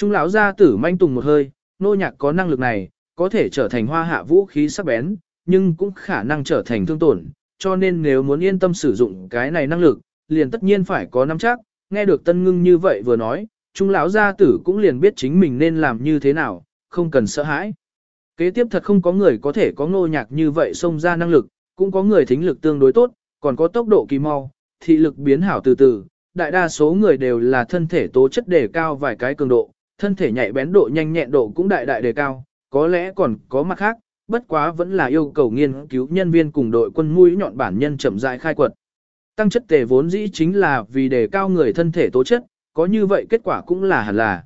Speaker 1: Trung lão gia tử manh tùng một hơi, nô nhạc có năng lực này, có thể trở thành hoa hạ vũ khí sắc bén, nhưng cũng khả năng trở thành thương tổn, cho nên nếu muốn yên tâm sử dụng cái này năng lực, liền tất nhiên phải có nắm chắc, nghe được tân ngưng như vậy vừa nói, trung lão gia tử cũng liền biết chính mình nên làm như thế nào, không cần sợ hãi. Kế tiếp thật không có người có thể có ngô nhạc như vậy xông ra năng lực, cũng có người thính lực tương đối tốt, còn có tốc độ kỳ mau, thị lực biến hảo từ từ, đại đa số người đều là thân thể tố chất đề cao vài cái cường độ, thân thể nhạy bén độ nhanh nhẹn độ cũng đại đại đề cao, có lẽ còn có mặt khác, bất quá vẫn là yêu cầu nghiên cứu nhân viên cùng đội quân mũi nhọn bản nhân chậm rãi khai quật. Tăng chất tề vốn dĩ chính là vì đề cao người thân thể tố chất, có như vậy kết quả cũng là hẳn là.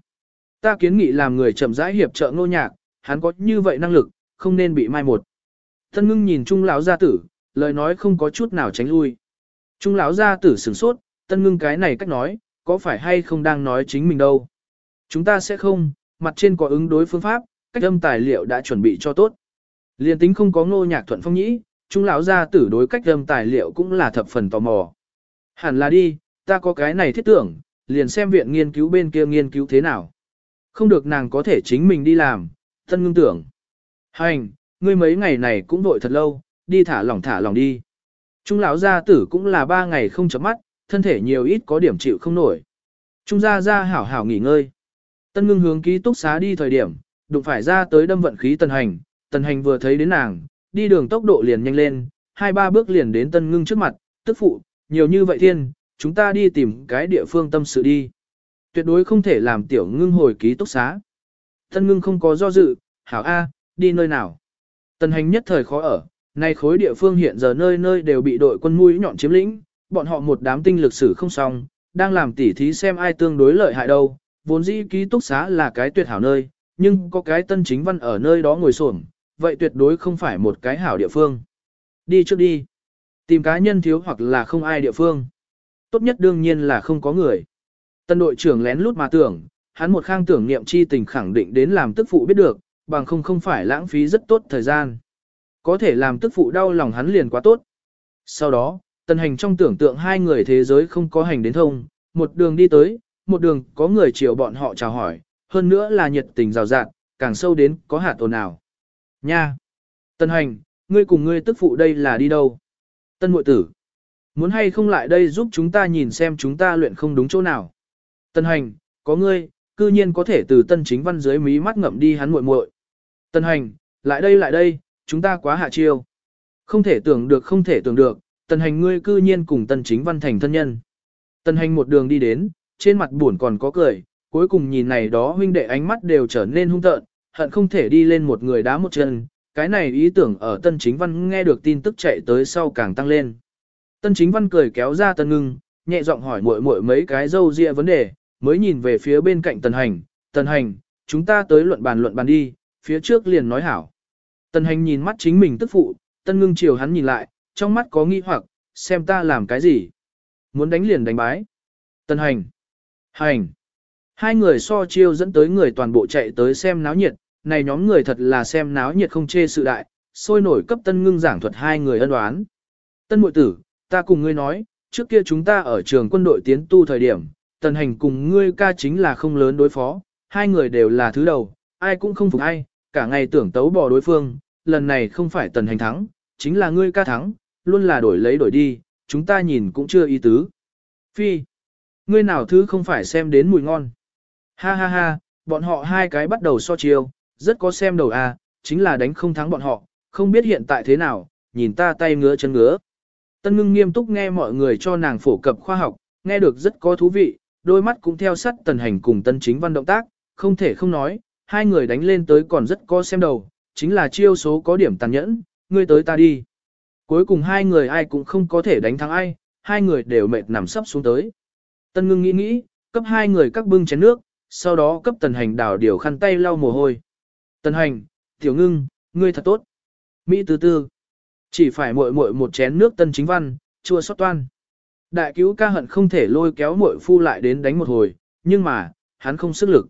Speaker 1: Ta kiến nghị làm người chậm rãi hiệp trợ ngô nhạc, hắn có như vậy năng lực, không nên bị mai một. Thân ngưng nhìn Trung lão gia tử, lời nói không có chút nào tránh lui. Trung lão gia tử sửng sốt, tân ngưng cái này cách nói, có phải hay không đang nói chính mình đâu. Chúng ta sẽ không, mặt trên có ứng đối phương pháp, cách âm tài liệu đã chuẩn bị cho tốt. Liên tính không có ngô nhạc thuận phong nhĩ, chúng lão gia tử đối cách âm tài liệu cũng là thập phần tò mò. Hẳn là đi, ta có cái này thiết tưởng, liền xem viện nghiên cứu bên kia nghiên cứu thế nào. Không được nàng có thể chính mình đi làm, thân ngưng tưởng. Hành, ngươi mấy ngày này cũng vội thật lâu, đi thả lỏng thả lỏng đi. Trung lão gia tử cũng là ba ngày không chấm mắt, thân thể nhiều ít có điểm chịu không nổi. Trung gia gia hảo hảo nghỉ ngơi. Tân ngưng hướng ký túc xá đi thời điểm, đụng phải ra tới đâm vận khí tần hành, tần hành vừa thấy đến nàng, đi đường tốc độ liền nhanh lên, hai ba bước liền đến tân ngưng trước mặt, tức phụ, nhiều như vậy thiên, chúng ta đi tìm cái địa phương tâm sự đi. Tuyệt đối không thể làm tiểu ngưng hồi ký túc xá. Tân ngưng không có do dự, hảo A, đi nơi nào. Tần hành nhất thời khó ở, nay khối địa phương hiện giờ nơi nơi đều bị đội quân mũi nhọn chiếm lĩnh, bọn họ một đám tinh lực sử không xong, đang làm tỉ thí xem ai tương đối lợi hại đâu. Vốn dĩ ký túc xá là cái tuyệt hảo nơi, nhưng có cái tân chính văn ở nơi đó ngồi xổm, vậy tuyệt đối không phải một cái hảo địa phương. Đi trước đi. Tìm cá nhân thiếu hoặc là không ai địa phương. Tốt nhất đương nhiên là không có người. Tân đội trưởng lén lút mà tưởng, hắn một khang tưởng niệm chi tình khẳng định đến làm tức phụ biết được, bằng không không phải lãng phí rất tốt thời gian. Có thể làm tức phụ đau lòng hắn liền quá tốt. Sau đó, tần hành trong tưởng tượng hai người thế giới không có hành đến thông, một đường đi tới, một đường có người chiều bọn họ chào hỏi, hơn nữa là nhiệt tình rào rạt, càng sâu đến có hạt ồn nào. Nha! tân hành, ngươi cùng ngươi tức phụ đây là đi đâu? Tân muội tử! Muốn hay không lại đây giúp chúng ta nhìn xem chúng ta luyện không đúng chỗ nào? tân hành, có ngươi, cư nhiên có thể từ tân chính văn dưới mí mắt ngậm đi hắn muội muội. tân hành, lại đây lại đây, chúng ta quá hạ chiêu. Không thể tưởng được không thể tưởng được, tân hành ngươi cư nhiên cùng tân chính văn thành thân nhân. tân hành một đường đi đến, trên mặt buồn còn có cười, cuối cùng nhìn này đó huynh đệ ánh mắt đều trở nên hung tợn, hận không thể đi lên một người đá một chân. Cái này ý tưởng ở tân chính văn nghe được tin tức chạy tới sau càng tăng lên. Tân chính văn cười kéo ra tân ngưng, nhẹ giọng hỏi muội muội mấy cái dâu dịa vấn đề, mới nhìn về phía bên cạnh tần hành, tần hành, chúng ta tới luận bàn luận bàn đi, phía trước liền nói hảo. Tần hành nhìn mắt chính mình tức phụ, tân ngưng chiều hắn nhìn lại, trong mắt có nghi hoặc, xem ta làm cái gì. Muốn đánh liền đánh bái. Tần hành. Hành. Hai người so chiêu dẫn tới người toàn bộ chạy tới xem náo nhiệt, này nhóm người thật là xem náo nhiệt không chê sự đại, sôi nổi cấp tân ngưng giảng thuật hai người ân oán. Tân muội tử, ta cùng ngươi nói, trước kia chúng ta ở trường quân đội tiến tu thời điểm, tần hành cùng ngươi ca chính là không lớn đối phó, hai người đều là thứ đầu, ai cũng không phục ai, cả ngày tưởng tấu bỏ đối phương, lần này không phải tần hành thắng, chính là ngươi ca thắng, luôn là đổi lấy đổi đi, chúng ta nhìn cũng chưa ý tứ. Phi, ngươi nào thứ không phải xem đến mùi ngon. Ha ha ha, bọn họ hai cái bắt đầu so chiêu, rất có xem đầu à, chính là đánh không thắng bọn họ, không biết hiện tại thế nào, nhìn ta tay ngứa chân ngứa. Tân ngưng nghiêm túc nghe mọi người cho nàng phổ cập khoa học, nghe được rất có thú vị, đôi mắt cũng theo sát tần hành cùng tân chính văn động tác, không thể không nói, hai người đánh lên tới còn rất có xem đầu, chính là chiêu số có điểm tàn nhẫn, ngươi tới ta đi. Cuối cùng hai người ai cũng không có thể đánh thắng ai, hai người đều mệt nằm sắp xuống tới. Tân ngưng nghĩ nghĩ, cấp hai người các bưng chén nước, sau đó cấp tần hành đảo điều khăn tay lau mồ hôi. Tần hành, tiểu ngưng, ngươi thật tốt. Mỹ từ tư. Chỉ phải muội muội một chén nước tân chính văn, chua xót toan. Đại cứu ca hận không thể lôi kéo muội phu lại đến đánh một hồi, nhưng mà, hắn không sức lực.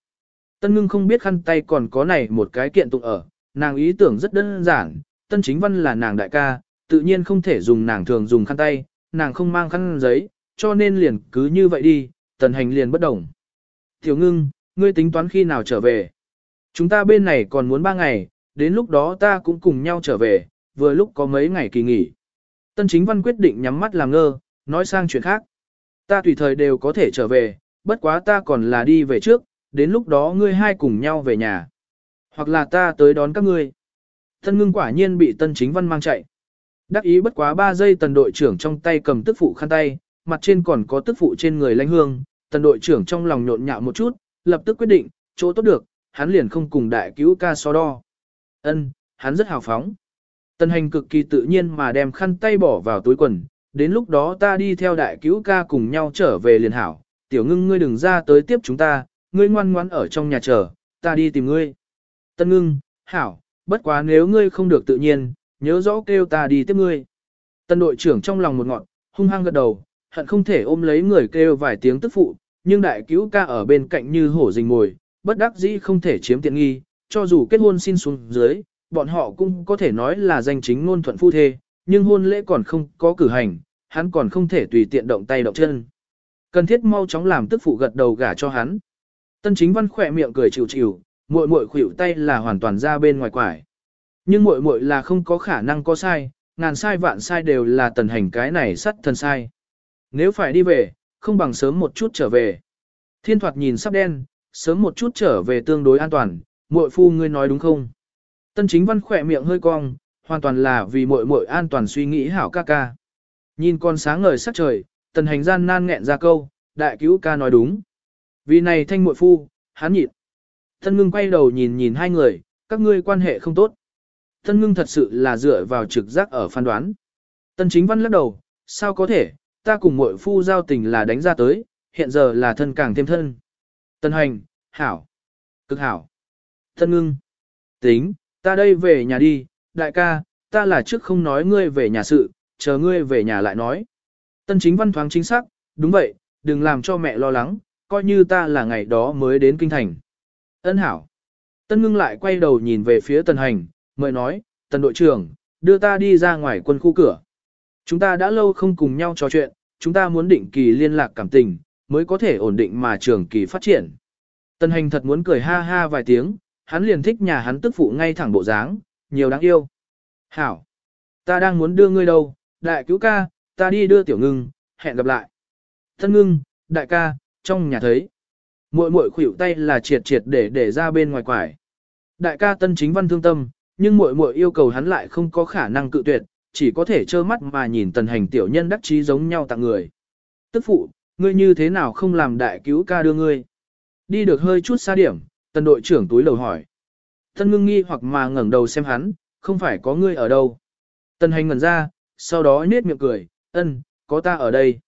Speaker 1: Tân ngưng không biết khăn tay còn có này một cái kiện tụng ở, nàng ý tưởng rất đơn giản, tân chính văn là nàng đại ca, tự nhiên không thể dùng nàng thường dùng khăn tay, nàng không mang khăn giấy, cho nên liền cứ như vậy đi, tần hành liền bất đồng. Tiểu ngưng, ngươi tính toán khi nào trở về? Chúng ta bên này còn muốn ba ngày, đến lúc đó ta cũng cùng nhau trở về, vừa lúc có mấy ngày kỳ nghỉ. Tân chính văn quyết định nhắm mắt làm ngơ, nói sang chuyện khác. Ta tùy thời đều có thể trở về, bất quá ta còn là đi về trước, đến lúc đó ngươi hai cùng nhau về nhà. Hoặc là ta tới đón các ngươi. Tân ngưng quả nhiên bị tân chính văn mang chạy. Đắc ý bất quá 3 giây tần đội trưởng trong tay cầm tức phụ khăn tay, mặt trên còn có tức phụ trên người lãnh hương, tần đội trưởng trong lòng nhộn nhạo một chút, lập tức quyết định, chỗ tốt được, hắn liền không cùng đại cứu ca so đo. Ân, hắn rất hào phóng. Tần hành cực kỳ tự nhiên mà đem khăn tay bỏ vào túi quần, đến lúc đó ta đi theo đại cứu ca cùng nhau trở về liền hảo, tiểu ngưng ngươi đừng ra tới tiếp chúng ta, ngươi ngoan ngoãn ở trong nhà chờ, ta đi tìm ngươi. Tân ngưng, hảo, bất quá nếu ngươi không được tự nhiên, nhớ rõ kêu ta đi tiếp ngươi. Tân đội trưởng trong lòng một ngọn, hung hăng gật đầu, hận không thể ôm lấy người kêu vài tiếng tức phụ, nhưng đại cứu ca ở bên cạnh như hổ rình ngồi, bất đắc dĩ không thể chiếm tiện nghi, cho dù kết hôn xin xuống dưới, bọn họ cũng có thể nói là danh chính ngôn thuận phu thê, nhưng hôn lễ còn không có cử hành, hắn còn không thể tùy tiện động tay động chân. Cần thiết mau chóng làm tức phụ gật đầu gả cho hắn. Tân chính văn khỏe miệng cười chịu chịu, muội muội khuỷu tay là hoàn toàn ra bên ngoài quải. Nhưng muội muội là không có khả năng có sai, ngàn sai vạn sai đều là tần hành cái này sắt thân sai. Nếu phải đi về, không bằng sớm một chút trở về. Thiên thoạt nhìn sắp đen, sớm một chút trở về tương đối an toàn, muội phu ngươi nói đúng không? Tân chính văn khỏe miệng hơi cong, hoàn toàn là vì muội muội an toàn suy nghĩ hảo ca ca. Nhìn con sáng ngời sắc trời, tần hành gian nan nghẹn ra câu, đại cứu ca nói đúng. Vì này thanh muội phu, hắn nhịn. Tân ngưng quay đầu nhìn nhìn hai người, các ngươi quan hệ không tốt. Tân ngưng thật sự là dựa vào trực giác ở phán đoán. Tân chính văn lắc đầu, sao có thể, ta cùng muội phu giao tình là đánh ra tới, hiện giờ là thân càng thêm thân. Tân hành, hảo, cực hảo. Tân ngưng, tính, ta đây về nhà đi, đại ca, ta là trước không nói ngươi về nhà sự, chờ ngươi về nhà lại nói. Tân chính văn thoáng chính xác, đúng vậy, đừng làm cho mẹ lo lắng, coi như ta là ngày đó mới đến kinh thành. Ân hảo. Tân ngưng lại quay đầu nhìn về phía tần hành, mời nói, tần đội trưởng, đưa ta đi ra ngoài quân khu cửa. Chúng ta đã lâu không cùng nhau trò chuyện, chúng ta muốn định kỳ liên lạc cảm tình, mới có thể ổn định mà trường kỳ phát triển. Tần hành thật muốn cười ha ha vài tiếng, hắn liền thích nhà hắn tức phụ ngay thẳng bộ dáng, nhiều đáng yêu. Hảo, ta đang muốn đưa ngươi đâu, đại cứu ca, ta đi đưa tiểu ngưng, hẹn gặp lại. Thân ngưng, đại ca, trong nhà thấy. Muội muội khuỷu tay là triệt triệt để để ra bên ngoài quải. Đại ca tân chính văn thương tâm, nhưng muội muội yêu cầu hắn lại không có khả năng cự tuyệt, chỉ có thể trơ mắt mà nhìn tần hành tiểu nhân đắc chí giống nhau tặng người. Tức phụ, ngươi như thế nào không làm đại cứu ca đưa ngươi? Đi được hơi chút xa điểm, tần đội trưởng túi lầu hỏi. Tân ngưng nghi hoặc mà ngẩng đầu xem hắn, không phải có ngươi ở đâu. Tần hành ngẩn ra, sau đó nết miệng cười, ân, có ta ở đây.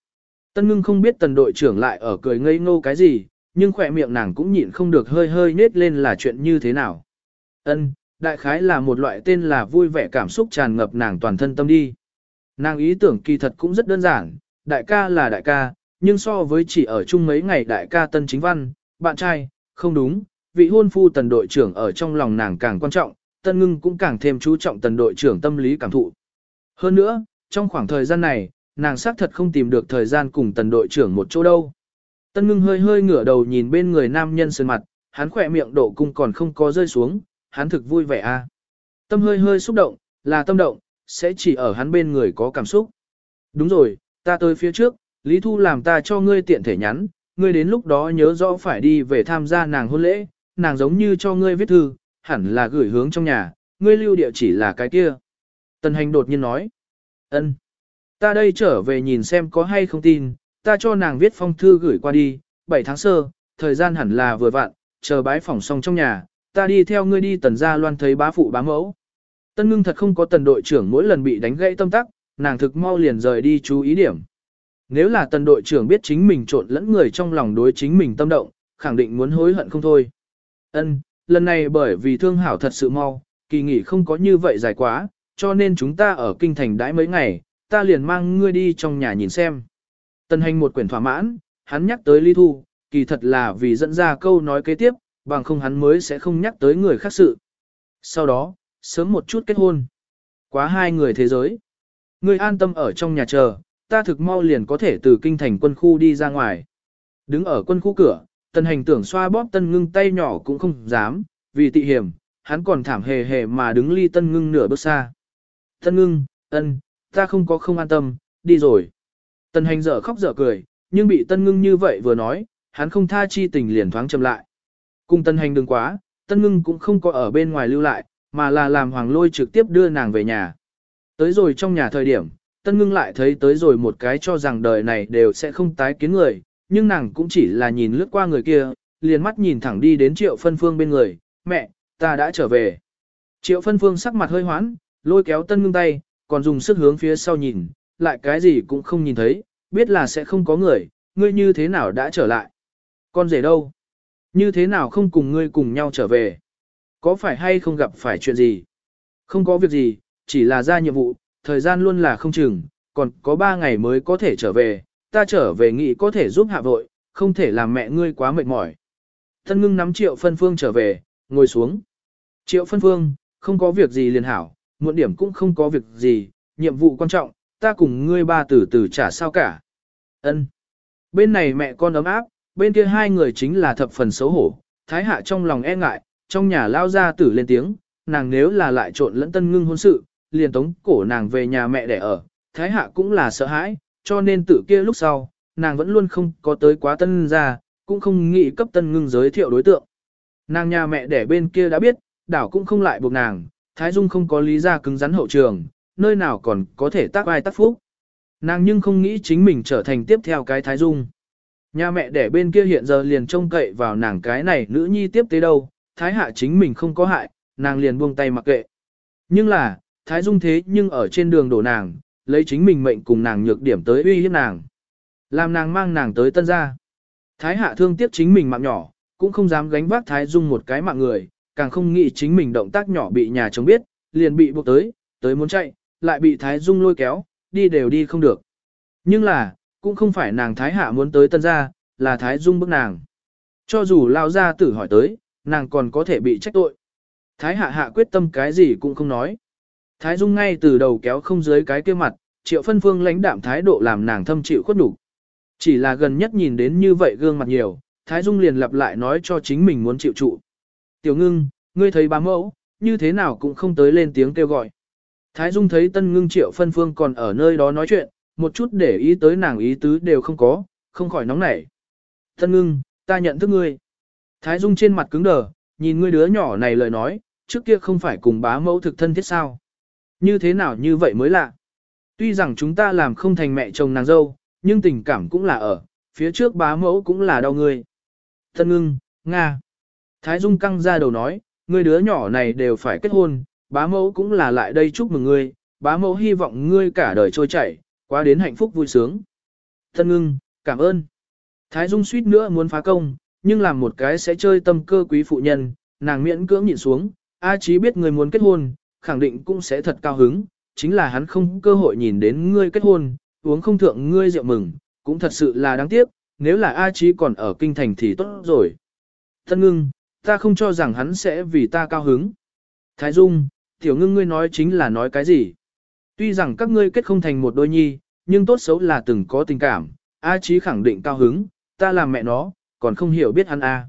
Speaker 1: Tân ngưng không biết tần đội trưởng lại ở cười ngây ngô cái gì, nhưng khỏe miệng nàng cũng nhịn không được hơi hơi nết lên là chuyện như thế nào. Ân, đại khái là một loại tên là vui vẻ cảm xúc tràn ngập nàng toàn thân tâm đi. Nàng ý tưởng kỳ thật cũng rất đơn giản, đại ca là đại ca, nhưng so với chỉ ở chung mấy ngày đại ca tân chính văn, bạn trai, không đúng, vị hôn phu tần đội trưởng ở trong lòng nàng càng quan trọng, tân ngưng cũng càng thêm chú trọng tần đội trưởng tâm lý cảm thụ. Hơn nữa, trong khoảng thời gian này, nàng xác thật không tìm được thời gian cùng tần đội trưởng một chỗ đâu. Tân ngưng hơi hơi ngửa đầu nhìn bên người nam nhân sơn mặt, hắn khỏe miệng độ cung còn không có rơi xuống, hắn thực vui vẻ a. À. Tâm hơi hơi xúc động, là tâm động, sẽ chỉ ở hắn bên người có cảm xúc. Đúng rồi, ta tới phía trước, Lý Thu làm ta cho ngươi tiện thể nhắn, ngươi đến lúc đó nhớ rõ phải đi về tham gia nàng hôn lễ, nàng giống như cho ngươi viết thư, hẳn là gửi hướng trong nhà, ngươi lưu địa chỉ là cái kia. Tần hành đột nhiên nói, ân, ta đây trở về nhìn xem có hay không tin, ta cho nàng viết phong thư gửi qua đi, 7 tháng sơ, thời gian hẳn là vừa vặn, chờ bái phòng xong trong nhà, ta đi theo ngươi đi tần gia loan thấy bá phụ bá mẫu. Tân ngưng thật không có tần đội trưởng mỗi lần bị đánh gãy tâm tắc, nàng thực mau liền rời đi chú ý điểm. Nếu là tần đội trưởng biết chính mình trộn lẫn người trong lòng đối chính mình tâm động, khẳng định muốn hối hận không thôi. Ân, lần này bởi vì thương hảo thật sự mau, kỳ nghỉ không có như vậy dài quá, cho nên chúng ta ở kinh thành đãi mấy ngày, ta liền mang ngươi đi trong nhà nhìn xem. Tần hành một quyển thỏa mãn, hắn nhắc tới ly thu, kỳ thật là vì dẫn ra câu nói kế tiếp, bằng không hắn mới sẽ không nhắc tới người khác sự. Sau đó, sớm một chút kết hôn. Quá hai người thế giới. Ngươi an tâm ở trong nhà chờ, ta thực mau liền có thể từ kinh thành quân khu đi ra ngoài. Đứng ở quân khu cửa, tần hành tưởng xoa bóp tân ngưng tay nhỏ cũng không dám, vì tị hiểm, hắn còn thảm hề hề mà đứng ly tân ngưng nửa bước xa. Tân ngưng, ân, ta không có không an tâm, đi rồi. Tân hành dở khóc dở cười, nhưng bị tân ngưng như vậy vừa nói, hắn không tha chi tình liền thoáng chậm lại. Cùng tân hành đừng quá, tân ngưng cũng không có ở bên ngoài lưu lại, mà là làm hoàng lôi trực tiếp đưa nàng về nhà. Tới rồi trong nhà thời điểm, tân ngưng lại thấy tới rồi một cái cho rằng đời này đều sẽ không tái kiến người, nhưng nàng cũng chỉ là nhìn lướt qua người kia, liền mắt nhìn thẳng đi đến triệu phân phương bên người, mẹ, ta đã trở về. Triệu phân phương sắc mặt hơi hoãn, lôi kéo tân ngưng tay, còn dùng sức hướng phía sau nhìn, lại cái gì cũng không nhìn thấy, biết là sẽ không có người, ngươi như thế nào đã trở lại. Con rể đâu? Như thế nào không cùng ngươi cùng nhau trở về? Có phải hay không gặp phải chuyện gì? Không có việc gì, chỉ là ra nhiệm vụ, thời gian luôn là không chừng, còn có ba ngày mới có thể trở về, ta trở về nghĩ có thể giúp hạ vội, không thể làm mẹ ngươi quá mệt mỏi. Thân ngưng nắm triệu phân phương trở về, ngồi xuống. Triệu phân phương, không có việc gì liền hảo, muộn điểm cũng không có việc gì, nhiệm vụ quan trọng, ta cùng ngươi ba tử tử trả sao cả. Ân. Bên này mẹ con ấm áp, bên kia hai người chính là thập phần xấu hổ, thái hạ trong lòng e ngại, trong nhà lao ra tử lên tiếng, nàng nếu là lại trộn lẫn tân ngưng hôn sự, liền tống cổ nàng về nhà mẹ để ở, thái hạ cũng là sợ hãi, cho nên tự kia lúc sau, nàng vẫn luôn không có tới quá tân ra, cũng không nghĩ cấp tân ngưng giới thiệu đối tượng. Nàng nhà mẹ đẻ bên kia đã biết, đảo cũng không lại buộc nàng, Thái Dung không có lý ra cứng rắn hậu trường, nơi nào còn có thể tác ai tác phúc. Nàng nhưng không nghĩ chính mình trở thành tiếp theo cái Thái Dung. Nhà mẹ đẻ bên kia hiện giờ liền trông cậy vào nàng cái này nữ nhi tiếp tế đâu, Thái hạ chính mình không có hại, nàng liền buông tay mặc kệ. Nhưng là, Thái Dung thế nhưng ở trên đường đổ nàng, lấy chính mình mệnh cùng nàng nhược điểm tới uy hiếp nàng. Làm nàng mang nàng tới tân gia. Thái hạ thương tiếc chính mình mạng nhỏ, cũng không dám gánh vác Thái Dung một cái mạng người, càng không nghĩ chính mình động tác nhỏ bị nhà chồng biết, liền bị buộc tới, tới muốn chạy, lại bị Thái Dung lôi kéo, đi đều đi không được. Nhưng là, cũng không phải nàng Thái hạ muốn tới tân gia, là Thái Dung bức nàng. Cho dù lao ra tử hỏi tới, nàng còn có thể bị trách tội. Thái hạ hạ quyết tâm cái gì cũng không nói. Thái Dung ngay từ đầu kéo không dưới cái kia mặt, triệu phân phương lãnh đạm thái độ làm nàng thâm chịu khuất đủ. Chỉ là gần nhất nhìn đến như vậy gương mặt nhiều, Thái Dung liền lặp lại nói cho chính mình muốn chịu trụ. Tiểu ngưng, ngươi thấy bá mẫu, như thế nào cũng không tới lên tiếng kêu gọi. Thái Dung thấy tân ngưng triệu phân phương còn ở nơi đó nói chuyện, một chút để ý tới nàng ý tứ đều không có, không khỏi nóng nảy. Tân ngưng, ta nhận thức ngươi. Thái Dung trên mặt cứng đờ, nhìn ngươi đứa nhỏ này lời nói, trước kia không phải cùng bá mẫu thực thân thiết sao. Như thế nào như vậy mới lạ. Tuy rằng chúng ta làm không thành mẹ chồng nàng dâu, nhưng tình cảm cũng là ở, phía trước bá mẫu cũng là đau ngươi. Tân ngưng, Nga. Thái Dung căng ra đầu nói, ngươi đứa nhỏ này đều phải kết hôn, bá mẫu cũng là lại đây chúc mừng ngươi, bá mẫu hy vọng ngươi cả đời trôi chảy, quá đến hạnh phúc vui sướng. Thân ngưng, cảm ơn. Thái Dung suýt nữa muốn phá công, nhưng làm một cái sẽ chơi tâm cơ quý phụ nhân, nàng miễn cưỡng nhịn xuống, A Chí biết người muốn kết hôn, khẳng định cũng sẽ thật cao hứng, chính là hắn không cơ hội nhìn đến ngươi kết hôn, uống không thượng ngươi rượu mừng, cũng thật sự là đáng tiếc, nếu là A Chí còn ở kinh thành thì tốt rồi. Thân ngưng, ta không cho rằng hắn sẽ vì ta cao hứng. Thái Dung, tiểu ngưng ngươi nói chính là nói cái gì? Tuy rằng các ngươi kết không thành một đôi nhi, nhưng tốt xấu là từng có tình cảm, A Chí khẳng định cao hứng, ta làm mẹ nó, còn không hiểu biết hắn A.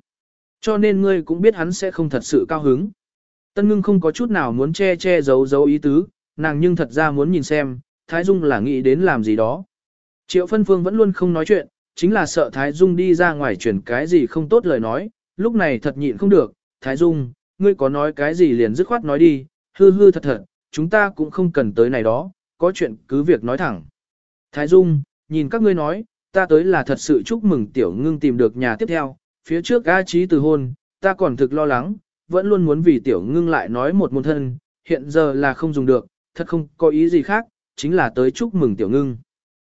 Speaker 1: Cho nên ngươi cũng biết hắn sẽ không thật sự cao hứng. Tân ngưng không có chút nào muốn che che giấu giấu ý tứ, nàng nhưng thật ra muốn nhìn xem, Thái Dung là nghĩ đến làm gì đó. Triệu phân phương vẫn luôn không nói chuyện, chính là sợ Thái Dung đi ra ngoài chuyển cái gì không tốt lời nói, lúc này thật nhịn không được, Thái Dung, ngươi có nói cái gì liền dứt khoát nói đi, hư hư thật thật, chúng ta cũng không cần tới này đó, có chuyện cứ việc nói thẳng. Thái Dung, nhìn các ngươi nói, ta tới là thật sự chúc mừng tiểu ngưng tìm được nhà tiếp theo, phía trước A trí từ hôn, ta còn thực lo lắng, vẫn luôn muốn vì tiểu ngưng lại nói một môn thân, hiện giờ là không dùng được, thật không có ý gì khác, chính là tới chúc mừng tiểu ngưng.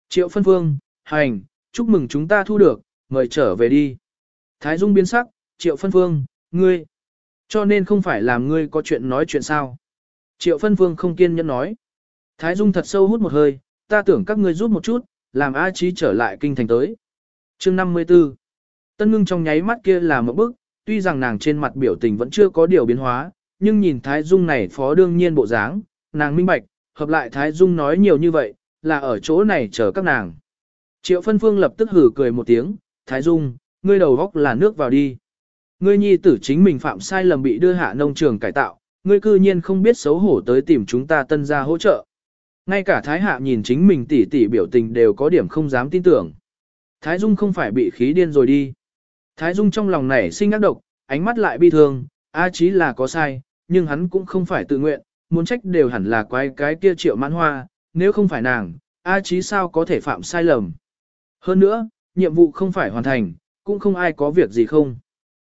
Speaker 1: Triệu phân phương, hành, chúc mừng chúng ta thu được, mời trở về đi. Thái Dung biến sắc, triệu phân phương, ngươi. Cho nên không phải làm ngươi có chuyện nói chuyện sao. Triệu phân phương không kiên nhẫn nói. Thái Dung thật sâu hút một hơi, ta tưởng các ngươi rút một chút, làm A Chí trở lại kinh thành tới. chương 54 Tân ngưng trong nháy mắt kia là một bức, tuy rằng nàng trên mặt biểu tình vẫn chưa có điều biến hóa, nhưng nhìn Thái Dung này phó đương nhiên bộ dáng, nàng minh bạch, hợp lại Thái Dung nói nhiều như vậy, là ở chỗ này chờ các nàng. Triệu phân phương lập tức hử cười một tiếng, Thái Dung, ngươi đầu góc là nước vào đi. Ngươi nhi tử chính mình phạm sai lầm bị đưa hạ nông trường cải tạo, ngươi cư nhiên không biết xấu hổ tới tìm chúng ta tân gia hỗ trợ. Ngay cả Thái Hạ nhìn chính mình tỉ tỉ biểu tình đều có điểm không dám tin tưởng. Thái Dung không phải bị khí điên rồi đi. Thái Dung trong lòng nảy sinh ác độc, ánh mắt lại bi thương, A Chí là có sai, nhưng hắn cũng không phải tự nguyện, muốn trách đều hẳn là quái cái kia triệu mãn hoa, nếu không phải nàng, A Chí sao có thể phạm sai lầm. Hơn nữa, nhiệm vụ không phải hoàn thành, cũng không ai có việc gì không.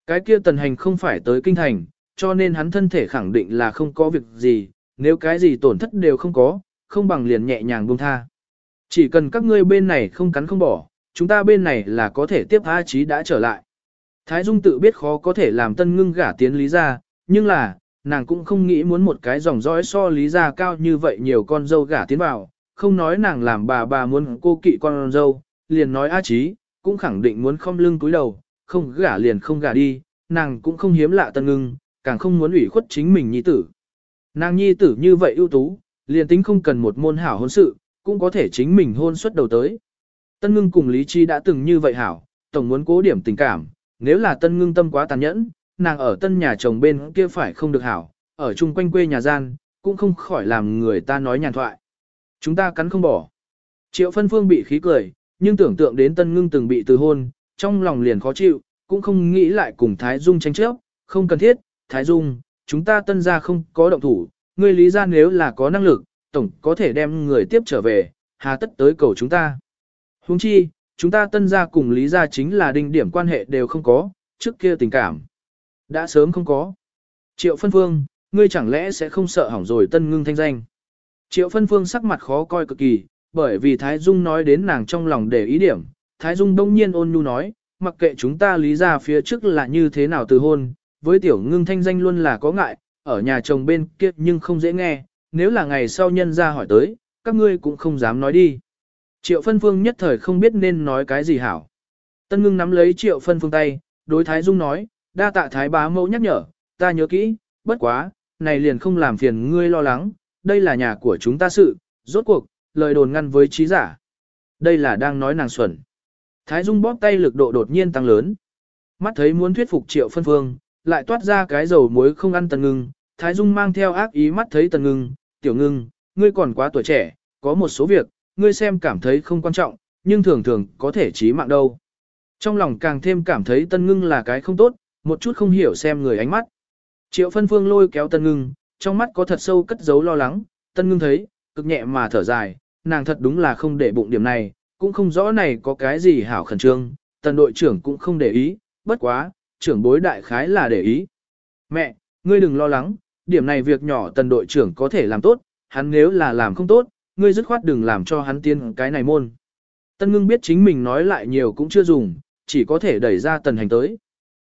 Speaker 1: Cái kia tần hành không phải tới kinh thành, cho nên hắn thân thể khẳng định là không có việc gì, nếu cái gì tổn thất đều không có, không bằng liền nhẹ nhàng buông tha. Chỉ cần các ngươi bên này không cắn không bỏ, chúng ta bên này là có thể tiếp A Chí đã trở lại. Thái Dung tự biết khó có thể làm tân ngưng gả tiến lý ra, nhưng là, nàng cũng không nghĩ muốn một cái dòng dõi so lý ra cao như vậy nhiều con dâu gả tiến vào, không nói nàng làm bà bà muốn cô kỵ con dâu, liền nói A Chí, cũng khẳng định muốn không lưng túi đầu, không gả liền không gả đi, nàng cũng không hiếm lạ tân ngưng, càng không muốn ủy khuất chính mình nhi tử. Nàng nhi tử như vậy ưu tú, liền tính không cần một môn hảo hôn sự, cũng có thể chính mình hôn suất đầu tới. Tân ngưng cùng Lý Chi đã từng như vậy hảo, tổng muốn cố điểm tình cảm, nếu là tân ngưng tâm quá tàn nhẫn, nàng ở tân nhà chồng bên kia phải không được hảo, ở chung quanh quê nhà gian, cũng không khỏi làm người ta nói nhàn thoại. Chúng ta cắn không bỏ. Triệu phân phương bị khí cười, nhưng tưởng tượng đến tân ngưng từng bị từ hôn, trong lòng liền khó chịu, cũng không nghĩ lại cùng Thái Dung tranh chấp, không cần thiết, Thái Dung, chúng ta tân gia không có động thủ, ngươi lý ra nếu là có năng lực, tổng có thể đem người tiếp trở về, hà tất tới cầu chúng ta. Huống chi, chúng ta tân gia cùng lý gia chính là đinh điểm quan hệ đều không có, trước kia tình cảm. Đã sớm không có. Triệu phân phương, ngươi chẳng lẽ sẽ không sợ hỏng rồi tân ngưng thanh danh. Triệu phân phương sắc mặt khó coi cực kỳ, bởi vì Thái Dung nói đến nàng trong lòng để ý điểm. Thái Dung đông nhiên ôn nhu nói, mặc kệ chúng ta lý ra phía trước là như thế nào từ hôn, với tiểu ngưng thanh danh luôn là có ngại, ở nhà chồng bên kia nhưng không dễ nghe, nếu là ngày sau nhân ra hỏi tới, các ngươi cũng không dám nói đi. Triệu phân phương nhất thời không biết nên nói cái gì hảo. Tân ngưng nắm lấy triệu phân phương tay, đối Thái Dung nói, đa tạ Thái bá mẫu nhắc nhở, ta nhớ kỹ, bất quá, này liền không làm phiền ngươi lo lắng, đây là nhà của chúng ta sự, rốt cuộc, lời đồn ngăn với trí giả. Đây là đang nói nàng xuẩn. Thái Dung bóp tay lực độ đột nhiên tăng lớn. Mắt thấy muốn thuyết phục triệu phân phương, lại toát ra cái dầu muối không ăn tần ngưng. Thái Dung mang theo ác ý mắt thấy tần ngưng, tiểu ngưng, ngươi còn quá tuổi trẻ, có một số việc, ngươi xem cảm thấy không quan trọng, nhưng thường thường có thể chí mạng đâu. Trong lòng càng thêm cảm thấy tân ngưng là cái không tốt, một chút không hiểu xem người ánh mắt. Triệu phân phương lôi kéo tân ngưng, trong mắt có thật sâu cất giấu lo lắng, tân ngưng thấy, cực nhẹ mà thở dài, nàng thật đúng là không để bụng điểm này, cũng không rõ này có cái gì hảo khẩn trương, tần đội trưởng cũng không để ý, bất quá, trưởng bối đại khái là để ý. Mẹ, ngươi đừng lo lắng, điểm này việc nhỏ tần đội trưởng có thể làm tốt, hắn nếu là làm không tốt, ngươi dứt khoát đừng làm cho hắn tiên cái này môn. Tân ngưng biết chính mình nói lại nhiều cũng chưa dùng, chỉ có thể đẩy ra tần hành tới.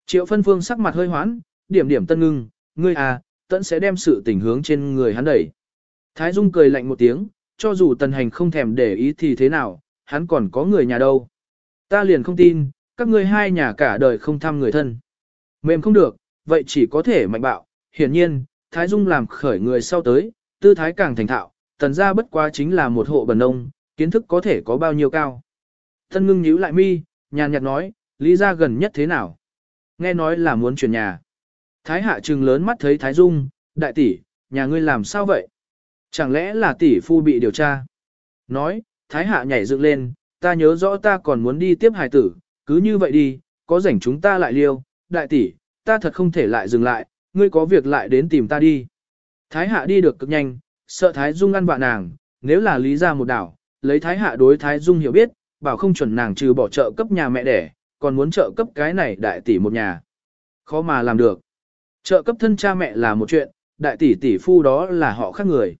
Speaker 1: Triệu phân phương sắc mặt hơi hoãn, điểm điểm tân ngưng, ngươi à, tận sẽ đem sự tình hướng trên người hắn đẩy. Thái Dung cười lạnh một tiếng, cho dù tần hành không thèm để ý thì thế nào, hắn còn có người nhà đâu. Ta liền không tin, các ngươi hai nhà cả đời không thăm người thân. Mềm không được, vậy chỉ có thể mạnh bạo. Hiển nhiên, Thái Dung làm khởi người sau tới, tư thái càng thành thạo, tần ra bất quá chính là một hộ bần nông, kiến thức có thể có bao nhiêu cao. Thân ngưng nhíu lại mi, nhàn nhạt nói, lý ra gần nhất thế nào? Nghe nói là muốn chuyển nhà. Thái hạ trừng lớn mắt thấy Thái Dung, đại tỷ, nhà ngươi làm sao vậy? Chẳng lẽ là tỷ phu bị điều tra? Nói, Thái hạ nhảy dựng lên, ta nhớ rõ ta còn muốn đi tiếp hài tử, cứ như vậy đi, có rảnh chúng ta lại liêu, đại tỷ, ta thật không thể lại dừng lại, ngươi có việc lại đến tìm ta đi. Thái hạ đi được cực nhanh, sợ Thái Dung ăn vạ nàng, nếu là lý ra một đảo, lấy Thái hạ đối Thái Dung hiểu biết, bảo không chuẩn nàng trừ bỏ trợ cấp nhà mẹ đẻ, còn muốn trợ cấp cái này đại tỷ một nhà. Khó mà làm được. Trợ cấp thân cha mẹ là một chuyện, đại tỷ tỷ phu đó là họ khác người.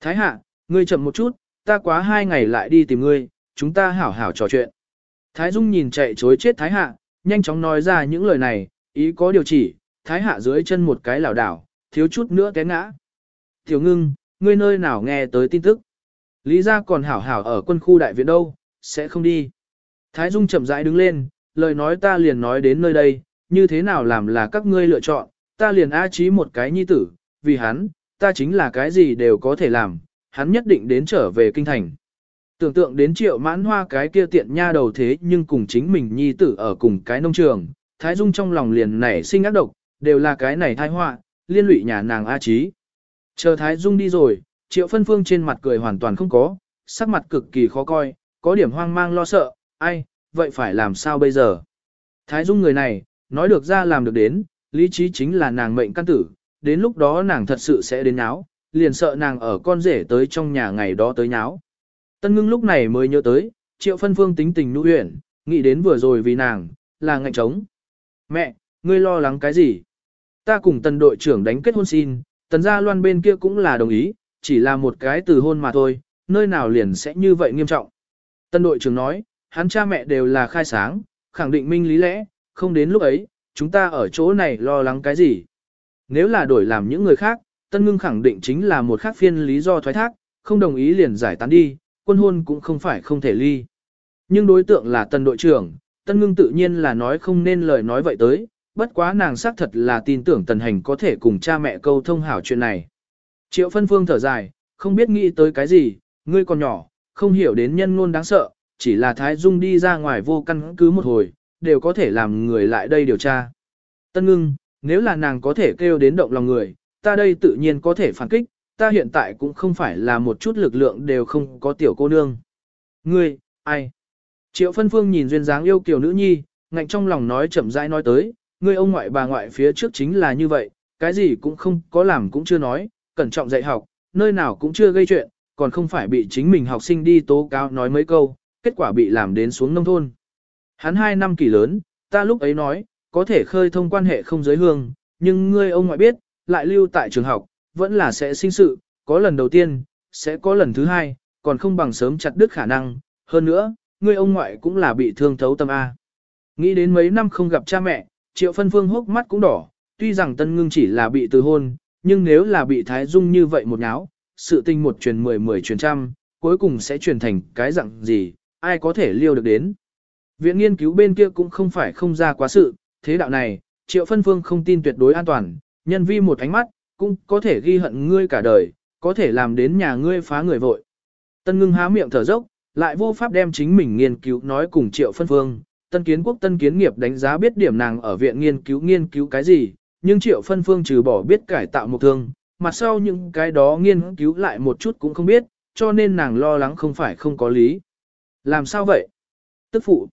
Speaker 1: Thái hạ, ngươi chậm một chút, ta quá hai ngày lại đi tìm ngươi, chúng ta hảo hảo trò chuyện. Thái Dung nhìn chạy chối chết Thái hạ, nhanh chóng nói ra những lời này, ý có điều chỉ, Thái hạ dưới chân một cái lảo đảo, thiếu chút nữa té ngã. Tiểu ngưng, ngươi nơi nào nghe tới tin tức. Lý ra còn hảo hảo ở quân khu đại viện đâu, sẽ không đi. Thái Dung chậm rãi đứng lên, lời nói ta liền nói đến nơi đây, như thế nào làm là các ngươi lựa chọn, ta liền á trí một cái nhi tử, vì hắn, ta chính là cái gì đều có thể làm, hắn nhất định đến trở về kinh thành. Tưởng tượng đến triệu mãn hoa cái kia tiện nha đầu thế nhưng cùng chính mình nhi tử ở cùng cái nông trường, Thái Dung trong lòng liền nảy sinh ác độc, đều là cái này thai họa, liên lụy nhà nàng A Chí. Chờ Thái Dung đi rồi, Triệu Phân Phương trên mặt cười hoàn toàn không có, sắc mặt cực kỳ khó coi, có điểm hoang mang lo sợ, ai, vậy phải làm sao bây giờ? Thái Dung người này, nói được ra làm được đến, lý trí chính là nàng mệnh căn tử, đến lúc đó nàng thật sự sẽ đến áo liền sợ nàng ở con rể tới trong nhà ngày đó tới nháo. Tân ngưng lúc này mới nhớ tới, triệu phân phương tính tình nụ huyển, nghĩ đến vừa rồi vì nàng, là ngạnh trống. Mẹ, ngươi lo lắng cái gì? Ta cùng tần đội trưởng đánh kết hôn xin, tần gia loan bên kia cũng là đồng ý, chỉ là một cái từ hôn mà thôi, nơi nào liền sẽ như vậy nghiêm trọng. Tân đội trưởng nói, hắn cha mẹ đều là khai sáng, khẳng định minh lý lẽ, không đến lúc ấy, chúng ta ở chỗ này lo lắng cái gì. Nếu là đổi làm những người khác, Tân Ngưng khẳng định chính là một khác phiên lý do thoái thác, không đồng ý liền giải tán đi, quân hôn cũng không phải không thể ly. Nhưng đối tượng là tân đội trưởng, Tân Ngưng tự nhiên là nói không nên lời nói vậy tới, bất quá nàng xác thật là tin tưởng Tần Hành có thể cùng cha mẹ câu thông hảo chuyện này. Triệu phân phương thở dài, không biết nghĩ tới cái gì, ngươi còn nhỏ, không hiểu đến nhân ngôn đáng sợ, chỉ là Thái Dung đi ra ngoài vô căn cứ một hồi, đều có thể làm người lại đây điều tra. Tân ngưng, nếu là nàng có thể kêu đến động lòng người, ta đây tự nhiên có thể phản kích, ta hiện tại cũng không phải là một chút lực lượng đều không có tiểu cô nương. Ngươi, ai? Triệu phân phương nhìn duyên dáng yêu kiều nữ nhi, ngạnh trong lòng nói chậm rãi nói tới, ngươi ông ngoại bà ngoại phía trước chính là như vậy, cái gì cũng không có làm cũng chưa nói, cẩn trọng dạy học, nơi nào cũng chưa gây chuyện, còn không phải bị chính mình học sinh đi tố cáo nói mấy câu, kết quả bị làm đến xuống nông thôn. Hắn hai năm kỳ lớn, ta lúc ấy nói, có thể khơi thông quan hệ không giới hương, nhưng ngươi ông ngoại biết, lại lưu tại trường học, vẫn là sẽ sinh sự, có lần đầu tiên, sẽ có lần thứ hai, còn không bằng sớm chặt đứt khả năng, hơn nữa, người ông ngoại cũng là bị thương thấu tâm A. Nghĩ đến mấy năm không gặp cha mẹ, triệu phân phương hốc mắt cũng đỏ, tuy rằng tân ngưng chỉ là bị từ hôn, nhưng nếu là bị thái dung như vậy một nháo, sự tình một truyền mười mười truyền trăm, cuối cùng sẽ truyền thành cái dạng gì, ai có thể liêu được đến. Viện nghiên cứu bên kia cũng không phải không ra quá sự, thế đạo này, triệu phân phương không tin tuyệt đối an toàn, nhân vi một ánh mắt, cũng có thể ghi hận ngươi cả đời, có thể làm đến nhà ngươi phá người vội. Tân ngưng há miệng thở dốc, lại vô pháp đem chính mình nghiên cứu nói cùng triệu phân phương. Tân kiến quốc tân kiến nghiệp đánh giá biết điểm nàng ở viện nghiên cứu nghiên cứu cái gì, nhưng triệu phân phương trừ bỏ biết cải tạo một thương, mặt sau những cái đó nghiên cứu lại một chút cũng không biết, cho nên nàng lo lắng không phải không có lý. Làm sao vậy? Tức phụ.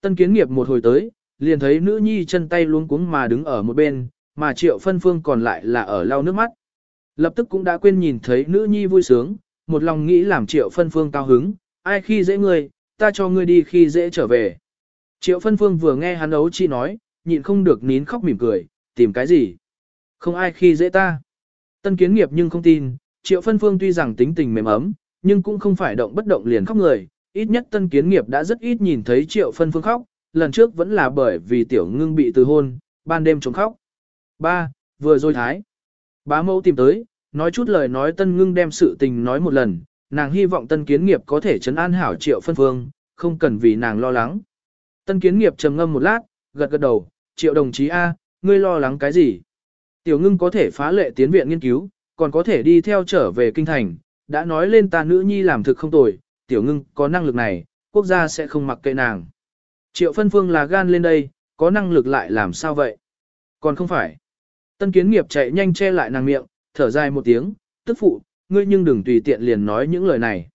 Speaker 1: Tân kiến nghiệp một hồi tới, liền thấy nữ nhi chân tay luống cuống mà đứng ở một bên, mà triệu phân phương còn lại là ở lau nước mắt. Lập tức cũng đã quên nhìn thấy nữ nhi vui sướng, một lòng nghĩ làm triệu phân phương cao hứng, ai khi dễ ngươi, ta cho ngươi đi khi dễ trở về. Triệu phân phương vừa nghe hắn ấu chi nói, nhịn không được nín khóc mỉm cười, tìm cái gì? Không ai khi dễ ta. Tân kiến nghiệp nhưng không tin, triệu phân phương tuy rằng tính tình mềm ấm, nhưng cũng không phải động bất động liền khóc người, ít nhất tân kiến nghiệp đã rất ít nhìn thấy triệu phân phương khóc, lần trước vẫn là bởi vì tiểu ngưng bị từ hôn, ban đêm trống khóc. Ba, vừa rồi thái. Bá mẫu tìm tới, nói chút lời nói tân ngưng đem sự tình nói một lần, nàng hy vọng tân kiến nghiệp có thể chấn an hảo triệu phân phương, không cần vì nàng lo lắng. Tân kiến nghiệp trầm ngâm một lát, gật gật đầu, triệu đồng chí A, ngươi lo lắng cái gì? Tiểu ngưng có thể phá lệ tiến viện nghiên cứu, còn có thể đi theo trở về kinh thành, đã nói lên ta nữ nhi làm thực không tồi, tiểu ngưng có năng lực này, quốc gia sẽ không mặc kệ nàng. Triệu phân phương là gan lên đây, có năng lực lại làm sao vậy? Còn không phải. Tân kiến nghiệp chạy nhanh che lại nàng miệng, thở dài một tiếng, tức phụ, ngươi nhưng đừng tùy tiện liền nói những lời này.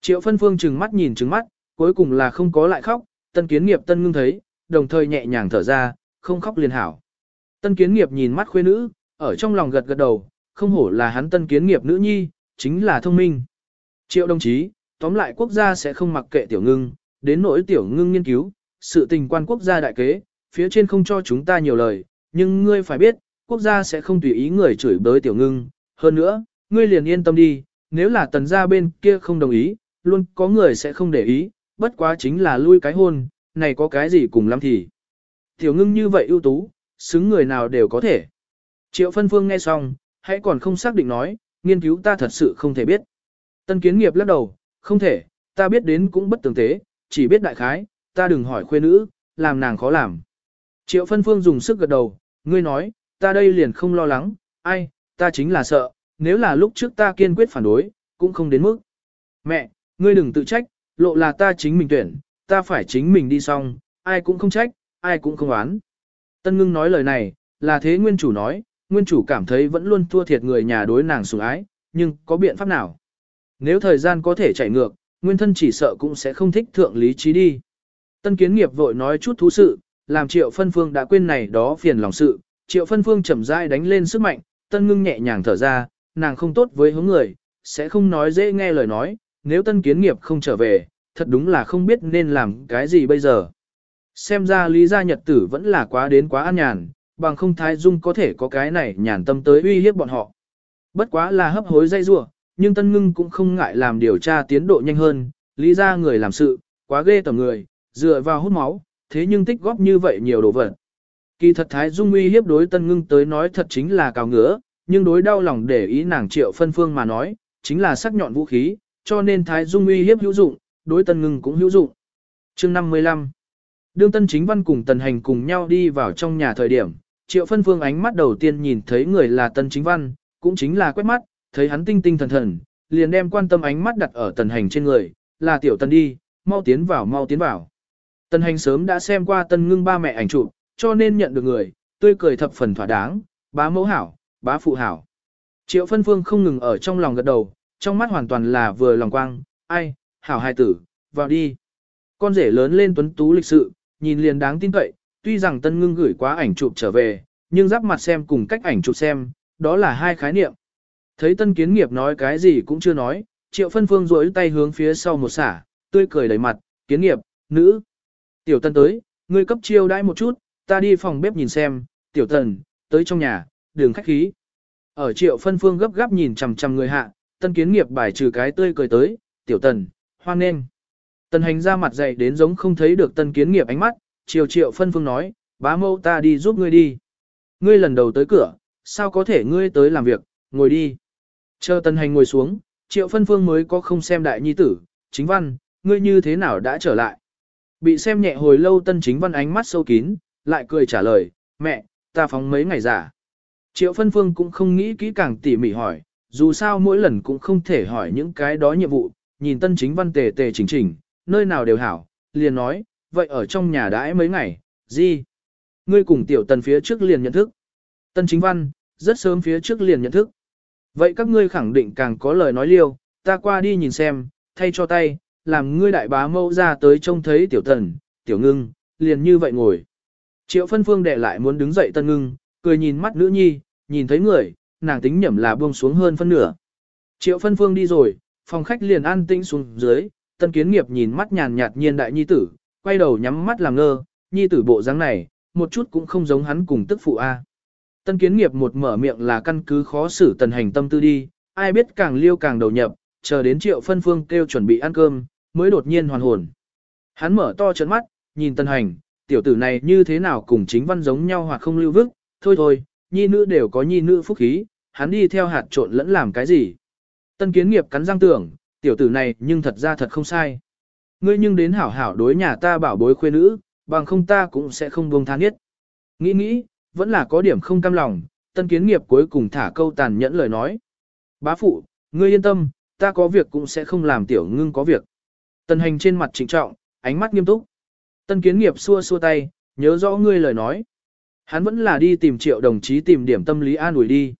Speaker 1: Triệu phân phương trừng mắt nhìn trừng mắt, cuối cùng là không có lại khóc, tân kiến nghiệp tân ngưng thấy, đồng thời nhẹ nhàng thở ra, không khóc liền hảo. Tân kiến nghiệp nhìn mắt khuê nữ, ở trong lòng gật gật đầu, không hổ là hắn tân kiến nghiệp nữ nhi, chính là thông minh. Triệu đồng chí, tóm lại quốc gia sẽ không mặc kệ tiểu ngưng, đến nỗi tiểu ngưng nghiên cứu, sự tình quan quốc gia đại kế, phía trên không cho chúng ta nhiều lời, nhưng ngươi phải biết, quốc gia sẽ không tùy ý người chửi bới tiểu ngưng, hơn nữa, ngươi liền yên tâm đi, nếu là tần gia bên kia không đồng ý, luôn có người sẽ không để ý, bất quá chính là lui cái hôn, này có cái gì cùng lắm thì. Tiểu ngưng như vậy ưu tú, xứng người nào đều có thể. Triệu phân phương nghe xong, hãy còn không xác định nói, nghiên cứu ta thật sự không thể biết. Tân kiến nghiệp lắc đầu, không thể, ta biết đến cũng bất tường tế, chỉ biết đại khái, ta đừng hỏi khuê nữ, làm nàng khó làm. Triệu phân phương dùng sức gật đầu, ngươi nói, ta đây liền không lo lắng, ai, ta chính là sợ, nếu là lúc trước ta kiên quyết phản đối, cũng không đến mức. Mẹ, ngươi đừng tự trách, lộ là ta chính mình tuyển, ta phải chính mình đi xong, ai cũng không trách, ai cũng không oán. Tân ngưng nói lời này, là thế nguyên chủ nói, nguyên chủ cảm thấy vẫn luôn thua thiệt người nhà đối nàng sủng ái, nhưng có biện pháp nào? Nếu thời gian có thể chạy ngược, nguyên thân chỉ sợ cũng sẽ không thích thượng lý trí đi. Tân kiến nghiệp vội nói chút thú sự, làm triệu phân phương đã quên này đó phiền lòng sự, triệu phân phương chậm rãi đánh lên sức mạnh, tân ngưng nhẹ nhàng thở ra, nàng không tốt với hướng người, sẽ không nói dễ nghe lời nói, nếu tân kiến nghiệp không trở về, thật đúng là không biết nên làm cái gì bây giờ. Xem ra lý gia nhật tử vẫn là quá đến quá an nhàn, bằng không thái dung có thể có cái này nhàn tâm tới uy hiếp bọn họ. Bất quá là hấp hối dây rủa nhưng tân ngưng cũng không ngại làm điều tra tiến độ nhanh hơn, lý gia người làm sự, quá ghê tầm người, dựa vào hút máu, thế nhưng tích góp như vậy nhiều đồ vật. Kỳ thật Thái Dung uy hiếp đối Tân Ngưng tới nói thật chính là cào ngứa, nhưng đối đau lòng để ý nàng triệu phân phương mà nói, chính là sắc nhọn vũ khí, cho nên Thái Dung uy hiếp hữu dụng, đối Tân Ngưng cũng hữu dụng. Chương 55 Đương Tân Chính Văn cùng Tần Hành cùng nhau đi vào trong nhà thời điểm, triệu phân phương ánh mắt đầu tiên nhìn thấy người là Tân Chính Văn, cũng chính là quét mắt, thấy hắn tinh tinh thần thần, liền đem quan tâm ánh mắt đặt ở Tần Hành trên người, là tiểu Tần đi, mau tiến vào mau tiến vào. Tần Hành sớm đã xem qua Tân Ngưng ba mẹ ảnh chụp, cho nên nhận được người, tươi cười thập phần thỏa đáng, bá mẫu hảo, bá phụ hảo. Triệu phân phương không ngừng ở trong lòng gật đầu, trong mắt hoàn toàn là vừa lòng quang, ai, hảo hai tử, vào đi. Con rể lớn lên tuấn tú lịch sự, nhìn liền đáng tin cậy, tuy rằng tân ngưng gửi quá ảnh chụp trở về, nhưng giáp mặt xem cùng cách ảnh chụp xem, đó là hai khái niệm. Thấy tân kiến nghiệp nói cái gì cũng chưa nói, triệu phân phương rối tay hướng phía sau một xả, tươi cười đầy mặt, kiến nghiệp, nữ. Tiểu tân tới, ngươi cấp chiêu đãi một chút, ta đi phòng bếp nhìn xem, tiểu tần, tới trong nhà, đường khách khí. Ở triệu phân phương gấp gáp nhìn chằm chằm người hạ, tân kiến nghiệp bài trừ cái tươi cười tới, tiểu tần, hoan nghênh. Tần hành ra mặt dày đến giống không thấy được tân kiến nghiệp ánh mắt, triệu triệu phân phương nói, bá mâu ta đi giúp ngươi đi. Ngươi lần đầu tới cửa, sao có thể ngươi tới làm việc, ngồi đi. Chờ tần hành ngồi xuống, triệu phân phương mới có không xem đại nhi tử, chính văn, ngươi như thế nào đã trở lại. Bị xem nhẹ hồi lâu tân chính văn ánh mắt sâu kín, lại cười trả lời, mẹ, ta phóng mấy ngày giả. Triệu phân phương cũng không nghĩ kỹ càng tỉ mỉ hỏi, dù sao mỗi lần cũng không thể hỏi những cái đó nhiệm vụ, nhìn tân chính văn tề tề chỉnh chỉnh, nơi nào đều hảo, liền nói, vậy ở trong nhà đãi mấy ngày, gì? Ngươi cùng tiểu tần phía trước liền nhận thức. Tân chính văn, rất sớm phía trước liền nhận thức. Vậy các ngươi khẳng định càng có lời nói liêu, ta qua đi nhìn xem, thay cho tay, làm ngươi đại bá mâu ra tới trông thấy tiểu tần, tiểu ngưng, liền như vậy ngồi. Triệu phân phương đệ lại muốn đứng dậy tân ngưng, cười nhìn mắt nữ nhi, nhìn thấy người, nàng tính nhẩm là buông xuống hơn phân nửa. Triệu phân phương đi rồi, phòng khách liền an tĩnh xuống dưới, tân kiến nghiệp nhìn mắt nhàn nhạt nhiên đại nhi tử, quay đầu nhắm mắt làm ngơ, nhi tử bộ dáng này, một chút cũng không giống hắn cùng tức phụ A. Tân kiến nghiệp một mở miệng là căn cứ khó xử tần hành tâm tư đi, ai biết càng liêu càng đầu nhập, chờ đến triệu phân phương kêu chuẩn bị ăn cơm, mới đột nhiên hoàn hồn. Hắn mở to trận mắt, nhìn tần hành, tiểu tử này như thế nào cùng chính văn giống nhau hoặc không lưu vức, thôi thôi, nhi nữ đều có nhi nữ phúc khí, hắn đi theo hạt trộn lẫn làm cái gì. Tân kiến nghiệp cắn răng tưởng, tiểu tử này nhưng thật ra thật không sai. Ngươi nhưng đến hảo hảo đối nhà ta bảo bối khuê nữ, bằng không ta cũng sẽ không buông tha nhất. Nghĩ nghĩ, vẫn là có điểm không cam lòng, tân kiến nghiệp cuối cùng thả câu tàn nhẫn lời nói. Bá phụ, ngươi yên tâm, ta có việc cũng sẽ không làm tiểu ngưng có việc. Tân hành trên mặt trịnh trọng, ánh mắt nghiêm túc. Tân kiến nghiệp xua xua tay, nhớ rõ ngươi lời nói. Hắn vẫn là đi tìm triệu đồng chí tìm điểm tâm lý an ủi đi.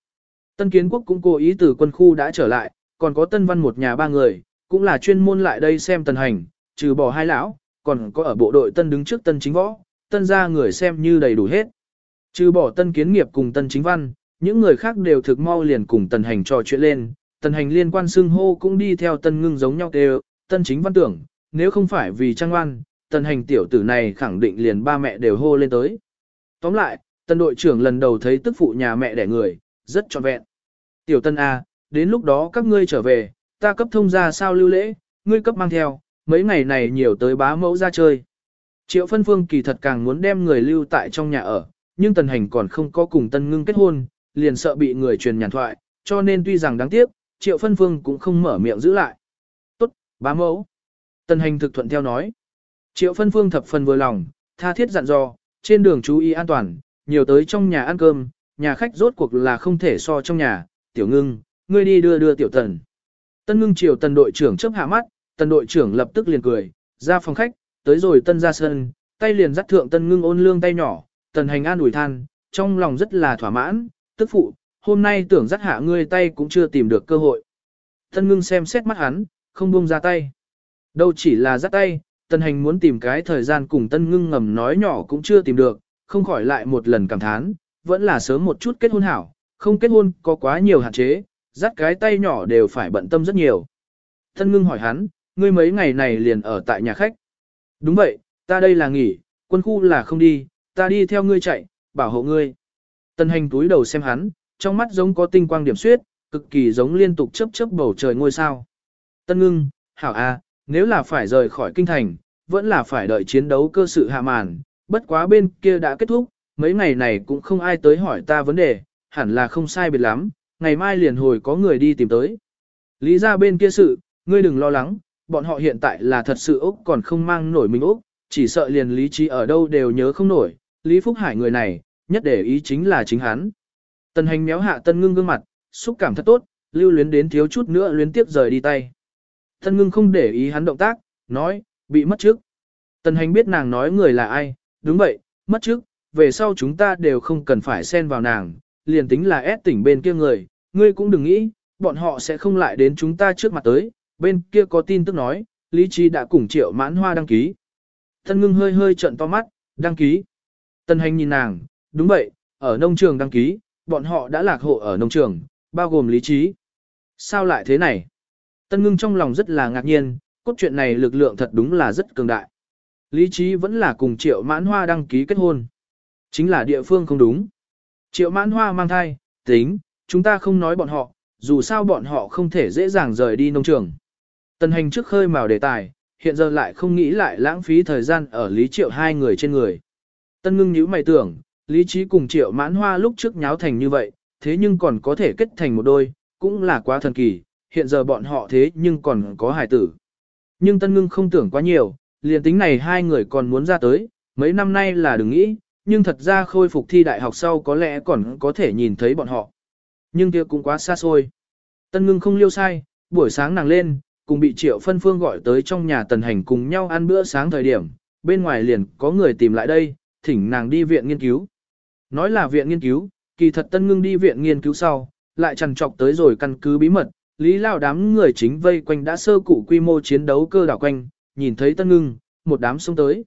Speaker 1: Tân kiến quốc cũng cố ý từ quân khu đã trở lại, còn có tân văn một nhà ba người, cũng là chuyên môn lại đây xem tần hành, trừ bỏ hai lão, còn có ở bộ đội tân đứng trước tân chính võ, tân ra người xem như đầy đủ hết. Trừ bỏ tân kiến nghiệp cùng tân chính văn, những người khác đều thực mau liền cùng tần hành trò chuyện lên, tần hành liên quan xưng hô cũng đi theo tân ngưng giống nhau đều, tân chính văn tưởng, nếu không phải vì trang oan, tần hành tiểu tử này khẳng định liền ba mẹ đều hô lên tới. Tóm lại, tần đội trưởng lần đầu thấy tức phụ nhà mẹ đẻ người, rất trọn vẹn. Tiểu tân A, đến lúc đó các ngươi trở về, ta cấp thông ra sao lưu lễ, ngươi cấp mang theo, mấy ngày này nhiều tới bá mẫu ra chơi. Triệu phân phương kỳ thật càng muốn đem người lưu tại trong nhà ở, nhưng tần hành còn không có cùng tân ngưng kết hôn, liền sợ bị người truyền nhàn thoại, cho nên tuy rằng đáng tiếc, triệu phân phương cũng không mở miệng giữ lại. Tốt, bá mẫu. Tần hành thực thuận theo nói. Triệu phân phương thập phần vừa lòng, tha thiết dặn dò, trên đường chú ý an toàn, nhiều tới trong nhà ăn cơm, nhà khách rốt cuộc là không thể so trong nhà, tiểu ngưng, ngươi đi đưa đưa tiểu tần. Tân ngưng triều tần đội trưởng chấp hạ mắt, tần đội trưởng lập tức liền cười, ra phòng khách, tới rồi tân ra sân, tay liền dắt thượng tân ngưng ôn lương tay nhỏ, tần hành an ủi than, trong lòng rất là thỏa mãn, tức phụ, hôm nay tưởng dắt hạ ngươi tay cũng chưa tìm được cơ hội. Tân ngưng xem xét mắt hắn, không buông ra tay. Đâu chỉ là dắt tay, Tân hành muốn tìm cái thời gian cùng tân ngưng ngầm nói nhỏ cũng chưa tìm được, không khỏi lại một lần cảm thán, vẫn là sớm một chút kết hôn hảo, không kết hôn có quá nhiều hạn chế, dắt cái tay nhỏ đều phải bận tâm rất nhiều. Tân ngưng hỏi hắn, ngươi mấy ngày này liền ở tại nhà khách. Đúng vậy, ta đây là nghỉ, quân khu là không đi, ta đi theo ngươi chạy, bảo hộ ngươi. Tân hành túi đầu xem hắn, trong mắt giống có tinh quang điểm suyết, cực kỳ giống liên tục chớp chớp bầu trời ngôi sao. Tân ngưng, hảo à? Nếu là phải rời khỏi kinh thành, vẫn là phải đợi chiến đấu cơ sự hạ màn, bất quá bên kia đã kết thúc, mấy ngày này cũng không ai tới hỏi ta vấn đề, hẳn là không sai biệt lắm, ngày mai liền hồi có người đi tìm tới. Lý ra bên kia sự, ngươi đừng lo lắng, bọn họ hiện tại là thật sự Úc còn không mang nổi mình Úc, chỉ sợ liền lý trí ở đâu đều nhớ không nổi, Lý Phúc Hải người này, nhất để ý chính là chính hắn. Tần hành méo hạ tân ngưng gương mặt, xúc cảm thật tốt, lưu luyến đến thiếu chút nữa luyến tiếp rời đi tay. Thân ngưng không để ý hắn động tác, nói, bị mất trước. Tần hành biết nàng nói người là ai, đúng vậy, mất trước, về sau chúng ta đều không cần phải xen vào nàng, liền tính là ép tỉnh bên kia người, ngươi cũng đừng nghĩ, bọn họ sẽ không lại đến chúng ta trước mặt tới, bên kia có tin tức nói, Lý Trí đã cùng triệu mãn hoa đăng ký. Thân ngưng hơi hơi trận to mắt, đăng ký. Tần hành nhìn nàng, đúng vậy, ở nông trường đăng ký, bọn họ đã lạc hộ ở nông trường, bao gồm lý trí. Sao lại thế này? Tân ngưng trong lòng rất là ngạc nhiên, cốt truyện này lực lượng thật đúng là rất cường đại. Lý trí vẫn là cùng triệu mãn hoa đăng ký kết hôn. Chính là địa phương không đúng. Triệu mãn hoa mang thai, tính, chúng ta không nói bọn họ, dù sao bọn họ không thể dễ dàng rời đi nông trường. Tân hành trước khơi mào đề tài, hiện giờ lại không nghĩ lại lãng phí thời gian ở Lý Triệu hai người trên người. Tân ngưng nhíu mày tưởng, Lý Trí cùng Triệu mãn hoa lúc trước nháo thành như vậy, thế nhưng còn có thể kết thành một đôi, cũng là quá thần kỳ, hiện giờ bọn họ thế nhưng còn có hải tử. Nhưng Tân ngưng không tưởng quá nhiều, liền tính này hai người còn muốn ra tới, mấy năm nay là đừng nghĩ, nhưng thật ra khôi phục thi đại học sau có lẽ còn có thể nhìn thấy bọn họ. Nhưng kia cũng quá xa xôi. Tân ngưng không liêu sai, buổi sáng nàng lên, cùng bị triệu phân phương gọi tới trong nhà tần hành cùng nhau ăn bữa sáng thời điểm, bên ngoài liền có người tìm lại đây, thỉnh nàng đi viện nghiên cứu. Nói là viện nghiên cứu, kỳ thật tân ngưng đi viện nghiên cứu sau, lại trằn trọc tới rồi căn cứ bí mật, lý lao đám người chính vây quanh đã sơ cụ quy mô chiến đấu cơ đảo quanh, nhìn thấy tân ngưng, một đám xông tới.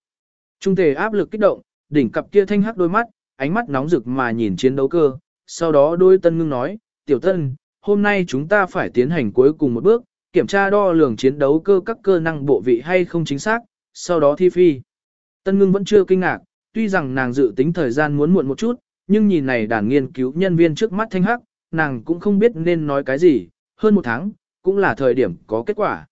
Speaker 1: Trung thể áp lực kích động, đỉnh cặp kia thanh hắc đôi mắt, ánh mắt nóng rực mà nhìn chiến đấu cơ, sau đó đôi tân ngưng nói, tiểu tân, hôm nay chúng ta phải tiến hành cuối cùng một bước, kiểm tra đo lường chiến đấu cơ các cơ năng bộ vị hay không chính xác, sau đó thi phi. Tân ngưng vẫn chưa kinh ngạc, tuy rằng nàng dự tính thời gian muốn muộn một chút, nhưng nhìn này đàn nghiên cứu nhân viên trước mắt thanh hắc, nàng cũng không biết nên nói cái gì, hơn một tháng, cũng là thời điểm có kết quả.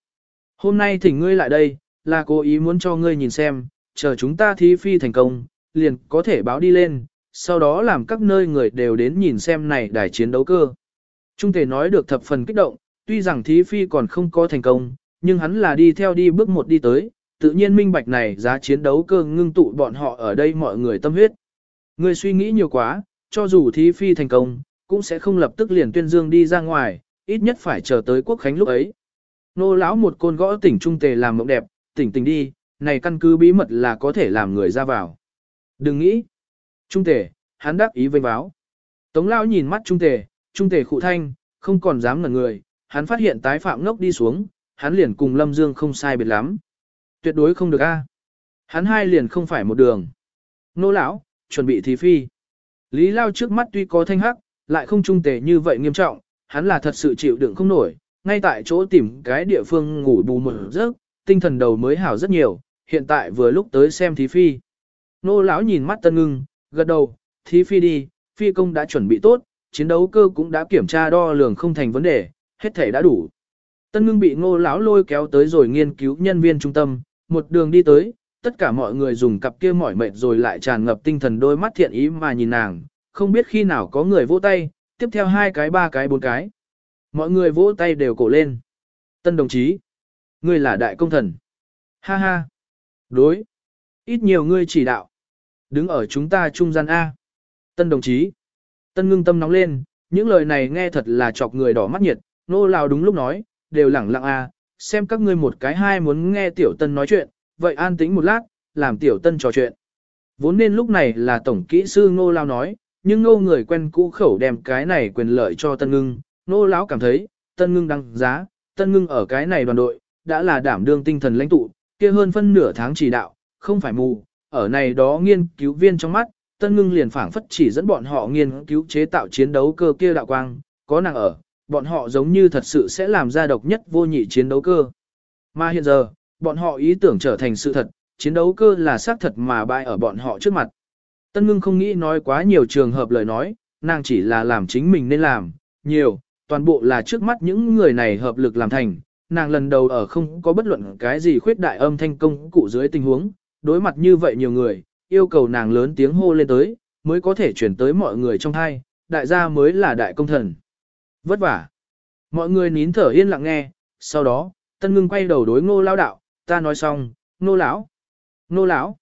Speaker 1: Hôm nay thỉnh ngươi lại đây, là cố ý muốn cho ngươi nhìn xem, chờ chúng ta thi phi thành công, liền có thể báo đi lên, sau đó làm các nơi người đều đến nhìn xem này đài chiến đấu cơ. Trung thể nói được thập phần kích động, tuy rằng thí phi còn không có thành công, nhưng hắn là đi theo đi bước một đi tới, tự nhiên minh bạch này giá chiến đấu cơ ngưng tụ bọn họ ở đây mọi người tâm huyết. Ngươi suy nghĩ nhiều quá, cho dù thí phi thành công, cũng sẽ không lập tức liền tuyên dương đi ra ngoài, ít nhất phải chờ tới quốc khánh lúc ấy. Nô lão một côn gõ tỉnh trung tề làm mộng đẹp, tỉnh tỉnh đi, này căn cứ bí mật là có thể làm người ra vào. Đừng nghĩ. Trung tề, hắn đáp ý vênh báo. Tống lão nhìn mắt trung tề, trung tề khụ thanh, không còn dám ngẩn người, hắn phát hiện tái phạm ngốc đi xuống, hắn liền cùng Lâm Dương không sai biệt lắm. Tuyệt đối không được a. Hắn hai liền không phải một đường. Nô lão, chuẩn bị thí phi. Lý Lao trước mắt tuy có thanh hắc, lại không trung tề như vậy nghiêm trọng, hắn là thật sự chịu đựng không nổi, ngay tại chỗ tìm cái địa phương ngủ bù một giấc, tinh thần đầu mới hảo rất nhiều, hiện tại vừa lúc tới xem thí phi. Nô lão nhìn mắt Tân Ngưng, gật đầu, thí phi đi, phi công đã chuẩn bị tốt, chiến đấu cơ cũng đã kiểm tra đo lường không thành vấn đề, hết thể đã đủ. Tân ngưng bị ngô lão lôi kéo tới rồi nghiên cứu nhân viên trung tâm, một đường đi tới, tất cả mọi người dùng cặp kia mỏi mệt rồi lại tràn ngập tinh thần đôi mắt thiện ý mà nhìn nàng, không biết khi nào có người vỗ tay, tiếp theo hai cái ba cái bốn cái. Mọi người vỗ tay đều cổ lên. Tân đồng chí, ngươi là đại công thần. Ha ha. Đối. Ít nhiều ngươi chỉ đạo. Đứng ở chúng ta trung gian A. Tân đồng chí. Tân ngưng tâm nóng lên, những lời này nghe thật là chọc người đỏ mắt nhiệt, nô lào đúng lúc nói, đều lẳng lặng a xem các ngươi một cái hai muốn nghe tiểu tân nói chuyện, vậy an tĩnh một lát, làm tiểu tân trò chuyện. Vốn nên lúc này là tổng kỹ sư ngô lao nói, nhưng ngô người quen cũ khẩu đem cái này quyền lợi cho tân ngưng, nô lão cảm thấy, tân ngưng đăng giá, tân ngưng ở cái này đoàn đội, đã là đảm đương tinh thần lãnh tụ, kia hơn phân nửa tháng chỉ đạo, không phải mù, ở này đó nghiên cứu viên trong mắt, tân ngưng liền phảng phất chỉ dẫn bọn họ nghiên cứu chế tạo chiến đấu cơ kia đạo quang, có nàng ở, bọn họ giống như thật sự sẽ làm ra độc nhất vô nhị chiến đấu cơ. Mà hiện giờ, bọn họ ý tưởng trở thành sự thật, chiến đấu cơ là xác thật mà bại ở bọn họ trước mặt. Tân ngưng không nghĩ nói quá nhiều trường hợp lời nói, nàng chỉ là làm chính mình nên làm, nhiều, toàn bộ là trước mắt những người này hợp lực làm thành. Nàng lần đầu ở không có bất luận cái gì khuyết đại âm thanh công cụ dưới tình huống, đối mặt như vậy nhiều người, yêu cầu nàng lớn tiếng hô lên tới, mới có thể chuyển tới mọi người trong thai, đại gia mới là đại công thần. Vất vả. Mọi người nín thở yên lặng nghe, sau đó, tân ngưng quay đầu đối ngô lao đạo, ta nói xong, ngô lão, ngô lão,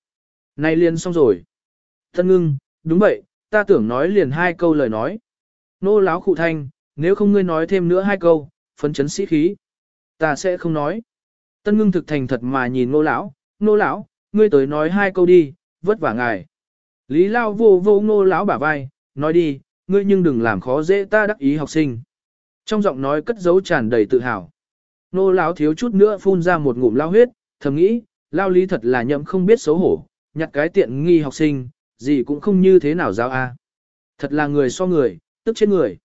Speaker 1: nay liền xong rồi. Tân ngưng, đúng vậy, ta tưởng nói liền hai câu lời nói. Nô lão khụ thanh, nếu không ngươi nói thêm nữa hai câu, phấn chấn sĩ khí. Ta sẽ không nói. Tân ngưng thực thành thật mà nhìn Nô lão, Nô lão, ngươi tới nói hai câu đi, vất vả ngài. Lý lao vô vô Nô lão bả vai, nói đi, ngươi nhưng đừng làm khó dễ ta đắc ý học sinh. Trong giọng nói cất dấu tràn đầy tự hào. Nô lão thiếu chút nữa phun ra một ngụm lao huyết, thầm nghĩ, lao lý thật là nhậm không biết xấu hổ, nhặt cái tiện nghi học sinh, gì cũng không như thế nào giao a. À. Thật là người so người, tức chết người.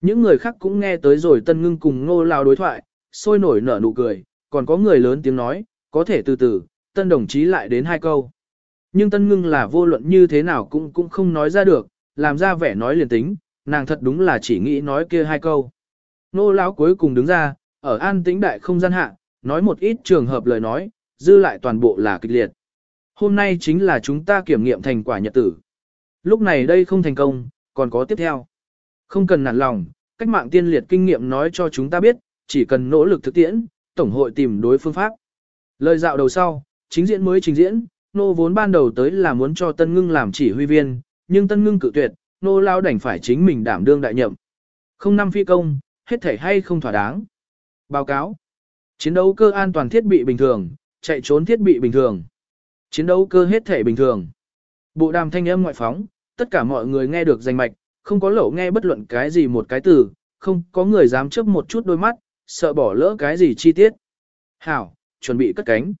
Speaker 1: Những người khác cũng nghe tới rồi tân ngưng cùng nô lao đối thoại, sôi nổi nở nụ cười, còn có người lớn tiếng nói, có thể từ từ, tân đồng chí lại đến hai câu. Nhưng tân ngưng là vô luận như thế nào cũng cũng không nói ra được, làm ra vẻ nói liền tính, nàng thật đúng là chỉ nghĩ nói kia hai câu. Nô lão cuối cùng đứng ra, ở an tĩnh đại không gian hạ, nói một ít trường hợp lời nói, dư lại toàn bộ là kịch liệt. Hôm nay chính là chúng ta kiểm nghiệm thành quả nhật tử. Lúc này đây không thành công, còn có tiếp theo. Không cần nản lòng, cách mạng tiên liệt kinh nghiệm nói cho chúng ta biết, chỉ cần nỗ lực thực tiễn, Tổng hội tìm đối phương pháp. Lời dạo đầu sau, chính diễn mới trình diễn, nô vốn ban đầu tới là muốn cho Tân Ngưng làm chỉ huy viên, nhưng Tân Ngưng cự tuyệt, nô lao đành phải chính mình đảm đương đại nhậm. Không năm phi công, hết thể hay không thỏa đáng. Báo cáo. Chiến đấu cơ an toàn thiết bị bình thường, chạy trốn thiết bị bình thường. Chiến đấu cơ hết thể bình thường. Bộ đàm thanh âm ngoại phóng, tất cả mọi người nghe được danh mạch, không có lẩu nghe bất luận cái gì một cái từ, không có người dám chấp một chút đôi mắt, sợ bỏ lỡ cái gì chi tiết. Hảo, chuẩn bị cất cánh.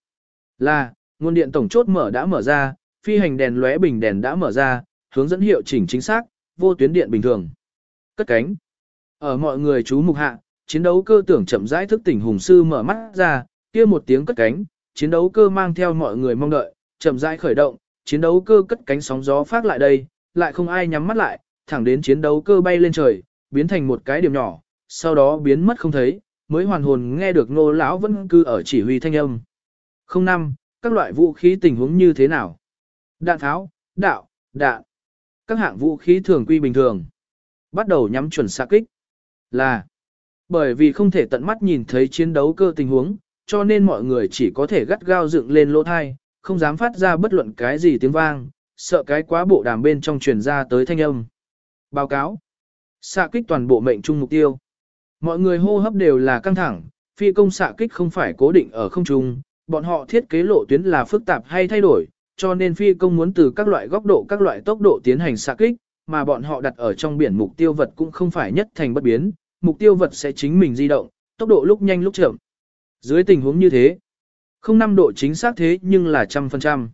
Speaker 1: Là, nguồn điện tổng chốt mở đã mở ra, phi hành đèn lóe bình đèn đã mở ra, hướng dẫn hiệu chỉnh chính xác, vô tuyến điện bình thường. Cất cánh. Ở mọi người chú mục hạ, chiến đấu cơ tưởng chậm rãi thức tỉnh hùng sư mở mắt ra, kia một tiếng cất cánh, chiến đấu cơ mang theo mọi người mong đợi, chậm rãi khởi động, chiến đấu cơ cất cánh sóng gió phát lại đây, lại không ai nhắm mắt lại, thẳng đến chiến đấu cơ bay lên trời, biến thành một cái điểm nhỏ, sau đó biến mất không thấy, mới hoàn hồn nghe được nô lão vẫn cư ở chỉ huy thanh âm. Không năm, các loại vũ khí tình huống như thế nào? Đạn tháo, đạo, đạn. Các hạng vũ khí thường quy bình thường. Bắt đầu nhắm chuẩn xạ kích. Là, bởi vì không thể tận mắt nhìn thấy chiến đấu cơ tình huống, cho nên mọi người chỉ có thể gắt gao dựng lên lỗ thai, không dám phát ra bất luận cái gì tiếng vang, sợ cái quá bộ đàm bên trong truyền ra tới thanh âm. Báo cáo. Xạ kích toàn bộ mệnh trung mục tiêu. Mọi người hô hấp đều là căng thẳng, phi công xạ kích không phải cố định ở không trung, bọn họ thiết kế lộ tuyến là phức tạp hay thay đổi, cho nên phi công muốn từ các loại góc độ các loại tốc độ tiến hành xạ kích, mà bọn họ đặt ở trong biển mục tiêu vật cũng không phải nhất thành bất biến, mục tiêu vật sẽ chính mình di động, tốc độ lúc nhanh lúc chậm. Dưới tình huống như thế, không năm độ chính xác thế nhưng là trăm phần trăm.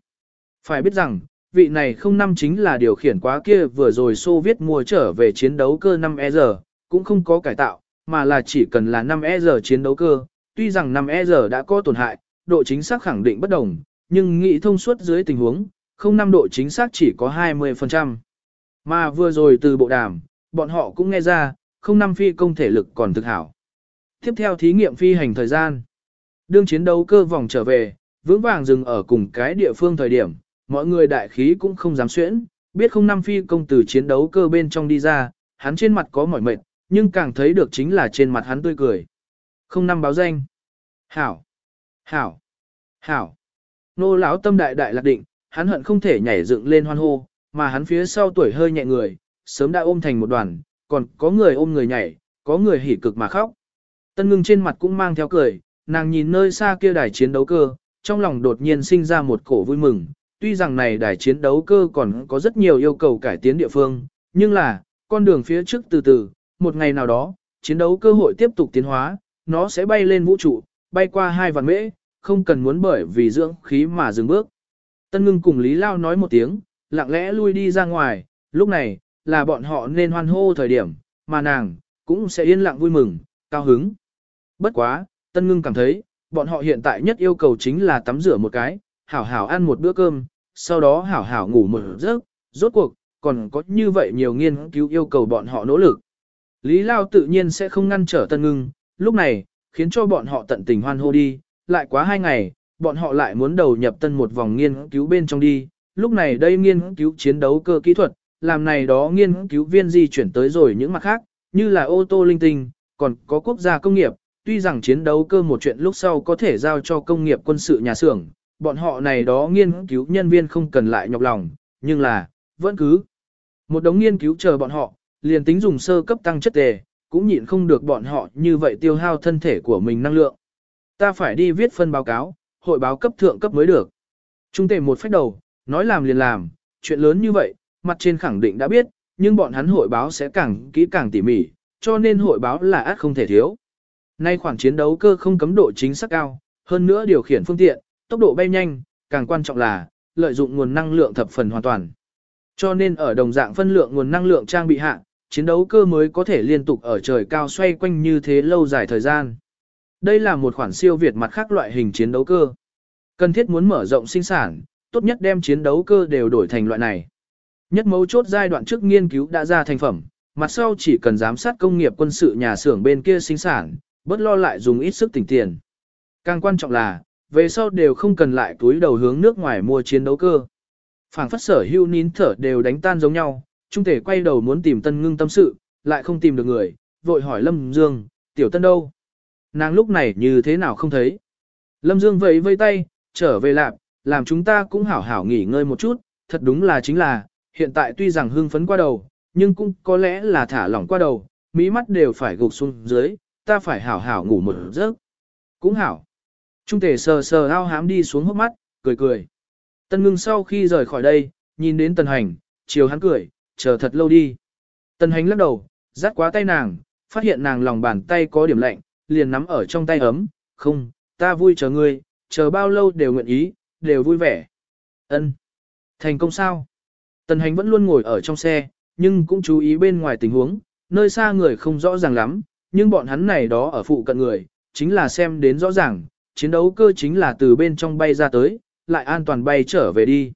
Speaker 1: Phải biết rằng, vị này không năm chính là điều khiển quá kia vừa rồi Xô Viết mua trở về chiến đấu cơ 5E cũng không có cải tạo, mà là chỉ cần là 5E chiến đấu cơ, tuy rằng 5E đã có tổn hại, độ chính xác khẳng định bất đồng, nhưng nghĩ thông suốt dưới tình huống, không năm độ chính xác chỉ có 20%. Mà vừa rồi từ bộ đàm, bọn họ cũng nghe ra, không năm phi công thể lực còn thực hảo. Tiếp theo thí nghiệm phi hành thời gian. Đương chiến đấu cơ vòng trở về, vững vàng dừng ở cùng cái địa phương thời điểm, mọi người đại khí cũng không dám xuyễn, biết không năm phi công từ chiến đấu cơ bên trong đi ra, hắn trên mặt có mỏi mệt, nhưng càng thấy được chính là trên mặt hắn tươi cười. Không năm báo danh. Hảo. Hảo. Hảo. Nô lão tâm đại đại lạc định, hắn hận không thể nhảy dựng lên hoan hô, mà hắn phía sau tuổi hơi nhẹ người, sớm đã ôm thành một đoàn, còn có người ôm người nhảy, có người hỉ cực mà khóc. Tân ngưng trên mặt cũng mang theo cười, nàng nhìn nơi xa kia đài chiến đấu cơ, trong lòng đột nhiên sinh ra một cổ vui mừng, tuy rằng này đài chiến đấu cơ còn có rất nhiều yêu cầu cải tiến địa phương, nhưng là, con đường phía trước từ từ, một ngày nào đó, chiến đấu cơ hội tiếp tục tiến hóa, nó sẽ bay lên vũ trụ, bay qua hai vạn mễ, không cần muốn bởi vì dưỡng khí mà dừng bước. Tân ngưng cùng Lý Lao nói một tiếng, lặng lẽ lui đi ra ngoài, lúc này, là bọn họ nên hoan hô thời điểm, mà nàng, cũng sẽ yên lặng vui mừng, cao hứng. Bất quá, Tân ngưng cảm thấy, bọn họ hiện tại nhất yêu cầu chính là tắm rửa một cái, hảo hảo ăn một bữa cơm, sau đó hảo hảo ngủ một giấc, rốt cuộc, còn có như vậy nhiều nghiên cứu yêu cầu bọn họ nỗ lực. Lý Lao tự nhiên sẽ không ngăn trở Tân Ngưng, lúc này, khiến cho bọn họ tận tình hoan hô đi, lại quá hai ngày, bọn họ lại muốn đầu nhập tân một vòng nghiên cứu bên trong đi, lúc này đây nghiên cứu chiến đấu cơ kỹ thuật, làm này đó nghiên cứu viên di chuyển tới rồi những mặt khác, như là ô tô linh tinh, còn có quốc gia công nghiệp, tuy rằng chiến đấu cơ một chuyện lúc sau có thể giao cho công nghiệp quân sự nhà xưởng, bọn họ này đó nghiên cứu nhân viên không cần lại nhọc lòng, nhưng là, vẫn cứ. Một đống nghiên cứu chờ bọn họ, liền tính dùng sơ cấp tăng chất tề, cũng nhịn không được bọn họ như vậy tiêu hao thân thể của mình năng lượng. Ta phải đi viết phân báo cáo, hội báo cấp thượng cấp mới được. Trung tề một phép đầu, nói làm liền làm, chuyện lớn như vậy, mặt trên khẳng định đã biết, nhưng bọn hắn hội báo sẽ càng kỹ càng tỉ mỉ, cho nên hội báo là át không thể thiếu. Nay khoảng chiến đấu cơ không cấm độ chính xác cao, hơn nữa điều khiển phương tiện, tốc độ bay nhanh, càng quan trọng là, lợi dụng nguồn năng lượng thập phần hoàn toàn. Cho nên ở đồng dạng phân lượng nguồn năng lượng trang bị hạ, chiến đấu cơ mới có thể liên tục ở trời cao xoay quanh như thế lâu dài thời gian. Đây là một khoản siêu việt mặt khác loại hình chiến đấu cơ. Cần thiết muốn mở rộng sinh sản, tốt nhất đem chiến đấu cơ đều đổi thành loại này. Nhất mấu chốt giai đoạn trước nghiên cứu đã ra thành phẩm, mặt sau chỉ cần giám sát công nghiệp quân sự nhà xưởng bên kia sinh sản, bớt lo lại dùng ít sức tỉnh tiền. Càng quan trọng là, về sau đều không cần lại túi đầu hướng nước ngoài mua chiến đấu cơ. Phảng phất sở hưu nín thở đều đánh tan giống nhau, trung thể quay đầu muốn tìm tân ngưng tâm sự, lại không tìm được người, vội hỏi Lâm Dương, tiểu tân đâu? Nàng lúc này như thế nào không thấy? Lâm Dương vẫy vây tay, trở về lạp, làm chúng ta cũng hảo hảo nghỉ ngơi một chút, thật đúng là chính là, hiện tại tuy rằng hưng phấn qua đầu, nhưng cũng có lẽ là thả lỏng qua đầu, mỹ mắt đều phải gục xuống dưới, ta phải hảo hảo ngủ một giấc. Cũng hảo. Trung thể sờ sờ ao hám đi xuống hốc mắt, cười cười. Tân ngưng sau khi rời khỏi đây, nhìn đến tần hành, chiều hắn cười, chờ thật lâu đi. Tần hành lắc đầu, dắt quá tay nàng, phát hiện nàng lòng bàn tay có điểm lạnh, liền nắm ở trong tay ấm, không, ta vui chờ ngươi, chờ bao lâu đều nguyện ý, đều vui vẻ. Ân, Thành công sao? Tần hành vẫn luôn ngồi ở trong xe, nhưng cũng chú ý bên ngoài tình huống, nơi xa người không rõ ràng lắm, nhưng bọn hắn này đó ở phụ cận người, chính là xem đến rõ ràng, chiến đấu cơ chính là từ bên trong bay ra tới, lại an toàn bay trở về đi.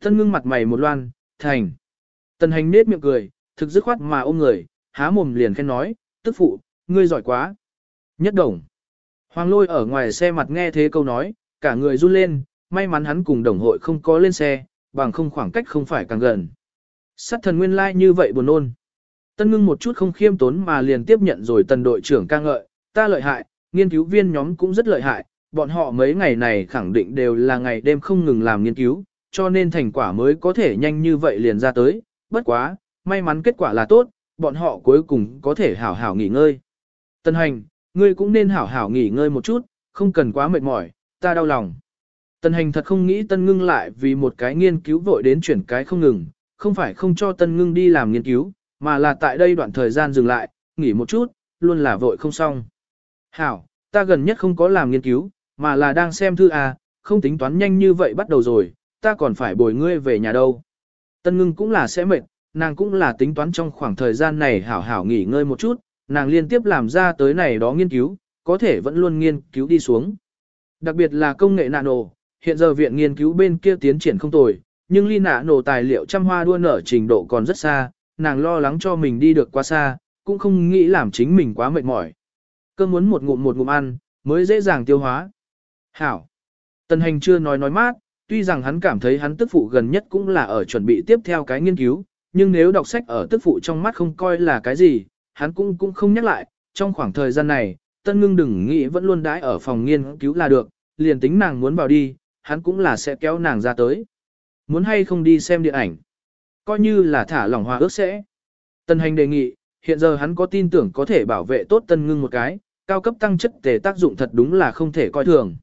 Speaker 1: Tân ngưng mặt mày một loan, thành. Tần hành nết miệng cười, thực dứt khoát mà ôm người, há mồm liền khen nói, tức phụ, ngươi giỏi quá. Nhất đồng. Hoàng lôi ở ngoài xe mặt nghe thế câu nói, cả người run lên, may mắn hắn cùng đồng hội không có lên xe, bằng không khoảng cách không phải càng gần. Sát thần nguyên lai like như vậy buồn ôn. Tân ngưng một chút không khiêm tốn mà liền tiếp nhận rồi tần đội trưởng ca ngợi, ta lợi hại, nghiên cứu viên nhóm cũng rất lợi hại, bọn họ mấy ngày này khẳng định đều là ngày đêm không ngừng làm nghiên cứu, cho nên thành quả mới có thể nhanh như vậy liền ra tới, bất quá, may mắn kết quả là tốt, bọn họ cuối cùng có thể hảo hảo nghỉ ngơi. Tân hành, ngươi cũng nên hảo hảo nghỉ ngơi một chút, không cần quá mệt mỏi, ta đau lòng. Tân hành thật không nghĩ tân ngưng lại vì một cái nghiên cứu vội đến chuyển cái không ngừng, không phải không cho tân ngưng đi làm nghiên cứu, mà là tại đây đoạn thời gian dừng lại, nghỉ một chút, luôn là vội không xong. Hảo, ta gần nhất không có làm nghiên cứu, mà là đang xem thư à, không tính toán nhanh như vậy bắt đầu rồi, ta còn phải bồi ngươi về nhà đâu. Tân ngưng cũng là sẽ mệt, nàng cũng là tính toán trong khoảng thời gian này hảo hảo nghỉ ngơi một chút, nàng liên tiếp làm ra tới này đó nghiên cứu, có thể vẫn luôn nghiên cứu đi xuống. Đặc biệt là công nghệ nano, hiện giờ viện nghiên cứu bên kia tiến triển không tồi, nhưng ly nano tài liệu trăm hoa đua nở trình độ còn rất xa, nàng lo lắng cho mình đi được quá xa, cũng không nghĩ làm chính mình quá mệt mỏi. Cơm muốn một ngụm một ngụm ăn, mới dễ dàng tiêu hóa. Hảo. Tần hành chưa nói nói mát, tuy rằng hắn cảm thấy hắn tức phụ gần nhất cũng là ở chuẩn bị tiếp theo cái nghiên cứu, nhưng nếu đọc sách ở tức phụ trong mắt không coi là cái gì, hắn cũng cũng không nhắc lại, trong khoảng thời gian này, tân ngưng đừng nghĩ vẫn luôn đãi ở phòng nghiên cứu là được, liền tính nàng muốn vào đi, hắn cũng là sẽ kéo nàng ra tới. Muốn hay không đi xem điện ảnh, coi như là thả lỏng hòa ước sẽ. Tân hành đề nghị, hiện giờ hắn có tin tưởng có thể bảo vệ tốt tân ngưng một cái, cao cấp tăng chất tề tác dụng thật đúng là không thể coi thường.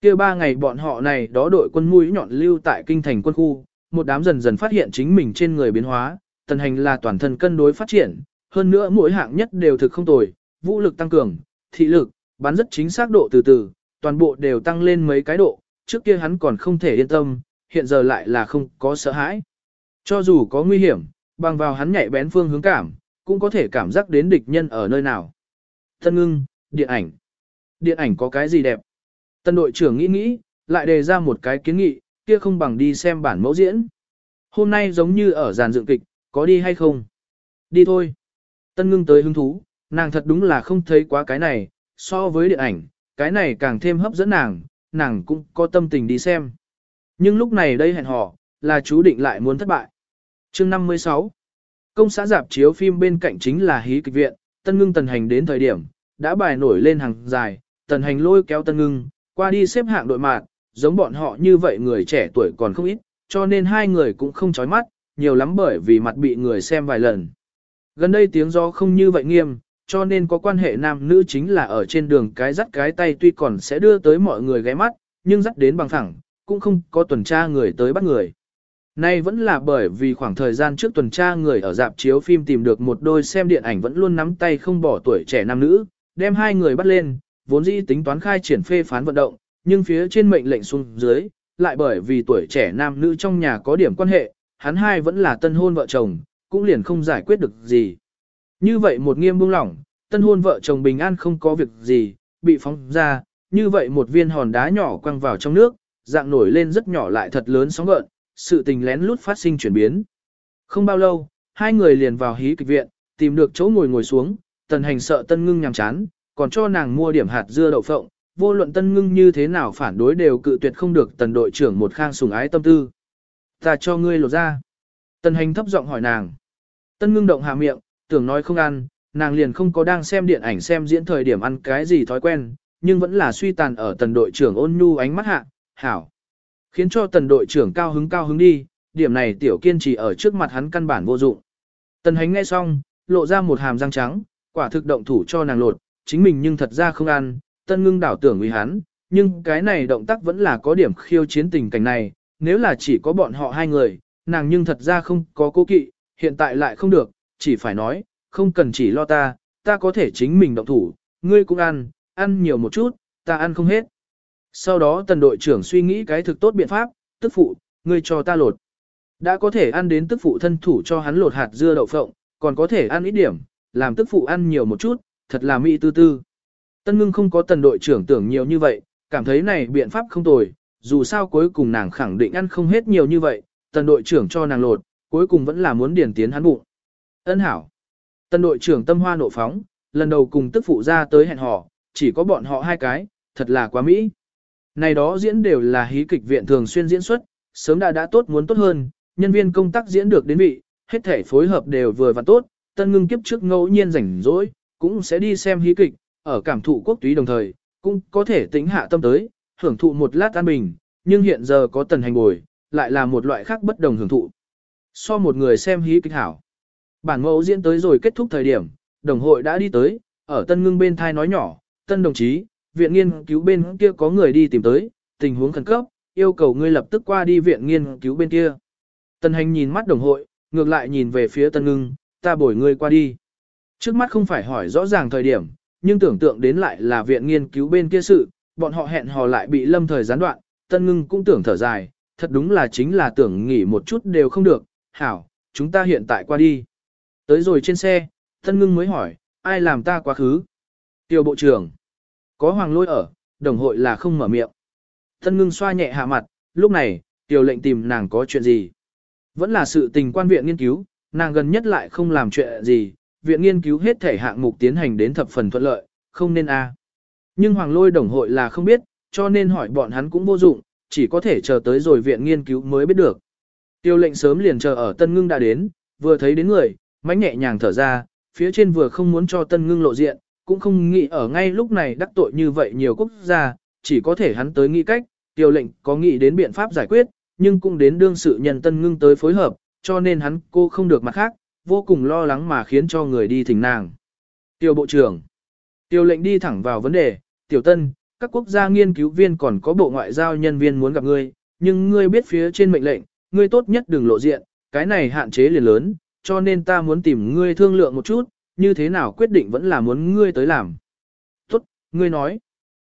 Speaker 1: kia ba ngày bọn họ này đó đội quân mũi nhọn lưu tại kinh thành quân khu, một đám dần dần phát hiện chính mình trên người biến hóa, tần hành là toàn thân cân đối phát triển, hơn nữa mỗi hạng nhất đều thực không tồi, vũ lực tăng cường, thị lực, bắn rất chính xác độ từ từ, toàn bộ đều tăng lên mấy cái độ, trước kia hắn còn không thể yên tâm, hiện giờ lại là không có sợ hãi. Cho dù có nguy hiểm, bằng vào hắn nhạy bén phương hướng cảm, cũng có thể cảm giác đến địch nhân ở nơi nào. Tân ngưng, điện ảnh. Điện ảnh có cái gì đẹp? Tân đội trưởng nghĩ nghĩ, lại đề ra một cái kiến nghị, kia không bằng đi xem bản mẫu diễn. Hôm nay giống như ở giàn dựng kịch, có đi hay không? Đi thôi. Tân ngưng tới hứng thú, nàng thật đúng là không thấy quá cái này, so với điện ảnh, cái này càng thêm hấp dẫn nàng, nàng cũng có tâm tình đi xem. Nhưng lúc này đây hẹn hò, là chú định lại muốn thất bại chương 56 Công xã dạp chiếu phim bên cạnh chính là hí kịch viện, tân ngưng tần hành đến thời điểm, đã bài nổi lên hàng dài, tần hành lôi kéo tân ngưng, qua đi xếp hạng đội mạng, giống bọn họ như vậy người trẻ tuổi còn không ít, cho nên hai người cũng không chói mắt, nhiều lắm bởi vì mặt bị người xem vài lần. Gần đây tiếng gió không như vậy nghiêm, cho nên có quan hệ nam nữ chính là ở trên đường cái dắt cái tay tuy còn sẽ đưa tới mọi người ghé mắt, nhưng dắt đến bằng thẳng, cũng không có tuần tra người tới bắt người. Nay vẫn là bởi vì khoảng thời gian trước tuần tra người ở dạp chiếu phim tìm được một đôi xem điện ảnh vẫn luôn nắm tay không bỏ tuổi trẻ nam nữ, đem hai người bắt lên, vốn dĩ tính toán khai triển phê phán vận động, nhưng phía trên mệnh lệnh xuống dưới, lại bởi vì tuổi trẻ nam nữ trong nhà có điểm quan hệ, hắn hai vẫn là tân hôn vợ chồng, cũng liền không giải quyết được gì. Như vậy một nghiêm buông lỏng, tân hôn vợ chồng bình an không có việc gì, bị phóng ra, như vậy một viên hòn đá nhỏ quăng vào trong nước, dạng nổi lên rất nhỏ lại thật lớn sóng gợn, sự tình lén lút phát sinh chuyển biến. Không bao lâu, hai người liền vào hí kịch viện, tìm được chỗ ngồi ngồi xuống, tần hành sợ tân ngưng nhằm chán, còn cho nàng mua điểm hạt dưa đậu phộng, vô luận tân ngưng như thế nào phản đối đều cự tuyệt không được tần đội trưởng một khang sùng ái tâm tư. Ta cho ngươi lột ra. Tần hành thấp giọng hỏi nàng. Tân ngưng động hạ miệng, tưởng nói không ăn, nàng liền không có đang xem điện ảnh xem diễn thời điểm ăn cái gì thói quen, nhưng vẫn là suy tàn ở tần đội trưởng ôn nhu ánh mắt hạ, hảo. Khiến cho tần đội trưởng cao hứng cao hứng đi, điểm này tiểu kiên trì ở trước mặt hắn căn bản vô dụng. Tần hánh nghe xong, lộ ra một hàm răng trắng, quả thực động thủ cho nàng lột, chính mình nhưng thật ra không ăn, tân ngưng đảo tưởng với hắn, nhưng cái này động tác vẫn là có điểm khiêu chiến tình cảnh này, nếu là chỉ có bọn họ hai người, nàng nhưng thật ra không có cố kỵ, hiện tại lại không được, chỉ phải nói, không cần chỉ lo ta, ta có thể chính mình động thủ, ngươi cũng ăn, ăn nhiều một chút, ta ăn không hết. Sau đó tần đội trưởng suy nghĩ cái thực tốt biện pháp, tức phụ, ngươi cho ta lột. Đã có thể ăn đến tức phụ thân thủ cho hắn lột hạt dưa đậu phộng, còn có thể ăn ít điểm, làm tức phụ ăn nhiều một chút, thật là mỹ tư tư. Tân ngưng không có tần đội trưởng tưởng nhiều như vậy, cảm thấy này biện pháp không tồi, dù sao cuối cùng nàng khẳng định ăn không hết nhiều như vậy, tần đội trưởng cho nàng lột, cuối cùng vẫn là muốn điền tiến hắn bụng. Ân hảo. Tần đội trưởng tâm hoa nộ phóng, lần đầu cùng tức phụ ra tới hẹn hò, chỉ có bọn họ hai cái, thật là quá mỹ. Này đó diễn đều là hí kịch viện thường xuyên diễn xuất, sớm đã đã tốt muốn tốt hơn, nhân viên công tác diễn được đến vị, hết thể phối hợp đều vừa và tốt, tân ngưng kiếp trước ngẫu nhiên rảnh rỗi, cũng sẽ đi xem hí kịch, ở cảm thụ quốc túy đồng thời, cũng có thể tính hạ tâm tới, hưởng thụ một lát an bình, nhưng hiện giờ có tần hành bồi, lại là một loại khác bất đồng hưởng thụ. So một người xem hí kịch hảo. Bản mẫu diễn tới rồi kết thúc thời điểm, đồng hội đã đi tới, ở tân ngưng bên thai nói nhỏ, tân đồng chí, viện nghiên cứu bên kia có người đi tìm tới, tình huống khẩn cấp, yêu cầu ngươi lập tức qua đi viện nghiên cứu bên kia. Tần hành nhìn mắt đồng hội, ngược lại nhìn về phía tân ngưng, ta bổi ngươi qua đi. Trước mắt không phải hỏi rõ ràng thời điểm, nhưng tưởng tượng đến lại là viện nghiên cứu bên kia sự, bọn họ hẹn hò lại bị lâm thời gián đoạn, tân ngưng cũng tưởng thở dài, thật đúng là chính là tưởng nghỉ một chút đều không được, hảo, chúng ta hiện tại qua đi. Tới rồi trên xe, tân ngưng mới hỏi, ai làm ta quá khứ? Tiêu bộ trưởng, có hoàng lôi ở, đồng hội là không mở miệng. Tân ngưng xoa nhẹ hạ mặt, lúc này, tiểu lệnh tìm nàng có chuyện gì? Vẫn là sự tình quan viện nghiên cứu, nàng gần nhất lại không làm chuyện gì, viện nghiên cứu hết thể hạng mục tiến hành đến thập phần thuận lợi, không nên a. Nhưng Hoàng Lôi đồng hội là không biết, cho nên hỏi bọn hắn cũng vô dụng, chỉ có thể chờ tới rồi viện nghiên cứu mới biết được. Tiêu lệnh sớm liền chờ ở Tân Ngưng đã đến, vừa thấy đến người, mánh nhẹ nhàng thở ra, phía trên vừa không muốn cho Tân Ngưng lộ diện, cũng không nghĩ ở ngay lúc này đắc tội như vậy nhiều quốc gia, chỉ có thể hắn tới nghĩ cách, tiêu lệnh có nghĩ đến biện pháp giải quyết, nhưng cũng đến đương sự nhân Tân Ngưng tới phối hợp, cho nên hắn cô không được mặt khác, vô cùng lo lắng mà khiến cho người đi thỉnh nàng. Tiêu bộ trưởng. Tiêu lệnh đi thẳng vào vấn đề, tiểu tân, các quốc gia nghiên cứu viên còn có bộ ngoại giao nhân viên muốn gặp ngươi, nhưng ngươi biết phía trên mệnh lệnh, ngươi tốt nhất đừng lộ diện, cái này hạn chế liền lớn, cho nên ta muốn tìm ngươi thương lượng một chút, như thế nào quyết định vẫn là muốn ngươi tới làm. Tốt, ngươi nói.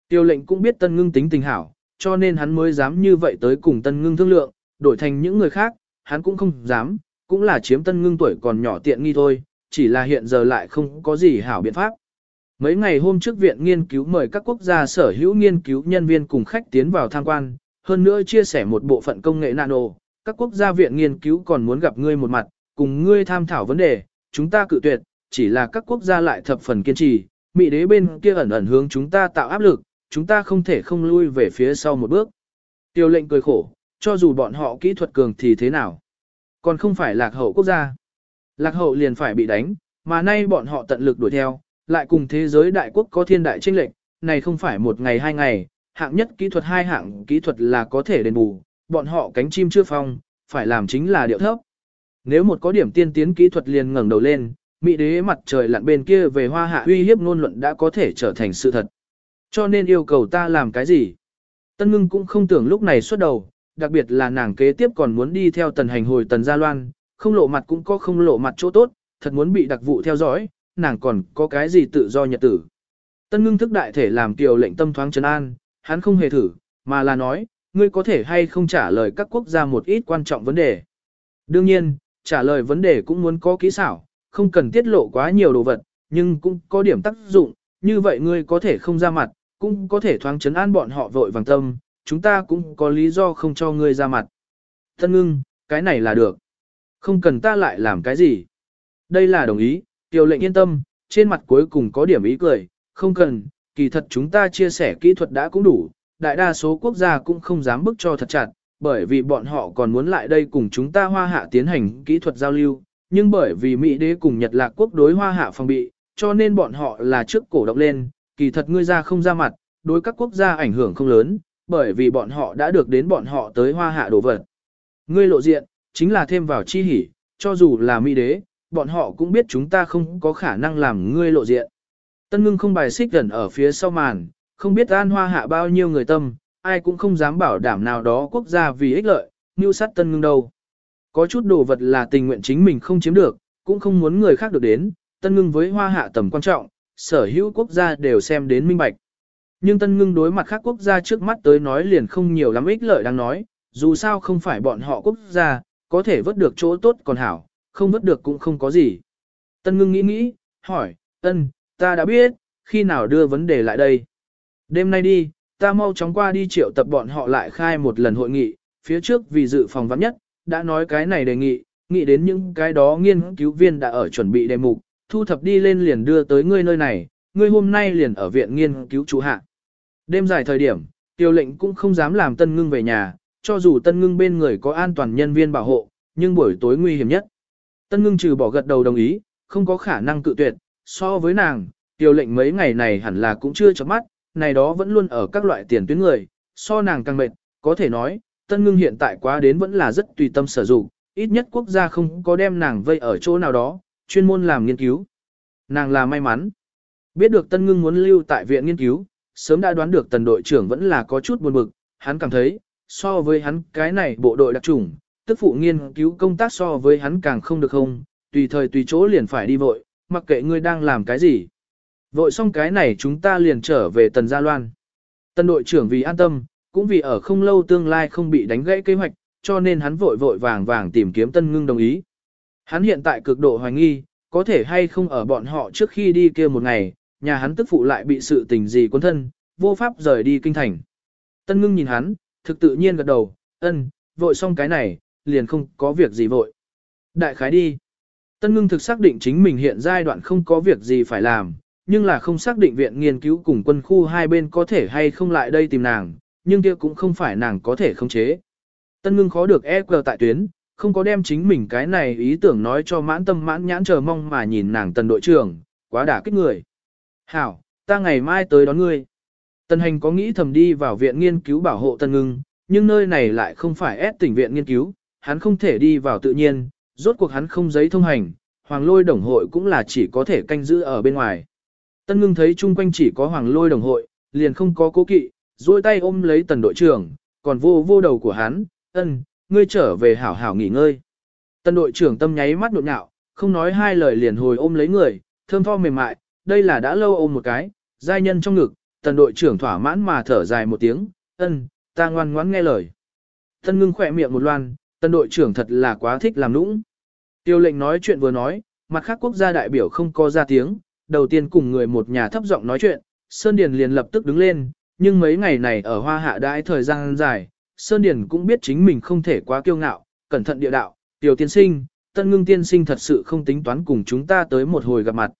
Speaker 1: Tiêu lệnh cũng biết tân ngưng tính tình hảo, cho nên hắn mới dám như vậy tới cùng tân ngưng thương lượng, đổi thành những người khác, hắn cũng không dám, cũng là chiếm tân ngưng tuổi còn nhỏ tiện nghi thôi, chỉ là hiện giờ lại không có gì hảo biện pháp. Mấy ngày hôm trước viện nghiên cứu mời các quốc gia sở hữu nghiên cứu nhân viên cùng khách tiến vào tham quan, hơn nữa chia sẻ một bộ phận công nghệ nano, các quốc gia viện nghiên cứu còn muốn gặp ngươi một mặt, cùng ngươi tham thảo vấn đề, chúng ta cự tuyệt, chỉ là các quốc gia lại thập phần kiên trì, Mỹ đế bên kia ẩn ẩn hướng chúng ta tạo áp lực, chúng ta không thể không lui về phía sau một bước. Tiêu lệnh cười khổ, cho dù bọn họ kỹ thuật cường thì thế nào. Còn không phải lạc hậu quốc gia. Lạc hậu liền phải bị đánh, mà nay bọn họ tận lực đuổi theo, lại cùng thế giới đại quốc có thiên đại tranh lệch, này không phải một ngày hai ngày, hạng nhất kỹ thuật hai hạng kỹ thuật là có thể đền bù, bọn họ cánh chim chưa phong, phải làm chính là điệu thấp. Nếu một có điểm tiên tiến kỹ thuật liền ngẩng đầu lên, Mỹ đế mặt trời lặn bên kia về hoa hạ uy hiếp ngôn luận đã có thể trở thành sự thật. Cho nên yêu cầu ta làm cái gì? Tân ngưng cũng không tưởng lúc này xuất đầu, đặc biệt là nàng kế tiếp còn muốn đi theo tần hành hồi tần gia loan, không lộ mặt cũng có không lộ mặt chỗ tốt, thật muốn bị đặc vụ theo dõi, nàng còn có cái gì tự do nhật tử. Tân ngưng thức đại thể làm tiểu lệnh tâm thoáng trấn an, hắn không hề thử, mà là nói, ngươi có thể hay không trả lời các quốc gia một ít quan trọng vấn đề. Đương nhiên, trả lời vấn đề cũng muốn có kỹ xảo, không cần tiết lộ quá nhiều đồ vật, nhưng cũng có điểm tác dụng, như vậy ngươi có thể không ra mặt, cũng có thể thoáng chấn an bọn họ vội vàng tâm, chúng ta cũng có lý do không cho ngươi ra mặt. Thân ngưng, cái này là được. Không cần ta lại làm cái gì. Đây là đồng ý, tiểu lệnh yên tâm, trên mặt cuối cùng có điểm ý cười, không cần, kỳ thật chúng ta chia sẻ kỹ thuật đã cũng đủ, đại đa số quốc gia cũng không dám bức cho thật chặt, bởi vì bọn họ còn muốn lại đây cùng chúng ta hoa hạ tiến hành kỹ thuật giao lưu, nhưng bởi vì Mỹ đế cùng Nhật Lạc quốc đối hoa hạ phòng bị, cho nên bọn họ là trước cổ động lên, kỳ thật ngươi ra không ra mặt, đối các quốc gia ảnh hưởng không lớn, bởi vì bọn họ đã được đến bọn họ tới hoa hạ đồ vật. Ngươi lộ diện, chính là thêm vào chi hỉ, cho dù là Mỹ đế, bọn họ cũng biết chúng ta không có khả năng làm ngươi lộ diện. Tân ngưng không bài xích gần ở phía sau màn, không biết an hoa hạ bao nhiêu người tâm, ai cũng không dám bảo đảm nào đó quốc gia vì ích lợi, như sát tân ngưng đâu. Có chút đồ vật là tình nguyện chính mình không chiếm được, cũng không muốn người khác được đến, tân ngưng với hoa hạ tầm quan trọng, sở hữu quốc gia đều xem đến minh bạch. Nhưng tân ngưng đối mặt khác quốc gia trước mắt tới nói liền không nhiều lắm ích lợi đang nói, dù sao không phải bọn họ quốc gia, có thể vớt được chỗ tốt còn hảo, không vớt được cũng không có gì. Tân ngưng nghĩ nghĩ, hỏi, ân, ta đã biết, khi nào đưa vấn đề lại đây. Đêm nay đi, ta mau chóng qua đi triệu tập bọn họ lại khai một lần hội nghị, phía trước vì dự phòng vắng nhất, đã nói cái này đề nghị, nghĩ đến những cái đó nghiên cứu viên đã ở chuẩn bị đề mục, thu thập đi lên liền đưa tới ngươi nơi này, ngươi hôm nay liền ở viện nghiên cứu chủ hạ. Đêm dài thời điểm, tiêu lệnh cũng không dám làm tân ngưng về nhà, cho dù tân ngưng bên người có an toàn nhân viên bảo hộ, nhưng buổi tối nguy hiểm nhất. Tân ngưng trừ bỏ gật đầu đồng ý, không có khả năng cự tuyệt, so với nàng, tiêu lệnh mấy ngày này hẳn là cũng chưa chấm mắt, này đó vẫn luôn ở các loại tiền tuyến người, so nàng càng mệt, có thể nói, tân ngưng hiện tại quá đến vẫn là rất tùy tâm sử dụng, ít nhất quốc gia không có đem nàng vây ở chỗ nào đó, chuyên môn làm nghiên cứu. Nàng là may mắn. Biết được tân ngưng muốn lưu tại viện nghiên cứu, sớm đã đoán được tần đội trưởng vẫn là có chút buồn bực, hắn cảm thấy, so với hắn cái này bộ đội đặc chủng, tức phụ nghiên cứu công tác so với hắn càng không được không, tùy thời tùy chỗ liền phải đi vội, mặc kệ ngươi đang làm cái gì. Vội xong cái này chúng ta liền trở về tần gia loan. Tần đội trưởng vì an tâm, cũng vì ở không lâu tương lai không bị đánh gãy kế hoạch, cho nên hắn vội vội vàng vàng tìm kiếm tân ngưng đồng ý. Hắn hiện tại cực độ hoài nghi, có thể hay không ở bọn họ trước khi đi kia một ngày, nhà hắn tức phụ lại bị sự tình gì quân thân, vô pháp rời đi kinh thành. Tân ngưng nhìn hắn, thực tự nhiên gật đầu, ân, vội xong cái này, liền không có việc gì vội. Đại khái đi. Tân ngưng thực xác định chính mình hiện giai đoạn không có việc gì phải làm, nhưng là không xác định viện nghiên cứu cùng quân khu hai bên có thể hay không lại đây tìm nàng, nhưng kia cũng không phải nàng có thể khống chế. Tân ngưng khó được e tại tuyến, không có đem chính mình cái này ý tưởng nói cho mãn tâm mãn nhãn chờ mong mà nhìn nàng tần đội trưởng, quá đả kích người. Hảo, ta ngày mai tới đón ngươi. Tần hành có nghĩ thầm đi vào viện nghiên cứu bảo hộ tân ngưng, nhưng nơi này lại không phải ép tỉnh viện nghiên cứu, hắn không thể đi vào tự nhiên, rốt cuộc hắn không giấy thông hành, hoàng lôi đồng hội cũng là chỉ có thể canh giữ ở bên ngoài. Tân ngưng thấy chung quanh chỉ có hoàng lôi đồng hội, liền không có cố kỵ, duỗi tay ôm lấy tần đội trưởng, còn vô vô đầu của hắn, ân, ngươi trở về hảo hảo nghỉ ngơi. Tần đội trưởng tâm nháy mắt nhộn nhạo, không nói hai lời liền hồi ôm lấy người, thơm tho mềm mại, đây là đã lâu ôm một cái, giai nhân trong ngực, tần đội trưởng thỏa mãn mà thở dài một tiếng, ân, ta ngoan ngoãn nghe lời. Tân ngưng khỏe miệng một loan, tần đội trưởng thật là quá thích làm nũng. Tiêu lệnh nói chuyện vừa nói, mặt khác quốc gia đại biểu không có ra tiếng, đầu tiên cùng người một nhà thấp giọng nói chuyện, Sơn Điền liền lập tức đứng lên, nhưng mấy ngày này ở hoa hạ đãi thời gian dài, Sơn Điền cũng biết chính mình không thể quá kiêu ngạo, cẩn thận địa đạo, tiểu tiên sinh, tân ngưng tiên sinh thật sự không tính toán cùng chúng ta tới một hồi gặp mặt.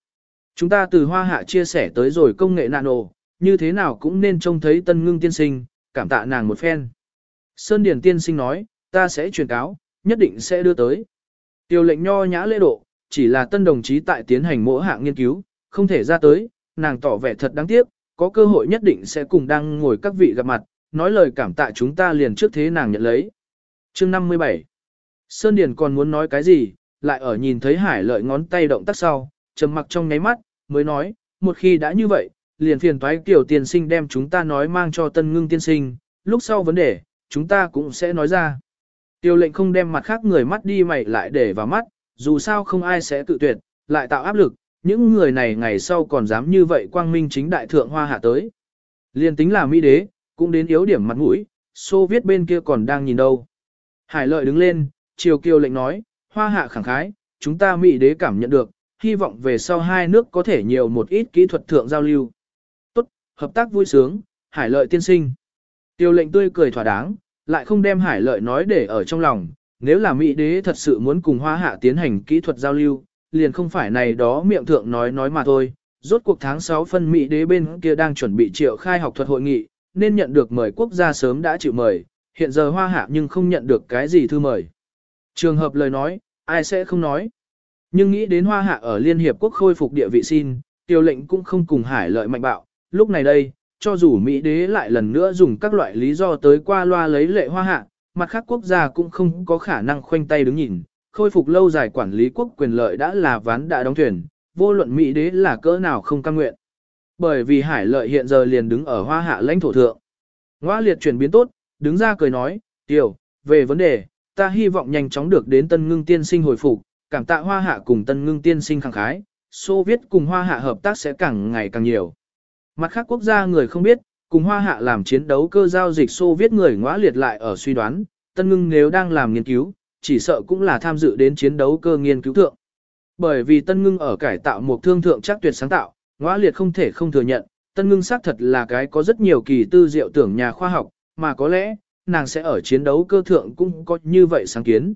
Speaker 1: Chúng ta từ hoa hạ chia sẻ tới rồi công nghệ nano, như thế nào cũng nên trông thấy tân ngưng tiên sinh, cảm tạ nàng một phen. Sơn Điền tiên sinh nói, ta sẽ truyền cáo, nhất định sẽ đưa tới. Tiểu lệnh nho nhã lễ độ, chỉ là tân đồng chí tại tiến hành mỗi hạng nghiên cứu, không thể ra tới, nàng tỏ vẻ thật đáng tiếc, có cơ hội nhất định sẽ cùng đang ngồi các vị gặp mặt, nói lời cảm tạ chúng ta liền trước thế nàng nhận lấy. Chương 57 Sơn Điền còn muốn nói cái gì, lại ở nhìn thấy hải lợi ngón tay động tác sau, trầm mặc trong nháy mắt, mới nói, một khi đã như vậy, liền phiền thoái kiểu tiền sinh đem chúng ta nói mang cho tân ngưng tiên sinh, lúc sau vấn đề, chúng ta cũng sẽ nói ra. Tiêu lệnh không đem mặt khác người mắt đi mày lại để vào mắt, dù sao không ai sẽ tự tuyệt, lại tạo áp lực, những người này ngày sau còn dám như vậy quang minh chính đại thượng hoa hạ tới. Liên tính là Mỹ đế, cũng đến yếu điểm mặt mũi, Xô viết bên kia còn đang nhìn đâu. Hải lợi đứng lên, triều kiều lệnh nói, hoa hạ khẳng khái, chúng ta Mỹ đế cảm nhận được, hy vọng về sau hai nước có thể nhiều một ít kỹ thuật thượng giao lưu. Tốt, hợp tác vui sướng, hải lợi tiên sinh. Tiêu lệnh tươi cười thỏa đáng, lại không đem hải lợi nói để ở trong lòng, nếu là Mỹ đế thật sự muốn cùng hoa hạ tiến hành kỹ thuật giao lưu, liền không phải này đó miệng thượng nói nói mà thôi. Rốt cuộc tháng 6 phân Mỹ đế bên kia đang chuẩn bị triệu khai học thuật hội nghị, nên nhận được mời quốc gia sớm đã chịu mời, hiện giờ hoa hạ nhưng không nhận được cái gì thư mời. Trường hợp lời nói, ai sẽ không nói. Nhưng nghĩ đến hoa hạ ở Liên Hiệp Quốc khôi phục địa vị xin, tiêu lệnh cũng không cùng hải lợi mạnh bạo. Lúc này đây, cho dù Mỹ đế lại lần nữa dùng các loại lý do tới qua loa lấy lệ hoa hạ, mặt khác quốc gia cũng không có khả năng khoanh tay đứng nhìn, khôi phục lâu dài quản lý quốc quyền lợi đã là ván đã đóng thuyền, vô luận Mỹ đế là cỡ nào không cam nguyện. Bởi vì hải lợi hiện giờ liền đứng ở hoa hạ lãnh thổ thượng. Ngoa liệt chuyển biến tốt, đứng ra cười nói, tiểu, về vấn đề, ta hy vọng nhanh chóng được đến tân ngưng tiên sinh hồi phục, cảm tạ hoa hạ cùng tân ngưng tiên sinh khẳng khái, Xô Viết cùng hoa hạ hợp tác sẽ càng ngày càng nhiều. Mặt khác quốc gia người không biết, cùng hoa hạ làm chiến đấu cơ giao dịch Xô Viết người ngõa liệt lại ở suy đoán, tân ngưng nếu đang làm nghiên cứu, chỉ sợ cũng là tham dự đến chiến đấu cơ nghiên cứu thượng. Bởi vì tân ngưng ở cải tạo một thương thượng chắc tuyệt sáng tạo, ngõa liệt không thể không thừa nhận, tân ngưng xác thật là cái có rất nhiều kỳ tư diệu tưởng nhà khoa học, mà có lẽ, nàng sẽ ở chiến đấu cơ thượng cũng có như vậy sáng kiến.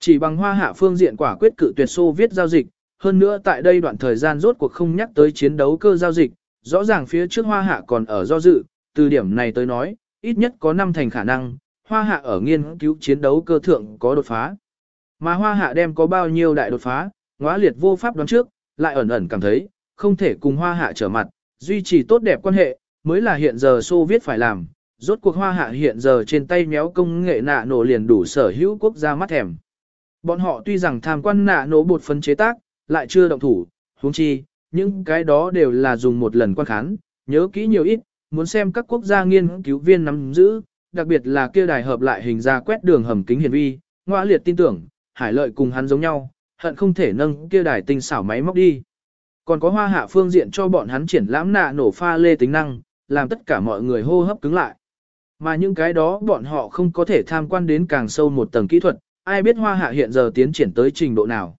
Speaker 1: Chỉ bằng hoa hạ phương diện quả quyết cự tuyệt xô viết giao dịch, hơn nữa tại đây đoạn thời gian rốt cuộc không nhắc tới chiến đấu cơ giao dịch, rõ ràng phía trước hoa hạ còn ở do dự, từ điểm này tới nói, ít nhất có 5 thành khả năng, hoa hạ ở nghiên cứu chiến đấu cơ thượng có đột phá. Mà hoa hạ đem có bao nhiêu đại đột phá, ngóa liệt vô pháp đoán trước, lại ẩn ẩn cảm thấy, không thể cùng hoa hạ trở mặt, duy trì tốt đẹp quan hệ, mới là hiện giờ Xô viết phải làm. Rốt cuộc hoa hạ hiện giờ trên tay méo công nghệ nạ nổ liền đủ sở hữu quốc gia mắt thèm. Bọn họ tuy rằng tham quan nạ nổ bột phấn chế tác, lại chưa động thủ, huống chi, những cái đó đều là dùng một lần quan khán, nhớ kỹ nhiều ít, muốn xem các quốc gia nghiên cứu viên nắm giữ, đặc biệt là kia đài hợp lại hình ra quét đường hầm kính hiển vi, ngoa liệt tin tưởng, hải lợi cùng hắn giống nhau, hận không thể nâng kia đài tinh xảo máy móc đi. Còn có hoa hạ phương diện cho bọn hắn triển lãm nạ nổ pha lê tính năng, làm tất cả mọi người hô hấp cứng lại. Mà những cái đó bọn họ không có thể tham quan đến càng sâu một tầng kỹ thuật, ai biết hoa hạ hiện giờ tiến triển tới trình độ nào.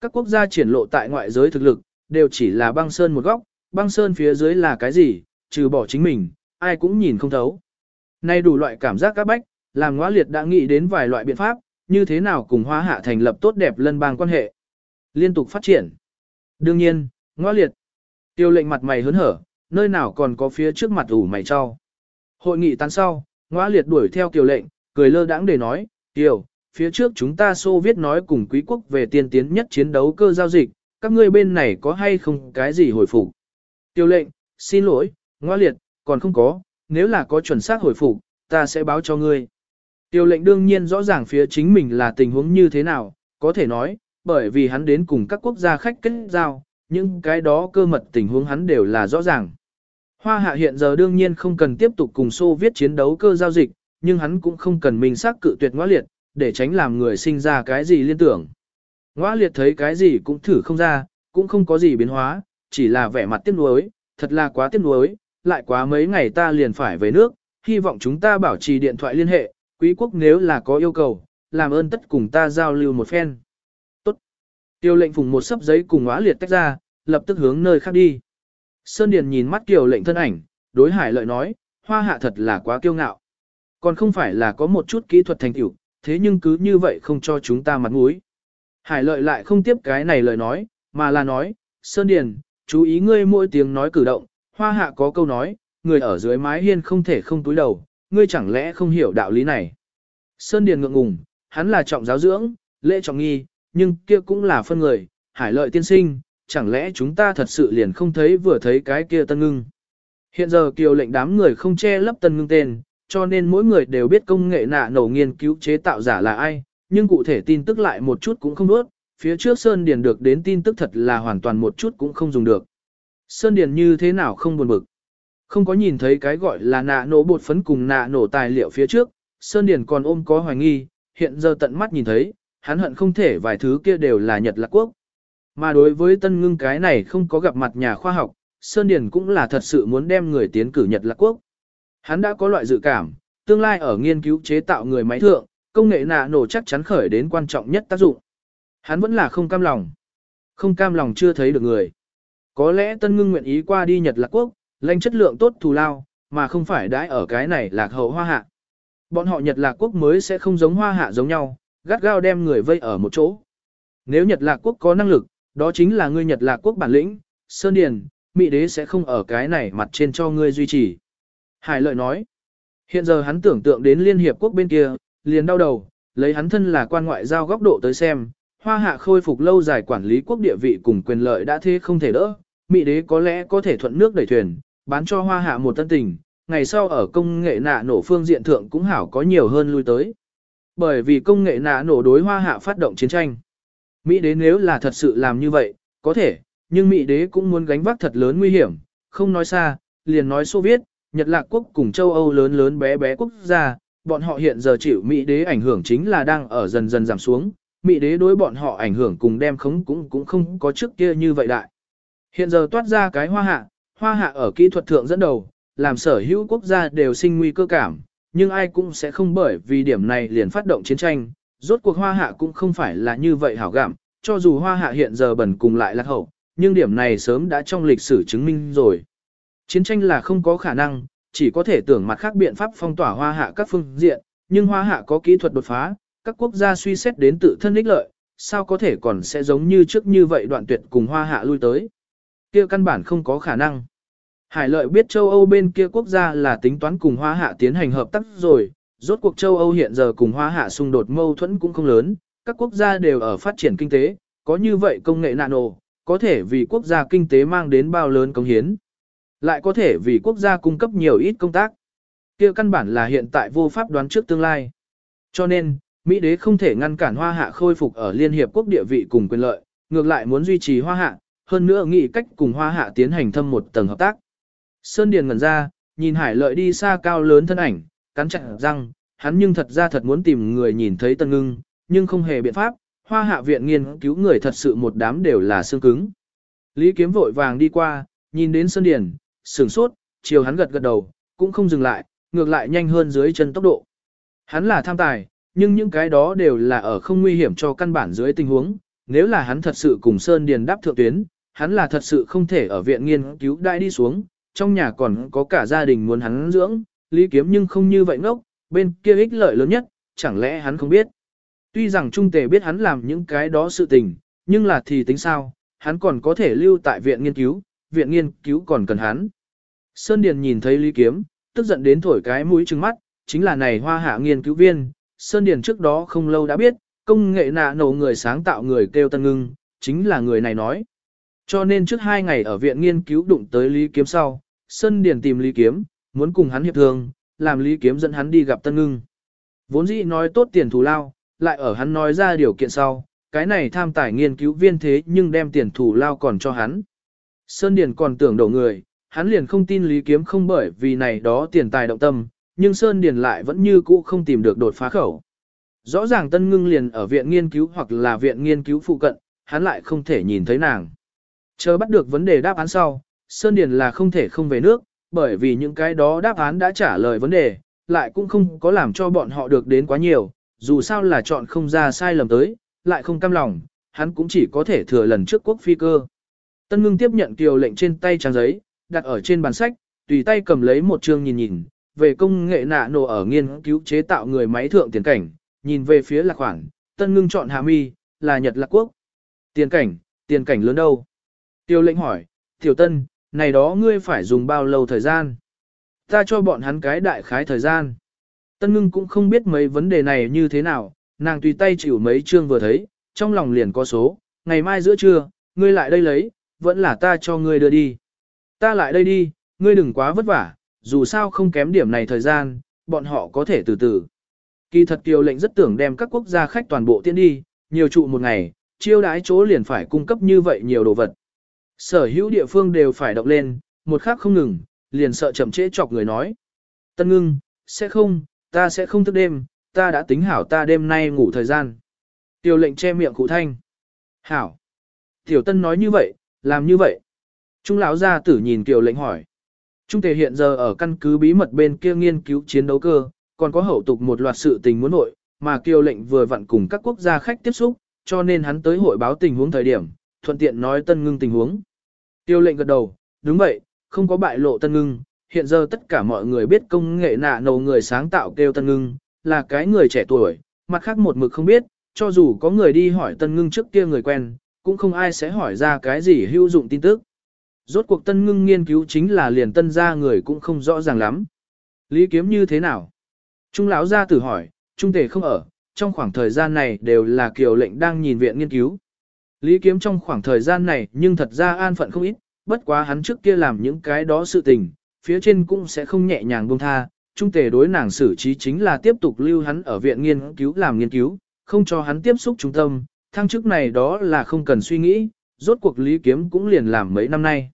Speaker 1: Các quốc gia triển lộ tại ngoại giới thực lực, đều chỉ là băng sơn một góc, băng sơn phía dưới là cái gì, trừ bỏ chính mình, ai cũng nhìn không thấu. Nay đủ loại cảm giác các bách, làm ngõ liệt đã nghĩ đến vài loại biện pháp, như thế nào cùng hoa hạ thành lập tốt đẹp lân bang quan hệ. Liên tục phát triển. Đương nhiên, ngõ liệt. Tiêu lệnh mặt mày hớn hở, nơi nào còn có phía trước mặt ủ mày cho. Hội nghị tán sau, ngõ liệt đuổi theo tiêu lệnh, cười lơ đãng để nói, tiêu, phía trước chúng ta Xô viết nói cùng quý quốc về tiên tiến nhất chiến đấu cơ giao dịch, các ngươi bên này có hay không cái gì hồi phục? Tiêu lệnh, xin lỗi, ngoa liệt, còn không có, nếu là có chuẩn xác hồi phục, ta sẽ báo cho ngươi. Tiêu lệnh đương nhiên rõ ràng phía chính mình là tình huống như thế nào, có thể nói, bởi vì hắn đến cùng các quốc gia khách kết giao, những cái đó cơ mật tình huống hắn đều là rõ ràng. Hoa hạ hiện giờ đương nhiên không cần tiếp tục cùng Xô viết chiến đấu cơ giao dịch, nhưng hắn cũng không cần mình xác cự tuyệt ngõ liệt, để tránh làm người sinh ra cái gì liên tưởng. Ngõ liệt thấy cái gì cũng thử không ra, cũng không có gì biến hóa, chỉ là vẻ mặt tiếc nuối, thật là quá tiếc nuối, lại quá mấy ngày ta liền phải về nước, hy vọng chúng ta bảo trì điện thoại liên hệ, quý quốc nếu là có yêu cầu, làm ơn tất cùng ta giao lưu một phen. Tốt. Tiêu lệnh phùng một sấp giấy cùng hóa liệt tách ra, lập tức hướng nơi khác đi. Sơn Điền nhìn mắt Kiều lệnh thân ảnh, đối hải lợi nói, hoa hạ thật là quá kiêu ngạo. Còn không phải là có một chút kỹ thuật thành tựu, thế nhưng cứ như vậy không cho chúng ta mặt mũi. Hải lợi lại không tiếp cái này lời nói, mà là nói, Sơn Điền, chú ý ngươi mỗi tiếng nói cử động, hoa hạ có câu nói, người ở dưới mái hiên không thể không túi đầu, ngươi chẳng lẽ không hiểu đạo lý này. Sơn Điền ngượng ngùng, hắn là trọng giáo dưỡng, lễ trọng nghi, nhưng kia cũng là phân người, hải lợi tiên sinh, chẳng lẽ chúng ta thật sự liền không thấy vừa thấy cái kia tân ngưng. Hiện giờ kiều lệnh đám người không che lấp tân ngưng tên, cho nên mỗi người đều biết công nghệ nạ nổ nghiên cứu chế tạo giả là ai, nhưng cụ thể tin tức lại một chút cũng không đốt. phía trước Sơn Điền được đến tin tức thật là hoàn toàn một chút cũng không dùng được. Sơn Điền như thế nào không buồn bực. Không có nhìn thấy cái gọi là nạ nổ bột phấn cùng nạ nổ tài liệu phía trước, Sơn Điền còn ôm có hoài nghi, hiện giờ tận mắt nhìn thấy, hắn hận không thể vài thứ kia đều là Nhật Lạc Quốc. Mà đối với tân ngưng cái này không có gặp mặt nhà khoa học, Sơn Điền cũng là thật sự muốn đem người tiến cử Nhật Lạc Quốc. Hắn đã có loại dự cảm, tương lai ở nghiên cứu chế tạo người máy thượng, công nghệ nạ nổ chắc chắn khởi đến quan trọng nhất tác dụng. Hắn vẫn là không cam lòng. Không cam lòng chưa thấy được người. Có lẽ tân ngưng nguyện ý qua đi Nhật Lạc Quốc, lãnh chất lượng tốt thù lao, mà không phải đãi ở cái này lạc hậu hoa hạ. Bọn họ Nhật Lạc Quốc mới sẽ không giống hoa hạ giống nhau, gắt gao đem người vây ở một chỗ. Nếu Nhật Lạc Quốc có năng lực, đó chính là ngươi Nhật Lạc Quốc bản lĩnh, Sơn Điền, Mỹ đế sẽ không ở cái này mặt trên cho ngươi duy trì. Hải lợi nói, hiện giờ hắn tưởng tượng đến Liên Hiệp Quốc bên kia, liền đau đầu, lấy hắn thân là quan ngoại giao góc độ tới xem, hoa hạ khôi phục lâu dài quản lý quốc địa vị cùng quyền lợi đã thế không thể đỡ, Mỹ đế có lẽ có thể thuận nước đẩy thuyền, bán cho hoa hạ một tân tình, ngày sau ở công nghệ nạ nổ phương diện thượng cũng hảo có nhiều hơn lui tới. Bởi vì công nghệ nạ nổ đối hoa hạ phát động chiến tranh. Mỹ đế nếu là thật sự làm như vậy, có thể, nhưng Mỹ đế cũng muốn gánh vác thật lớn nguy hiểm, không nói xa, liền nói Xô Viết, Nhật Lạc Quốc cùng châu Âu lớn lớn bé bé quốc gia, bọn họ hiện giờ chịu Mỹ đế ảnh hưởng chính là đang ở dần dần giảm xuống, Mỹ đế đối bọn họ ảnh hưởng cùng đem khống cũng cũng không có trước kia như vậy đại. Hiện giờ toát ra cái hoa hạ, hoa hạ ở kỹ thuật thượng dẫn đầu, làm sở hữu quốc gia đều sinh nguy cơ cảm, nhưng ai cũng sẽ không bởi vì điểm này liền phát động chiến tranh, rốt cuộc hoa hạ cũng không phải là như vậy hảo gạm, cho dù hoa hạ hiện giờ bẩn cùng lại lạc hậu, nhưng điểm này sớm đã trong lịch sử chứng minh rồi. Chiến tranh là không có khả năng, chỉ có thể tưởng mặt khác biện pháp phong tỏa hoa hạ các phương diện, nhưng hoa hạ có kỹ thuật đột phá, các quốc gia suy xét đến tự thân ích lợi, sao có thể còn sẽ giống như trước như vậy đoạn tuyệt cùng hoa hạ lui tới. kia căn bản không có khả năng. Hải lợi biết châu Âu bên kia quốc gia là tính toán cùng hoa hạ tiến hành hợp tác rồi, rốt cuộc châu Âu hiện giờ cùng hoa hạ xung đột mâu thuẫn cũng không lớn, các quốc gia đều ở phát triển kinh tế, có như vậy công nghệ nano, có thể vì quốc gia kinh tế mang đến bao lớn công hiến. Lại có thể vì quốc gia cung cấp nhiều ít công tác. kia căn bản là hiện tại vô pháp đoán trước tương lai. Cho nên, Mỹ đế không thể ngăn cản hoa hạ khôi phục ở Liên Hiệp Quốc địa vị cùng quyền lợi, ngược lại muốn duy trì hoa hạ, hơn nữa nghĩ cách cùng hoa hạ tiến hành thâm một tầng hợp tác. Sơn Điền ngẩn ra, nhìn hải lợi đi xa cao lớn thân ảnh, cắn chặt răng, hắn nhưng thật ra thật muốn tìm người nhìn thấy tân ngưng, nhưng không hề biện pháp, hoa hạ viện nghiên cứu người thật sự một đám đều là xương cứng. Lý kiếm vội vàng đi qua, nhìn đến Sơn Điền, sửng sốt, chiều hắn gật gật đầu, cũng không dừng lại, ngược lại nhanh hơn dưới chân tốc độ. Hắn là tham tài, nhưng những cái đó đều là ở không nguy hiểm cho căn bản dưới tình huống, nếu là hắn thật sự cùng Sơn Điền đáp thượng tuyến, hắn là thật sự không thể ở viện nghiên cứu đại đi xuống, trong nhà còn có cả gia đình muốn hắn dưỡng, Lý Kiếm nhưng không như vậy ngốc, bên kia ích lợi lớn nhất, chẳng lẽ hắn không biết. Tuy rằng Trung Tề biết hắn làm những cái đó sự tình, nhưng là thì tính sao, hắn còn có thể lưu tại viện nghiên cứu, viện nghiên cứu còn cần hắn. Sơn Điền nhìn thấy Lý Kiếm, tức giận đến thổi cái mũi trừng mắt, chính là này hoa hạ nghiên cứu viên, Sơn Điền trước đó không lâu đã biết, công nghệ nạ nổ người sáng tạo người kêu Tân Ngưng, chính là người này nói. Cho nên trước hai ngày ở viện nghiên cứu đụng tới Lý Kiếm sau, Sơn Điền tìm Lý Kiếm, muốn cùng hắn hiệp thương, làm Lý Kiếm dẫn hắn đi gặp Tân Ngưng. Vốn dĩ nói tốt tiền thù lao, lại ở hắn nói ra điều kiện sau, cái này tham tài nghiên cứu viên thế nhưng đem tiền thù lao còn cho hắn. Sơn Điền còn tưởng đổ người, hắn liền không tin Lý Kiếm không bởi vì này đó tiền tài động tâm, nhưng Sơn Điền lại vẫn như cũ không tìm được đột phá khẩu. Rõ ràng Tân Ngưng liền ở viện nghiên cứu hoặc là viện nghiên cứu phụ cận, hắn lại không thể nhìn thấy nàng. Chờ bắt được vấn đề đáp án sau, Sơn Điền là không thể không về nước, bởi vì những cái đó đáp án đã trả lời vấn đề, lại cũng không có làm cho bọn họ được đến quá nhiều, dù sao là chọn không ra sai lầm tới, lại không cam lòng, hắn cũng chỉ có thể thừa lần trước quốc phi cơ. Tân ngưng tiếp nhận kiều lệnh trên tay trang giấy, đặt ở trên bàn sách, tùy tay cầm lấy một chương nhìn nhìn, về công nghệ nạ nổ ở nghiên cứu chế tạo người máy thượng tiền cảnh, nhìn về phía lạc khoản, tân ngưng chọn hà mi, là Nhật Lạc Quốc. Tiền cảnh, tiền cảnh lớn đâu? Tiêu lệnh hỏi, tiểu tân, này đó ngươi phải dùng bao lâu thời gian? Ta cho bọn hắn cái đại khái thời gian. Tân ngưng cũng không biết mấy vấn đề này như thế nào, nàng tùy tay chịu mấy chương vừa thấy, trong lòng liền có số, ngày mai giữa trưa, ngươi lại đây lấy, vẫn là ta cho ngươi đưa đi. Ta lại đây đi, ngươi đừng quá vất vả, dù sao không kém điểm này thời gian, bọn họ có thể từ từ. Kỳ thật kiều lệnh rất tưởng đem các quốc gia khách toàn bộ tiến đi, nhiều trụ một ngày, chiêu đái chỗ liền phải cung cấp như vậy nhiều đồ vật. Sở hữu địa phương đều phải động lên, một khắc không ngừng, liền sợ chậm trễ chọc người nói. Tân ngưng, sẽ không, ta sẽ không thức đêm, ta đã tính hảo ta đêm nay ngủ thời gian. Tiểu lệnh che miệng cụ thanh. Hảo. Tiểu tân nói như vậy, làm như vậy. Trung lão gia tử nhìn tiểu lệnh hỏi. Trung thể hiện giờ ở căn cứ bí mật bên kia nghiên cứu chiến đấu cơ, còn có hậu tục một loạt sự tình muốn nội, mà kiều lệnh vừa vặn cùng các quốc gia khách tiếp xúc, cho nên hắn tới hội báo tình huống thời điểm, thuận tiện nói tân ngưng tình huống. Tiêu lệnh gật đầu, đúng vậy, không có bại lộ tân ngưng, hiện giờ tất cả mọi người biết công nghệ nạ nầu người sáng tạo kêu tân ngưng, là cái người trẻ tuổi, mặt khác một mực không biết, cho dù có người đi hỏi tân ngưng trước kia người quen, cũng không ai sẽ hỏi ra cái gì hữu dụng tin tức. Rốt cuộc tân ngưng nghiên cứu chính là liền tân ra người cũng không rõ ràng lắm. Lý kiếm như thế nào? Trung lão gia tử hỏi, trung tề không ở, trong khoảng thời gian này đều là kiều lệnh đang nhìn viện nghiên cứu. Lý kiếm trong khoảng thời gian này nhưng thật ra an phận không ít, bất quá hắn trước kia làm những cái đó sự tình, phía trên cũng sẽ không nhẹ nhàng buông tha. Trung tề đối nàng xử trí chính là tiếp tục lưu hắn ở viện nghiên cứu làm nghiên cứu, không cho hắn tiếp xúc trung tâm, thăng chức này đó là không cần suy nghĩ, rốt cuộc Lý Kiếm cũng liền làm mấy năm nay.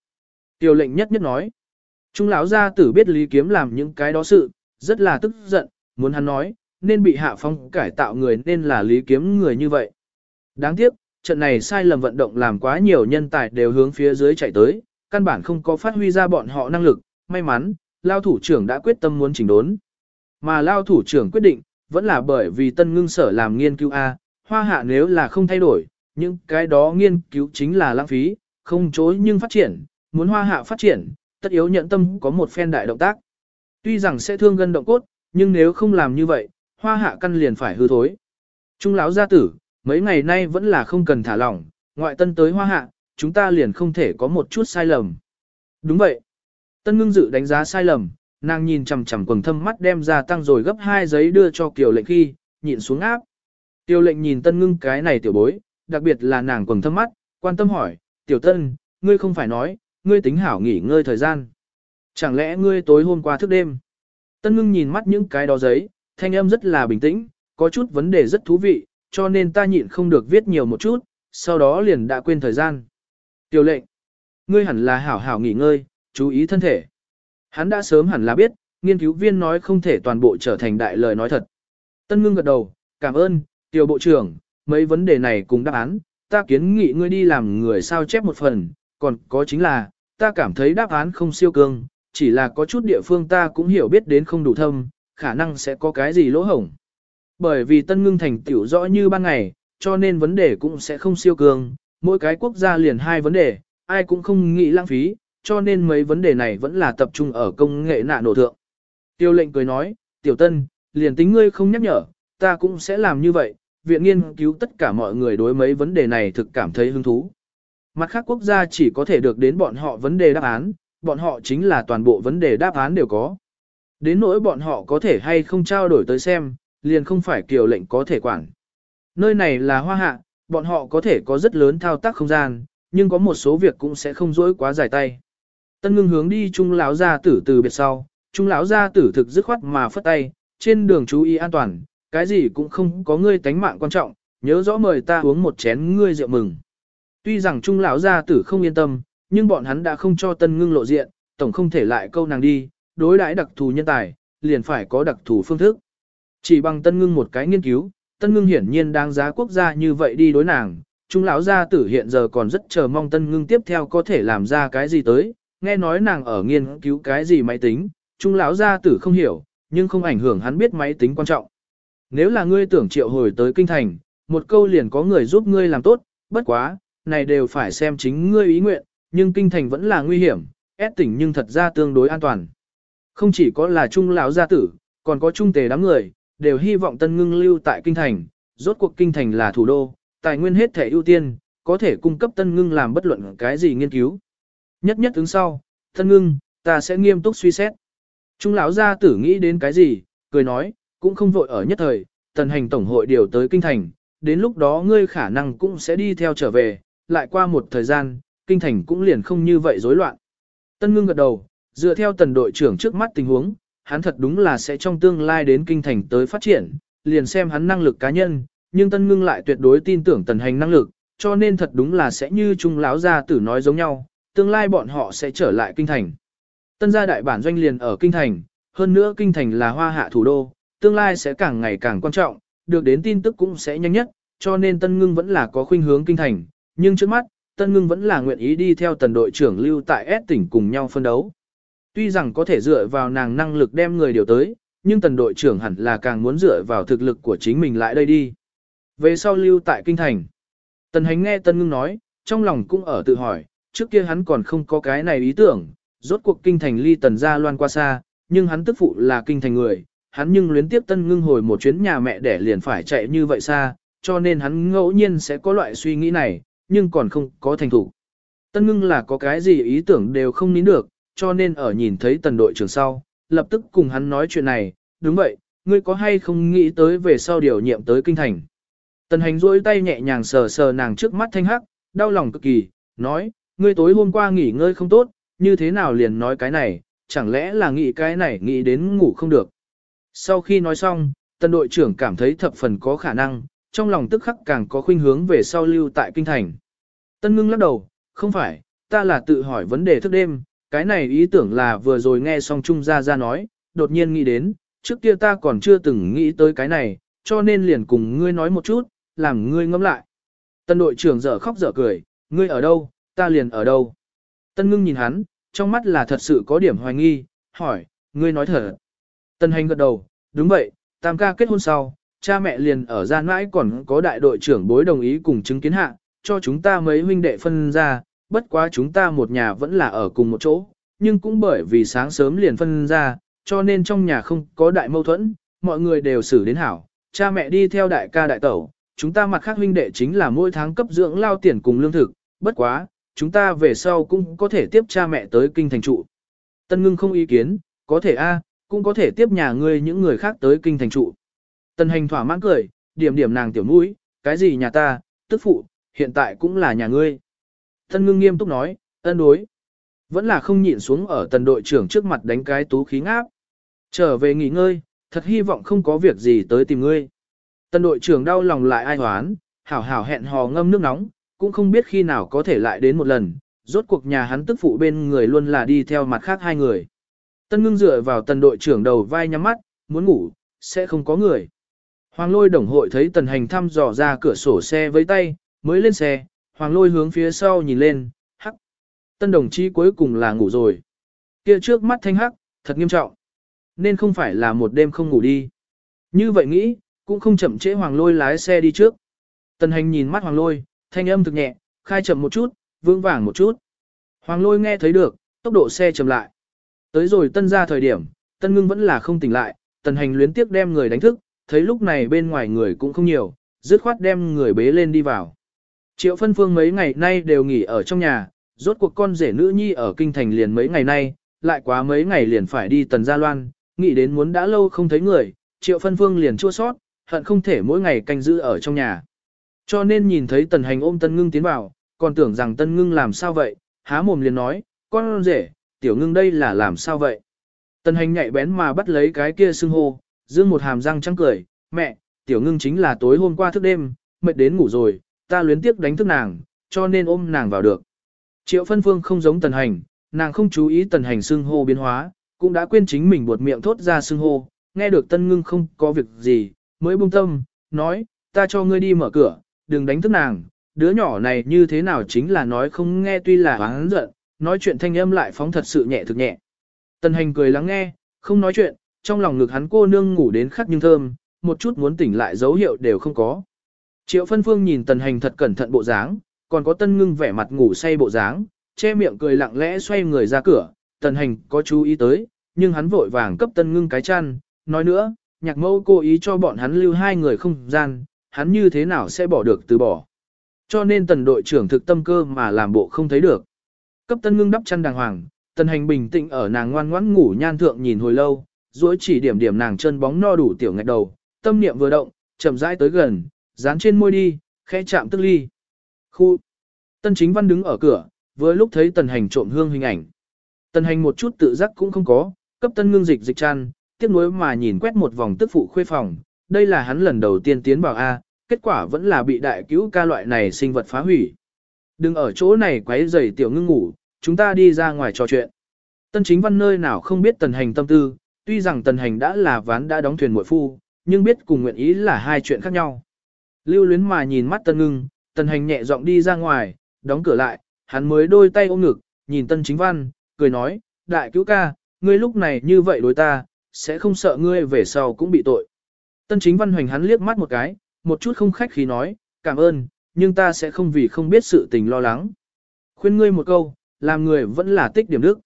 Speaker 1: Tiểu lệnh nhất nhất nói, Trung lão gia tử biết Lý Kiếm làm những cái đó sự, rất là tức giận, muốn hắn nói, nên bị hạ phong cải tạo người nên là Lý Kiếm người như vậy. Đáng tiếc, trận này sai lầm vận động làm quá nhiều nhân tài đều hướng phía dưới chạy tới, căn bản không có phát huy ra bọn họ năng lực, may mắn, lao thủ trưởng đã quyết tâm muốn chỉnh đốn. Mà lao thủ trưởng quyết định, vẫn là bởi vì tân ngưng sở làm nghiên cứu A, hoa hạ nếu là không thay đổi, những cái đó nghiên cứu chính là lãng phí, không chối nhưng phát triển, muốn hoa hạ phát triển, tất yếu nhận tâm có một phen đại động tác. Tuy rằng sẽ thương gân động cốt, nhưng nếu không làm như vậy, hoa hạ căn liền phải hư thối. Trung lão gia tử, mấy ngày nay vẫn là không cần thả lỏng, ngoại tân tới hoa hạ, chúng ta liền không thể có một chút sai lầm. Đúng vậy. Tân ngưng dự đánh giá sai lầm, nàng nhìn chằm chằm quần thâm mắt đem ra tăng rồi gấp hai giấy đưa cho kiều lệnh khi, nhịn xuống áp. tiêu lệnh nhìn tân ngưng cái này tiểu bối, đặc biệt là nàng quầng thâm mắt, quan tâm hỏi, tiểu tân, ngươi không phải nói, ngươi tính hảo nghỉ ngơi thời gian. Chẳng lẽ ngươi tối hôm qua thức đêm? Tân ngưng nhìn mắt những cái đó giấy, thanh âm rất là bình tĩnh, có chút vấn đề rất thú vị, cho nên ta nhịn không được viết nhiều một chút, sau đó liền đã quên thời gian. Tiểu lệnh, ngươi hẳn là hảo hảo nghỉ ngơi, chú ý thân thể. Hắn đã sớm hẳn là biết, nghiên cứu viên nói không thể toàn bộ trở thành đại lời nói thật. Tân ngưng gật đầu, cảm ơn, tiểu bộ trưởng, mấy vấn đề này cùng đáp án, ta kiến nghị ngươi đi làm người sao chép một phần, còn có chính là, ta cảm thấy đáp án không siêu cương, chỉ là có chút địa phương ta cũng hiểu biết đến không đủ thâm, khả năng sẽ có cái gì lỗ hổng. Bởi vì tân ngưng thành tiểu rõ như ban ngày, cho nên vấn đề cũng sẽ không siêu cường, mỗi cái quốc gia liền hai vấn đề, ai cũng không nghĩ lãng phí, cho nên mấy vấn đề này vẫn là tập trung ở công nghệ nạ nổ thượng. Tiêu lệnh cười nói, tiểu tân, liền tính ngươi không nhắc nhở, ta cũng sẽ làm như vậy, viện nghiên cứu tất cả mọi người đối mấy vấn đề này thực cảm thấy hứng thú. Mặt khác quốc gia chỉ có thể được đến bọn họ vấn đề đáp án, bọn họ chính là toàn bộ vấn đề đáp án đều có. Đến nỗi bọn họ có thể hay không trao đổi tới xem, liền không phải kiều lệnh có thể quản. Nơi này là hoa hạ, bọn họ có thể có rất lớn thao tác không gian, nhưng có một số việc cũng sẽ không dỗi quá dài tay. Tân ngưng hướng đi trung lão gia tử từ biệt sau, trung lão gia tử thực dứt khoát mà phất tay, trên đường chú ý an toàn, cái gì cũng không có ngươi tánh mạng quan trọng, nhớ rõ mời ta uống một chén ngươi rượu mừng. Tuy rằng trung lão gia tử không yên tâm, nhưng bọn hắn đã không cho tân ngưng lộ diện, tổng không thể lại câu nàng đi, đối đãi đặc thù nhân tài, liền phải có đặc thù phương thức. Chỉ bằng tân ngưng một cái nghiên cứu, tân ngưng hiển nhiên đáng giá quốc gia như vậy đi đối nàng, trung lão gia tử hiện giờ còn rất chờ mong tân ngưng tiếp theo có thể làm ra cái gì tới, nghe nói nàng ở nghiên cứu cái gì máy tính, trung lão gia tử không hiểu, nhưng không ảnh hưởng hắn biết máy tính quan trọng. Nếu là ngươi tưởng triệu hồi tới kinh thành, một câu liền có người giúp ngươi làm tốt, bất quá, này đều phải xem chính ngươi ý nguyện, nhưng kinh thành vẫn là nguy hiểm, ép tỉnh nhưng thật ra tương đối an toàn. Không chỉ có là trung lão gia tử, còn có trung tề đám người, đều hy vọng tân ngưng lưu tại kinh thành, rốt cuộc kinh thành là thủ đô, tài nguyên hết thể ưu tiên, có thể cung cấp tân ngưng làm bất luận cái gì nghiên cứu. Nhất nhất ứng sau, tân ngưng, ta sẽ nghiêm túc suy xét. Trung lão gia tử nghĩ đến cái gì, cười nói, cũng không vội ở nhất thời, tần hành tổng hội điều tới kinh thành, đến lúc đó ngươi khả năng cũng sẽ đi theo trở về, lại qua một thời gian, kinh thành cũng liền không như vậy rối loạn. Tân ngưng gật đầu, dựa theo tần đội trưởng trước mắt tình huống, hắn thật đúng là sẽ trong tương lai đến kinh thành tới phát triển, liền xem hắn năng lực cá nhân, nhưng tân ngưng lại tuyệt đối tin tưởng tần hành năng lực, cho nên thật đúng là sẽ như trung láo gia tử nói giống nhau, tương lai bọn họ sẽ trở lại kinh thành. Tân gia đại bản doanh liền ở kinh thành, hơn nữa kinh thành là hoa hạ thủ đô, tương lai sẽ càng ngày càng quan trọng, được đến tin tức cũng sẽ nhanh nhất, cho nên Tân Ngưng vẫn là có khuynh hướng kinh thành, nhưng trước mắt, Tân Ngưng vẫn là nguyện ý đi theo tần đội trưởng lưu tại S tỉnh cùng nhau phân đấu. Tuy rằng có thể dựa vào nàng năng lực đem người điều tới, nhưng tần đội trưởng hẳn là càng muốn dựa vào thực lực của chính mình lại đây đi. Về sau lưu tại kinh thành, tần hành nghe Tân Ngưng nói, trong lòng cũng ở tự hỏi, trước kia hắn còn không có cái này ý tưởng, rốt cuộc kinh thành ly tần gia loan qua xa, nhưng hắn tức phụ là kinh thành người, hắn nhưng luyến tiếp tân ngưng hồi một chuyến nhà mẹ để liền phải chạy như vậy xa, cho nên hắn ngẫu nhiên sẽ có loại suy nghĩ này, nhưng còn không có thành thủ. Tân ngưng là có cái gì ý tưởng đều không nín được, cho nên ở nhìn thấy tần đội trưởng sau, lập tức cùng hắn nói chuyện này, đúng vậy, ngươi có hay không nghĩ tới về sau điều nhiệm tới kinh thành. Tần hành duỗi tay nhẹ nhàng sờ sờ nàng trước mắt thanh hắc, đau lòng cực kỳ, nói, ngươi tối hôm qua nghỉ ngơi không tốt, như thế nào liền nói cái này, chẳng lẽ là nghĩ cái này nghĩ đến ngủ không được. Sau khi nói xong, tân đội trưởng cảm thấy thập phần có khả năng, trong lòng tức khắc càng có khuynh hướng về sau lưu tại kinh thành. Tân ngưng lắc đầu, không phải, ta là tự hỏi vấn đề thức đêm, cái này ý tưởng là vừa rồi nghe xong Trung Gia Gia nói, đột nhiên nghĩ đến, trước kia ta còn chưa từng nghĩ tới cái này, cho nên liền cùng ngươi nói một chút, làm ngươi ngẫm lại. Tân đội trưởng dở khóc dở cười, ngươi ở đâu, ta liền ở đâu. Tân ngưng nhìn hắn, trong mắt là thật sự có điểm hoài nghi, hỏi, ngươi nói thật. Tân hành gật đầu, đúng vậy, tam ca kết hôn sau, cha mẹ liền ở gian mãi còn có đại đội trưởng bối đồng ý cùng chứng kiến hạ, cho chúng ta mấy huynh đệ phân ra, bất quá chúng ta một nhà vẫn là ở cùng một chỗ, nhưng cũng bởi vì sáng sớm liền phân ra, cho nên trong nhà không có đại mâu thuẫn, mọi người đều xử đến hảo, cha mẹ đi theo đại ca đại tẩu, chúng ta mặt khác huynh đệ chính là mỗi tháng cấp dưỡng lao tiền cùng lương thực, bất quá, chúng ta về sau cũng có thể tiếp cha mẹ tới kinh thành trụ. Tân ngưng không ý kiến, có thể a, cũng có thể tiếp nhà ngươi những người khác tới kinh thành trụ. Tần hành thỏa mãn cười, điểm điểm nàng tiểu mũi, cái gì nhà ta, tức phụ, hiện tại cũng là nhà ngươi. Tân ngưng nghiêm túc nói, ân đối. Vẫn là không nhịn xuống ở tần đội trưởng trước mặt đánh cái tú khí ngáp. Trở về nghỉ ngơi, thật hy vọng không có việc gì tới tìm ngươi. Tần đội trưởng đau lòng lại ai hoán, hảo hảo hẹn hò ngâm nước nóng, cũng không biết khi nào có thể lại đến một lần, rốt cuộc nhà hắn tức phụ bên người luôn là đi theo mặt khác hai người. Tân ngưng dựa vào tần đội trưởng đầu vai nhắm mắt, muốn ngủ, sẽ không có người. Hoàng lôi đồng hội thấy tần hành thăm dò ra cửa sổ xe với tay, mới lên xe, hoàng lôi hướng phía sau nhìn lên, hắc. Tân đồng chí cuối cùng là ngủ rồi. Kia trước mắt thanh hắc, thật nghiêm trọng. Nên không phải là một đêm không ngủ đi. Như vậy nghĩ, cũng không chậm trễ hoàng lôi lái xe đi trước. Tần hành nhìn mắt hoàng lôi, thanh âm thực nhẹ, khai chậm một chút, vững vàng một chút. Hoàng lôi nghe thấy được, tốc độ xe chậm lại. Tới rồi tân ra thời điểm, tân ngưng vẫn là không tỉnh lại, tần hành luyến tiếc đem người đánh thức, thấy lúc này bên ngoài người cũng không nhiều, dứt khoát đem người bế lên đi vào. Triệu phân phương mấy ngày nay đều nghỉ ở trong nhà, rốt cuộc con rể nữ nhi ở kinh thành liền mấy ngày nay, lại quá mấy ngày liền phải đi tần gia loan, nghĩ đến muốn đã lâu không thấy người, triệu phân phương liền chua sót, hận không thể mỗi ngày canh giữ ở trong nhà. Cho nên nhìn thấy tần hành ôm tân ngưng tiến vào, còn tưởng rằng tân ngưng làm sao vậy, há mồm liền nói, con rể, tiểu ngưng đây là làm sao vậy. Tần hành nhạy bén mà bắt lấy cái kia xưng hô, dương một hàm răng trắng cười, mẹ, tiểu ngưng chính là tối hôm qua thức đêm, mệt đến ngủ rồi, ta luyến tiếc đánh thức nàng, cho nên ôm nàng vào được. Triệu phân phương không giống tần hành, nàng không chú ý tần hành xưng hô biến hóa, cũng đã quên chính mình buột miệng thốt ra xưng hô, nghe được tân ngưng không có việc gì, mới buông tâm, nói, ta cho ngươi đi mở cửa, đừng đánh thức nàng, đứa nhỏ này như thế nào chính là nói không nghe tuy là hắn giận, nói chuyện thanh âm lại phóng thật sự nhẹ thực nhẹ. Tần hành cười lắng nghe, không nói chuyện, trong lòng ngực hắn cô nương ngủ đến khắc nhưng thơm, một chút muốn tỉnh lại dấu hiệu đều không có. Triệu phân phương nhìn tần hành thật cẩn thận bộ dáng, còn có tân ngưng vẻ mặt ngủ say bộ dáng, che miệng cười lặng lẽ xoay người ra cửa, tần hành có chú ý tới, nhưng hắn vội vàng cấp tân ngưng cái chăn, nói nữa, nhạc mẫu cố ý cho bọn hắn lưu hai người không gian, hắn như thế nào sẽ bỏ được từ bỏ. Cho nên tần đội trưởng thực tâm cơ mà làm bộ không thấy được. Cấp tân ngưng đắp chăn đàng hoàng, tần hành bình tĩnh ở nàng ngoan ngoãn ngủ nhan thượng nhìn hồi lâu, duỗi chỉ điểm điểm nàng chân bóng no đủ tiểu ngạch đầu, tâm niệm vừa động, chậm rãi tới gần, dán trên môi đi, khẽ chạm tức ly. Khu. Tân chính văn đứng ở cửa, vừa lúc thấy tần hành trộm hương hình ảnh. Tần hành một chút tự giác cũng không có, cấp tân ngưng dịch dịch chăn, tiếc nuối mà nhìn quét một vòng tức phụ khuê phòng. Đây là hắn lần đầu tiên tiến vào A, kết quả vẫn là bị đại cứu ca loại này sinh vật phá hủy. Đừng ở chỗ này quấy rầy tiểu ngưng ngủ, chúng ta đi ra ngoài trò chuyện. Tân chính văn nơi nào không biết tần hành tâm tư, tuy rằng tần hành đã là ván đã đóng thuyền muội phu, nhưng biết cùng nguyện ý là hai chuyện khác nhau. Lưu luyến mà nhìn mắt tân ngưng, tần hành nhẹ giọng đi ra ngoài, đóng cửa lại, hắn mới đôi tay ôm ngực, nhìn tân chính văn, cười nói, đại cứu ca, ngươi lúc này như vậy đối ta, sẽ không sợ ngươi về sau cũng bị tội. Tân chính văn hoành hắn liếc mắt một cái, một chút không khách khí nói, cảm ơn, nhưng ta sẽ không vì không biết sự tình lo lắng. Khuyên ngươi một câu, làm người vẫn là tích điểm đức.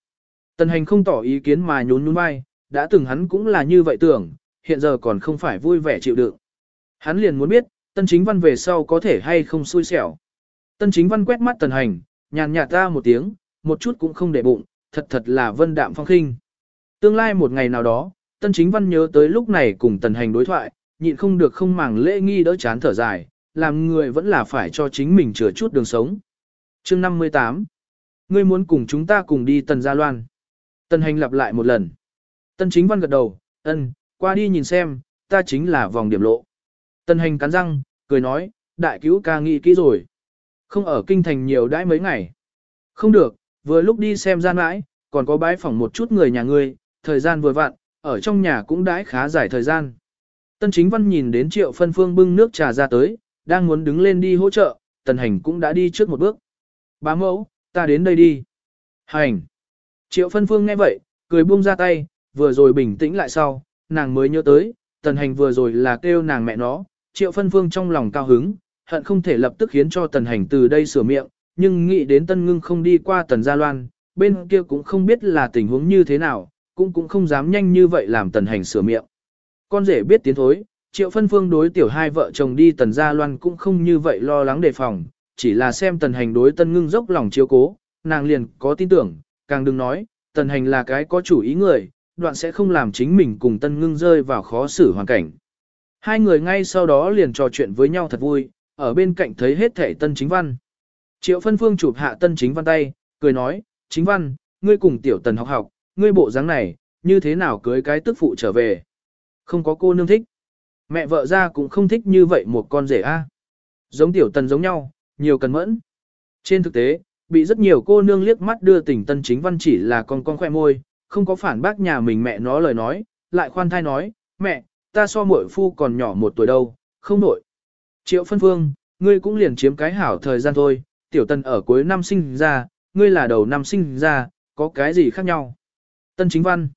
Speaker 1: Tần hành không tỏ ý kiến mà nhún nhún vai, đã từng hắn cũng là như vậy tưởng, hiện giờ còn không phải vui vẻ chịu đựng. Hắn liền muốn biết, tân chính văn về sau có thể hay không xui xẻo. Tân chính văn quét mắt tần hành, nhàn nhạt ra một tiếng, một chút cũng không để bụng, thật thật là vân đạm phong khinh. Tương lai một ngày nào đó, tân chính văn nhớ tới lúc này cùng tần hành đối thoại, nhịn không được không màng lễ nghi đỡ chán thở dài, làm người vẫn là phải cho chính mình chừa chút đường sống. chương 58 Ngươi muốn cùng chúng ta cùng đi tần gia loan. Tần hành lặp lại một lần. Tần chính văn gật đầu, ân, qua đi nhìn xem, ta chính là vòng điểm lộ. Tần hành cắn răng, cười nói, đại cứu ca nghĩ kỹ rồi. Không ở kinh thành nhiều đãi mấy ngày. Không được, vừa lúc đi xem gian mãi, còn có bái phỏng một chút người nhà ngươi, thời gian vừa vặn, ở trong nhà cũng đãi khá dài thời gian. Tân chính văn nhìn đến triệu phân phương bưng nước trà ra tới, đang muốn đứng lên đi hỗ trợ, tần hành cũng đã đi trước một bước. Bá mẫu, ta đến đây đi. Hành. Triệu phân phương nghe vậy, cười buông ra tay, vừa rồi bình tĩnh lại sau, nàng mới nhớ tới, tần hành vừa rồi là kêu nàng mẹ nó, triệu phân phương trong lòng cao hứng, hận không thể lập tức khiến cho tần hành từ đây sửa miệng, nhưng nghĩ đến tân ngưng không đi qua tần gia loan, bên kia cũng không biết là tình huống như thế nào, cũng cũng không dám nhanh như vậy làm tần hành sửa miệng. Con rể biết tiến thối, triệu phân phương đối tiểu hai vợ chồng đi tần gia loan cũng không như vậy lo lắng đề phòng, chỉ là xem tần hành đối tân ngưng dốc lòng chiếu cố, nàng liền có tin tưởng, càng đừng nói, tần hành là cái có chủ ý người, đoạn sẽ không làm chính mình cùng tân ngưng rơi vào khó xử hoàn cảnh. Hai người ngay sau đó liền trò chuyện với nhau thật vui, ở bên cạnh thấy hết thể tân chính văn. Triệu phân phương chụp hạ tân chính văn tay, cười nói, chính văn, ngươi cùng tiểu tần học học, ngươi bộ dáng này, như thế nào cưới cái tức phụ trở về. Không có cô nương thích. Mẹ vợ ra cũng không thích như vậy một con rể a. Giống tiểu tần giống nhau, nhiều cần mẫn. Trên thực tế, bị rất nhiều cô nương liếc mắt đưa tình tân chính văn chỉ là con con khoe môi, không có phản bác nhà mình mẹ nó lời nói, lại khoan thai nói, mẹ, ta so muội phu còn nhỏ một tuổi đâu, không nổi. Triệu phân phương, ngươi cũng liền chiếm cái hảo thời gian thôi, tiểu tân ở cuối năm sinh ra, ngươi là đầu năm sinh ra, có cái gì khác nhau. Tân chính văn.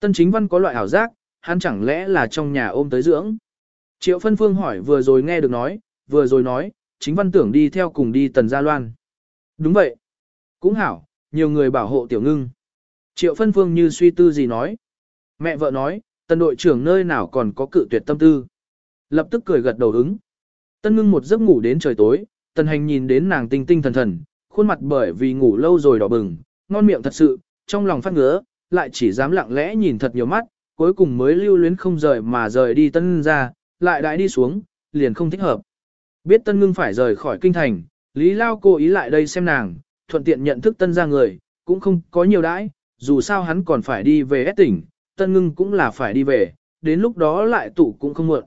Speaker 1: Tân chính văn có loại ảo giác, hắn chẳng lẽ là trong nhà ôm tới dưỡng. Triệu phân phương hỏi vừa rồi nghe được nói, vừa rồi nói, chính văn tưởng đi theo cùng đi tần gia loan. Đúng vậy. Cũng hảo, nhiều người bảo hộ tiểu ngưng. Triệu phân phương như suy tư gì nói. Mẹ vợ nói, tần đội trưởng nơi nào còn có cự tuyệt tâm tư. Lập tức cười gật đầu ứng. Tân ngưng một giấc ngủ đến trời tối, tần hành nhìn đến nàng tinh tinh thần thần, khuôn mặt bởi vì ngủ lâu rồi đỏ bừng, ngon miệng thật sự, trong lòng phát ngứa, lại chỉ dám lặng lẽ nhìn thật nhiều mắt, cuối cùng mới lưu luyến không rời mà rời đi tân ra, lại đại đi xuống, liền không thích hợp. Biết tân ngưng phải rời khỏi kinh thành, Lý Lao cố ý lại đây xem nàng, thuận tiện nhận thức tân ra người, cũng không có nhiều đãi, dù sao hắn còn phải đi về S tỉnh, tân ngưng cũng là phải đi về, đến lúc đó lại tụ cũng không muộn.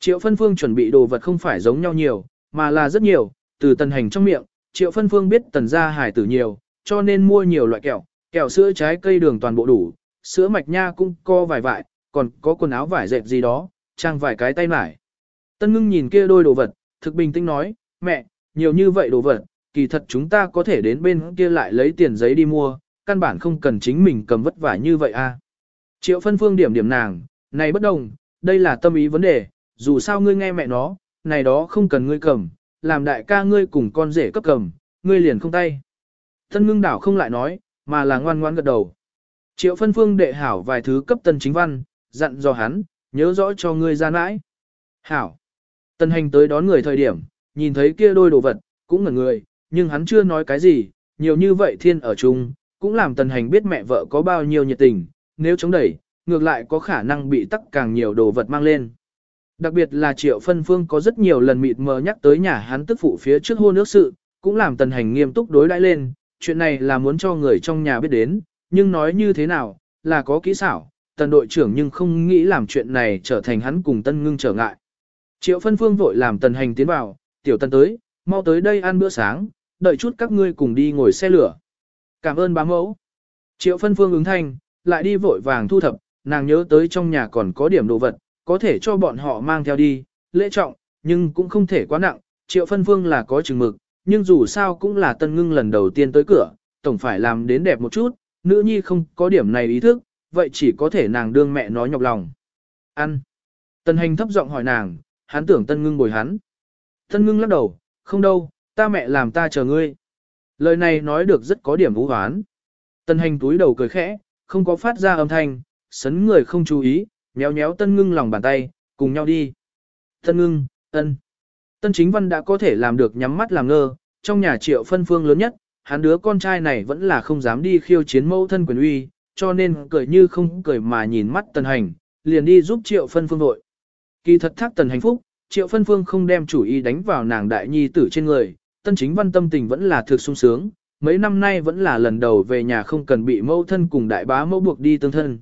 Speaker 1: Triệu phân phương chuẩn bị đồ vật không phải giống nhau nhiều, mà là rất nhiều, từ tần hành trong miệng, triệu phân phương biết tần gia hải tử nhiều, cho nên mua nhiều loại kẹo, kẹo sữa trái cây đường toàn bộ đủ, sữa mạch nha cũng co vài vại, còn có quần áo vải dệt gì đó, trang vài cái tay mải. Tân ngưng nhìn kia đôi đồ vật, thực bình tĩnh nói, mẹ, nhiều như vậy đồ vật, kỳ thật chúng ta có thể đến bên kia lại lấy tiền giấy đi mua, căn bản không cần chính mình cầm vất vả như vậy a. À. Triệu phân phương điểm điểm nàng, này bất đồng, đây là tâm ý vấn đề, dù sao ngươi nghe mẹ nó, này đó không cần ngươi cầm, làm đại ca ngươi cùng con rể cấp cầm, ngươi liền không tay. Tân ngưng đảo không lại nói, mà là ngoan ngoan gật đầu. Triệu phân phương đệ hảo vài thứ cấp tân chính văn, dặn dò hắn, nhớ rõ cho ngươi ra nãi. Hảo. tần hành tới đón người thời điểm, nhìn thấy kia đôi đồ vật, cũng ngẩn người, nhưng hắn chưa nói cái gì, nhiều như vậy thiên ở chung, cũng làm tần hành biết mẹ vợ có bao nhiêu nhiệt tình, nếu chống đẩy, ngược lại có khả năng bị tắc càng nhiều đồ vật mang lên. Đặc biệt là triệu phân phương có rất nhiều lần mịt mờ nhắc tới nhà hắn tức phụ phía trước hôn nước sự, cũng làm tần hành nghiêm túc đối đãi lên, chuyện này là muốn cho người trong nhà biết đến, nhưng nói như thế nào, là có kỹ xảo, tần đội trưởng nhưng không nghĩ làm chuyện này trở thành hắn cùng tân ngưng trở ngại. Triệu phân phương vội làm tần hành tiến vào, tiểu tần tới, mau tới đây ăn bữa sáng, đợi chút các ngươi cùng đi ngồi xe lửa. Cảm ơn bá mẫu. Triệu phân phương ứng thanh, lại đi vội vàng thu thập, nàng nhớ tới trong nhà còn có điểm đồ vật, có thể cho bọn họ mang theo đi, lễ trọng, nhưng cũng không thể quá nặng. Triệu phân phương là có chừng mực, nhưng dù sao cũng là tân ngưng lần đầu tiên tới cửa, tổng phải làm đến đẹp một chút, nữ nhi không có điểm này ý thức, vậy chỉ có thể nàng đương mẹ nói nhọc lòng. Ăn. Tân hành thấp giọng hỏi nàng, hắn tưởng tân ngưng bồi hắn. Tân ngưng lắc đầu, không đâu, ta mẹ làm ta chờ ngươi. Lời này nói được rất có điểm vũ hoán. Tân hành túi đầu cười khẽ, không có phát ra âm thanh, sấn người không chú ý, nhéo nhéo tân ngưng lòng bàn tay, cùng nhau đi. Tân ngưng, tân. Tân chính văn đã có thể làm được nhắm mắt làm ngơ, trong nhà triệu phân phương lớn nhất, hắn đứa con trai này vẫn là không dám đi khiêu chiến mẫu thân quyền uy, cho nên cười như không cười mà nhìn mắt tần hành, liền đi giúp triệu phân phương đội. Kỳ thật thác tần hạnh phúc, triệu phân phương không đem chủ ý đánh vào nàng đại nhi tử trên người, tân chính văn tâm tình vẫn là thực sung sướng, mấy năm nay vẫn là lần đầu về nhà không cần bị mẫu thân cùng đại bá mẫu buộc đi tương thân.